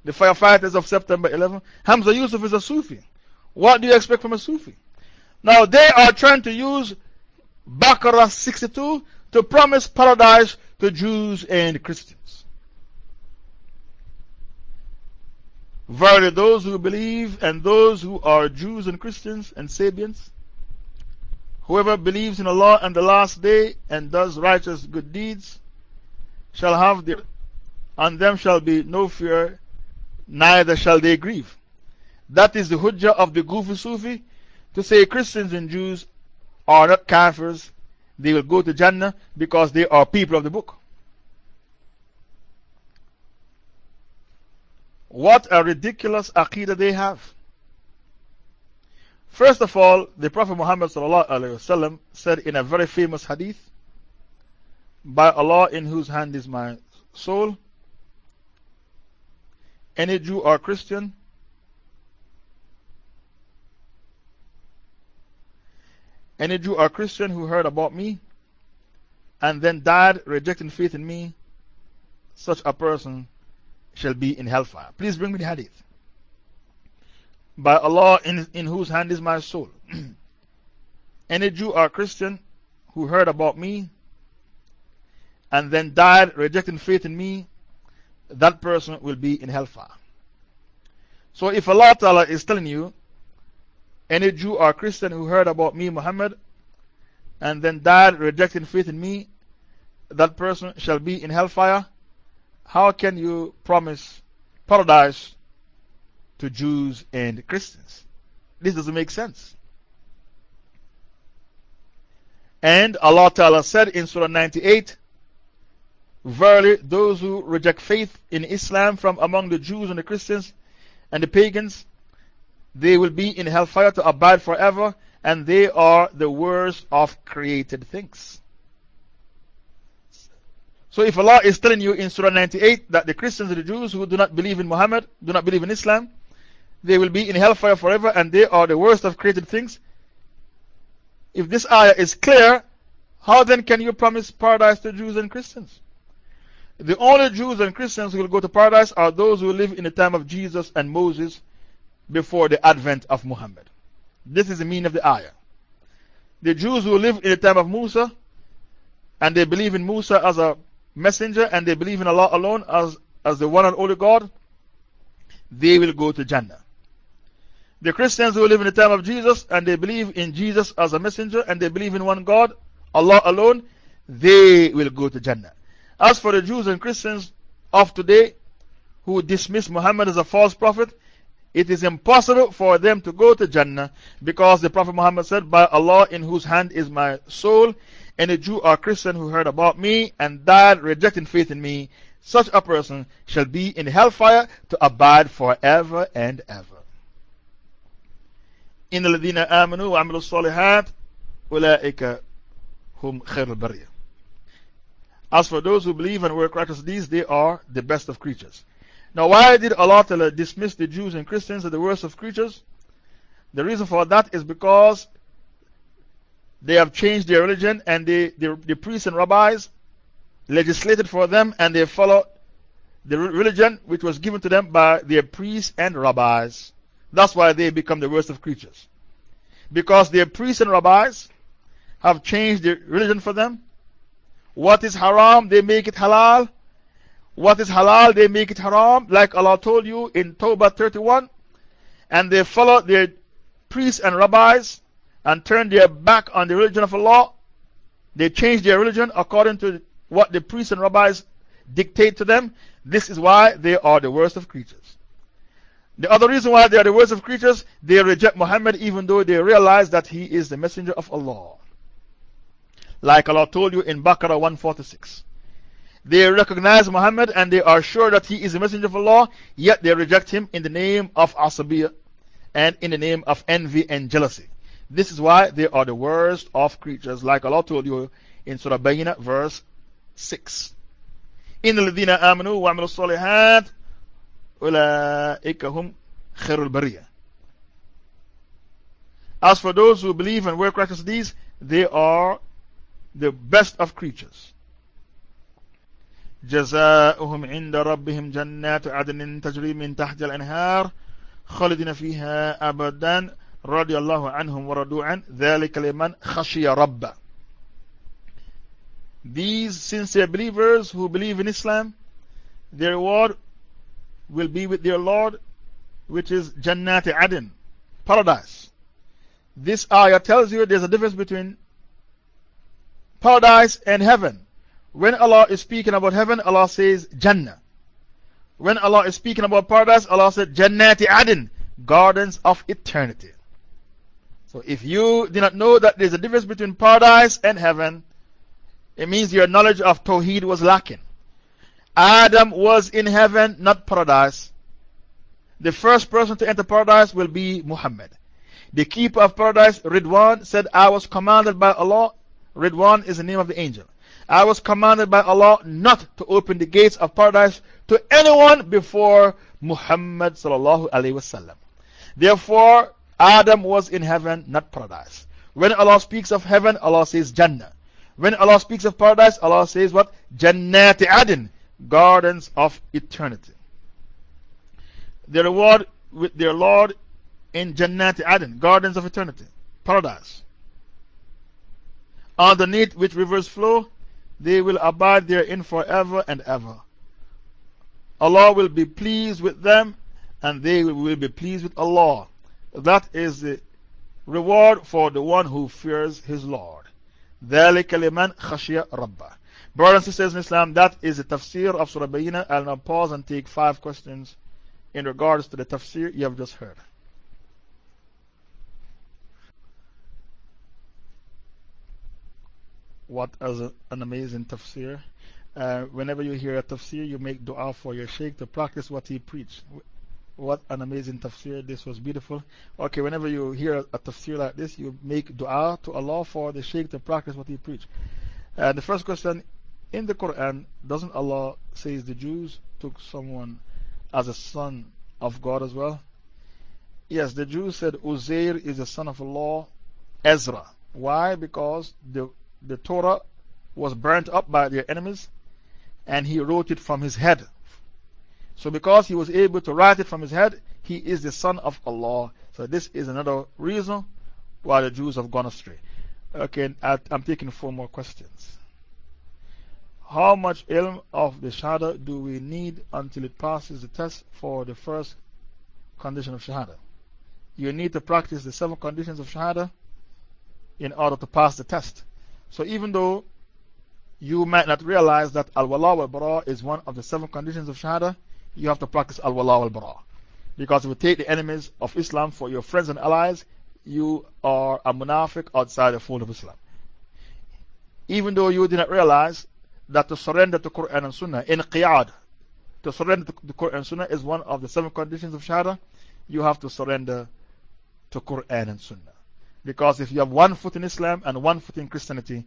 The firefighters of September 11? Hamza Yusuf is a Sufi. What do you expect from a Sufi? Now they are trying to use Baqarah 62 to promise paradise to Jews and Christians. Verily, those who believe and those who are Jews and Christians and Sabians, whoever believes in Allah and the last day and does righteous good deeds, shall have the, on them shall be no fear, neither shall they grieve. That is the hujjah of the Goofy Sufi to say Christians and Jews are not kafirs, they will go to Jannah because they are people of the book. What a ridiculous aqidah they have. First of all, the Prophet Muhammad said in a very famous hadith, By Allah in whose hand is my soul, any Jew or Christian Any Jew or Christian who heard about me and then died rejecting faith in me, such a person shall be in hellfire. Please bring me the hadith. By Allah, in, in whose hand is my soul. Any Jew or Christian who heard about me and then died rejecting faith in me, that person will be in hellfire. So if Allah Ta'ala is telling you any Jew or Christian who heard about me, Muhammad, and then died rejecting faith in me, that person shall be in hellfire. How can you promise paradise to Jews and Christians? This doesn't make sense. And Allah Ta'ala said in Surah 98 Verily, those who reject faith in Islam from among the Jews and the Christians and the pagans they will be in hellfire to abide forever, and they are the worst of created things. So, if Allah is telling you in Surah 98 that the Christians and the Jews who do not believe in Muhammad, do not believe in Islam, they will be in hellfire forever and they are the worst of created things. If this ayah is clear, how then can you promise paradise to Jews and Christians? The only Jews and Christians who will go to paradise are those who live in the time of Jesus and Moses before the advent of Muhammad. This is the meaning of the ayah. The Jews who live in the time of Musa and they believe in Musa as a messenger and they believe in Allah alone as, as the one and only God, they will go to Jannah. The Christians who live in the time of Jesus and they believe in Jesus as a messenger and they believe in one God, Allah alone, they will go to Jannah. As for the Jews and Christians of today who dismiss Muhammad as a false prophet, it is impossible for them to go to Jannah because the Prophet Muhammad said, By Allah in whose hand is my soul, any Jew or Christian who heard about me and died rejecting faith in me, such a person shall be in hellfire to abide forever and ever. إن الذين آمنوا وعملوا الصالحات أولئك هم خير البرية. As for those who believe and work righteous deeds, they are the best of creatures. Now, why did Allah dismiss the Jews and Christians as the worst of creatures? The reason for that is because they have changed their religion and the, the, the priests and rabbis legislated for them and they follow the religion which was given to them by their priests and rabbis. That's why they become the worst of creatures. Because their priests and rabbis have changed their religion for them. What is haram, they make it halal. What is halal, they make it haram, like Allah told you in Tawbah 31. And they follow their priests and rabbis and turn their back on the religion of Allah. They change their religion according to what the priests and rabbis dictate to them. This is why they are the worst of creatures. The other reason why they are the worst of creatures, they reject Muhammad even though they realize that he is the messenger of Allah. Like Allah told you in Baqarah 146. They recognize Muhammad and they are sure that he is the messenger of Allah, yet they reject him in the name of Asabiyah and in the name of envy and jealousy. This is why they are the worst of creatures, like Allah told you in Surah Bayina, verse 6. In the Ladina Amanu wa Salihat أولئك هم خير البرية As for those who believe and work righteous deeds, they are the best of creatures. جزاؤهم عند ربهم جنات عدن تجري من تحت الأنهار خالدين فيها أبدا رضي الله عنهم ورضوا عن ذلك لمن خشي ربه These sincere believers who believe in Islam, their reward will be with their Lord, which is Jannat Adin, paradise. This ayah tells you there's a difference between paradise and heaven. When Allah is speaking about heaven, Allah says Jannah. When Allah is speaking about paradise, Allah said Jannati Adin, gardens of eternity. So if you do not know that there's a difference between paradise and heaven, it means your knowledge of Tawheed was lacking. Adam was in heaven, not paradise. The first person to enter paradise will be Muhammad. The keeper of paradise, Ridwan, said, I was commanded by Allah. Ridwan is the name of the angel. I was commanded by Allah not to open the gates of paradise to anyone before Muhammad. Therefore, Adam was in heaven, not paradise. When Allah speaks of heaven, Allah says Jannah. When Allah speaks of paradise, Allah says what? Jannati Adin, gardens of eternity. The reward with their Lord in Jannati Adin, gardens of eternity, paradise. Underneath which rivers flow, they will abide therein forever and ever. Allah will be pleased with them, and they will be pleased with Allah. That is the reward for the one who fears his Lord. ذَلِكَ لِمَنْ خَشِيَ رَبَّهِ Brothers and sisters in Islam, that is the tafsir of Surah Bayina. I'll now pause and take five questions in regards to the tafsir you have just heard. What an amazing tafsir. Uh, whenever you hear a tafsir, you make dua for your sheikh to practice what he preached. What an amazing tafsir. This was beautiful. Okay, whenever you hear a, tafsir like this, you make dua to Allah for the Shaykh to practice what he preached. Uh, the first question in the Quran, doesn't Allah say the Jews took someone as a son of God as well? Yes, the Jews said Uzair is the son of Allah, Ezra. Why? Because the, the Torah was burnt up by their enemies and he wrote it from his head. So, because he was able to write it from his head, he is the son of Allah. So, this is another reason why the Jews have gone astray. Okay, I'm taking four more questions. How much ilm of the Shahada do we need until it passes the test for the first condition of Shahada? You need to practice the seven conditions of Shahada in order to pass the test. So, even though you might not realize that Al Wala wal Bara is one of the seven conditions of Shahada, you have to practice al wala al bara. Because if you take the enemies of Islam for your friends and allies, you are a munafiq outside the fold of Islam. Even though you did not realize that to surrender to Quran and Sunnah, in qiyad, to surrender to the Quran and Sunnah is one of the seven conditions of Shahada, you have to surrender to Quran and Sunnah. Because if you have one foot in Islam and one foot in Christianity,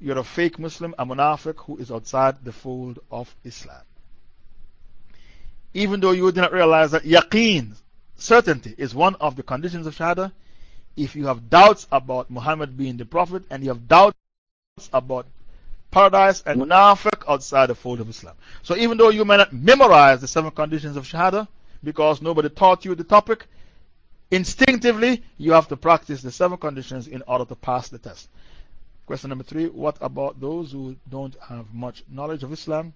you're a fake Muslim, a munafiq who is outside the fold of Islam. Even though you do not realize that yaqeen, certainty, is one of the conditions of Shahada, if you have doubts about Muhammad being the Prophet and you have doubts about paradise and munafiq outside the fold of Islam. So even though you may not memorize the seven conditions of Shahada because nobody taught you the topic, Instinctively, you have to practice the seven conditions in order to pass the test. Question number three What about those who don't have much knowledge of Islam?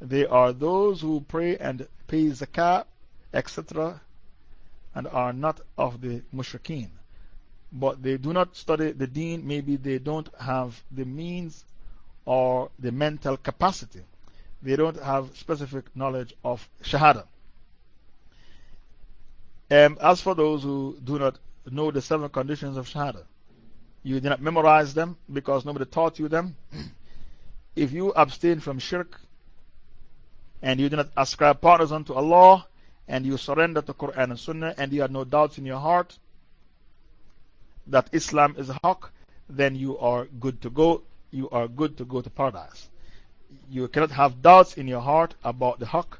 They are those who pray and pay zakah, etc., and are not of the mushrikeen. But they do not study the deen, maybe they don't have the means or the mental capacity. They don't have specific knowledge of Shahada. Um, as for those who do not know the seven conditions of Shahada, you did not memorize them because nobody taught you them. if you abstain from shirk and you do not ascribe partners unto Allah and you surrender to Quran and Sunnah and you have no doubts in your heart that Islam is a haqq, then you are good to go. You are good to go to paradise. You cannot have doubts in your heart about the haqq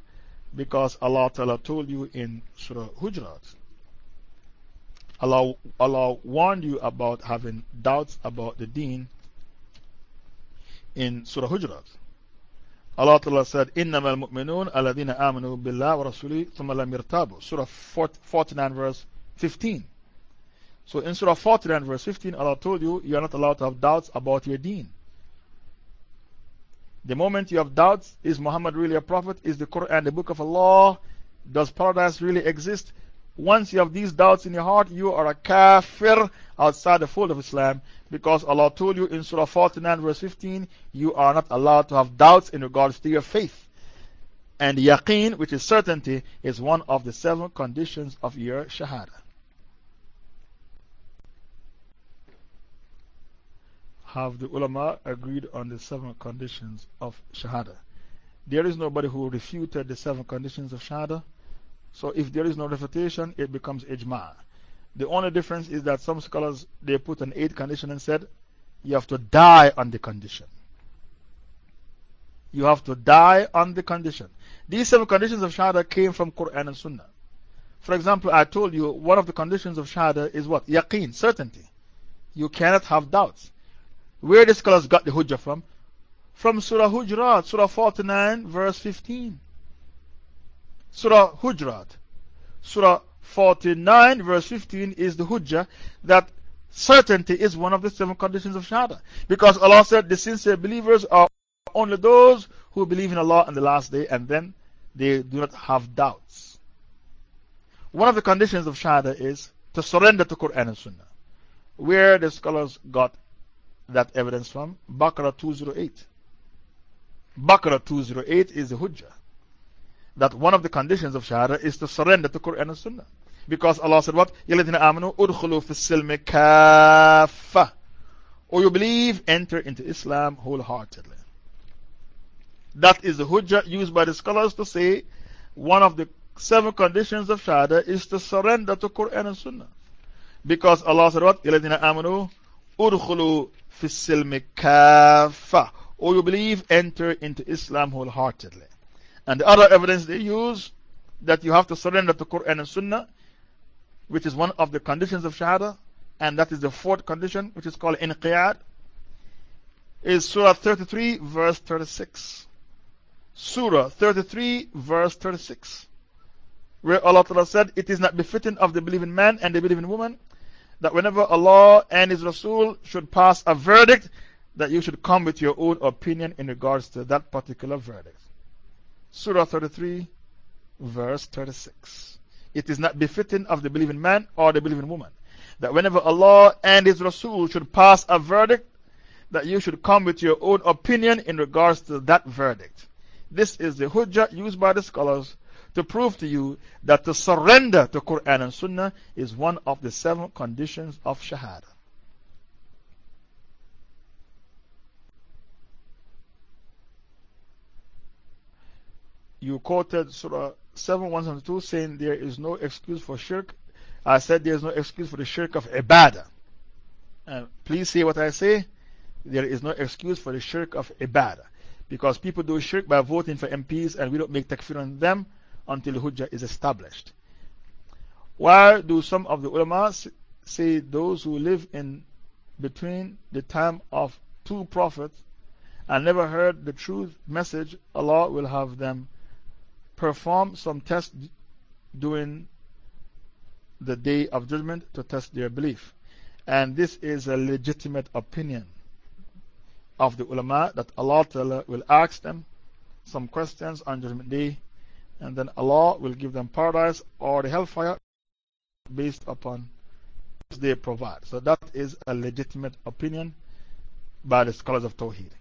because Allah Ta'ala told you in Surah Hujurat. Allah, Allah warned you about having doubts about the deen in Surah Hujurat. Allah Ta'ala said, إِنَّمَا الْمُؤْمِنُونَ الَّذِينَ آمَنُوا بِاللَّهِ وَرَسُولِهِ ثُمَّ لَمْ يَرْتَابُوا Surah 49 verse 15. So in Surah 49 verse 15, Allah told you, you are not allowed to have doubts about your deen. The moment you have doubts, is Muhammad really a prophet? Is the Quran and the book of Allah? Does paradise really exist? Once you have these doubts in your heart, you are a kafir outside the fold of Islam because Allah told you in Surah 49, verse 15, you are not allowed to have doubts in regards to your faith. And yaqeen, which is certainty, is one of the seven conditions of your shahada. Have the ulama agreed on the seven conditions of shahada? There is nobody who refuted the seven conditions of shahada. So if there is no refutation, it becomes ijma. The only difference is that some scholars they put an eighth condition and said you have to die on the condition. You have to die on the condition. These seven conditions of Shahada came from Quran and Sunnah. For example, I told you one of the conditions of Shahada is what? Yaqeen, certainty. You cannot have doubts. Where the scholars got the Hujjah from? From Surah Hujurat, Surah 49, verse 15. Surah Hujurat. Surah 49, verse 15 is the Hujjah that certainty is one of the seven conditions of Shahada. Because Allah said the sincere believers are only those who believe in Allah on the last day and then they do not have doubts. One of the conditions of Shahada is to surrender to Quran and Sunnah. Where the scholars got that evidence from? Baqarah 208. Baqarah 208 is the Hujjah. That one of the conditions of Shahada is to surrender to Quran and Sunnah. Because Allah said, What? Yalidina amanu udkhulu fi. Or you believe, enter into Islam wholeheartedly. That is the Hujjah used by the scholars to say one of the seven conditions of Shahada is to surrender to Quran and Sunnah. Because Allah said, What? Yalidina amanu Urkhulu fisilmikafa. Or oh, you believe, enter into Islam wholeheartedly. And the other evidence they use that you have to surrender to Quran and Sunnah, which is one of the conditions of Shahada, and that is the fourth condition, which is called Inqiyad, is Surah 33, verse 36. Surah 33, verse 36, where Allah Ta'ala said, It is not befitting of the believing man and the believing woman that whenever Allah and His Rasul should pass a verdict, that you should come with your own opinion in regards to that particular verdict. Surah 33, verse 36. It is not befitting of the believing man or the believing woman that whenever Allah and His Rasul should pass a verdict, that you should come with your own opinion in regards to that verdict. This is the hujjah used by the scholars to prove to you that to surrender to Quran and Sunnah is one of the seven conditions of Shahada. you quoted Surah 7 172 saying there is no excuse for shirk. I said there is no excuse for the shirk of ibadah. Please say what I say. There is no excuse for the shirk of ibadah. Because people do shirk by voting for MPs and we don't make takfir on them until hujjah is established. Why do some of the ulama say those who live in between the time of two prophets and never heard the truth message, Allah will have them perform some tests during the day of judgment to test their belief. And this is a legitimate opinion of the ulama that Allah will ask them some questions on Judgment Day, and then Allah will give them paradise or the hellfire based upon they provide. So that is a legitimate opinion by the scholars of Tawheed.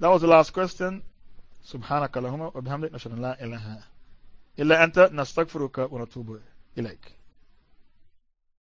That was the last question. سبحانك اللهم وبحمدك نشهد ان لا اله الا انت نستغفرك ونتوب اليك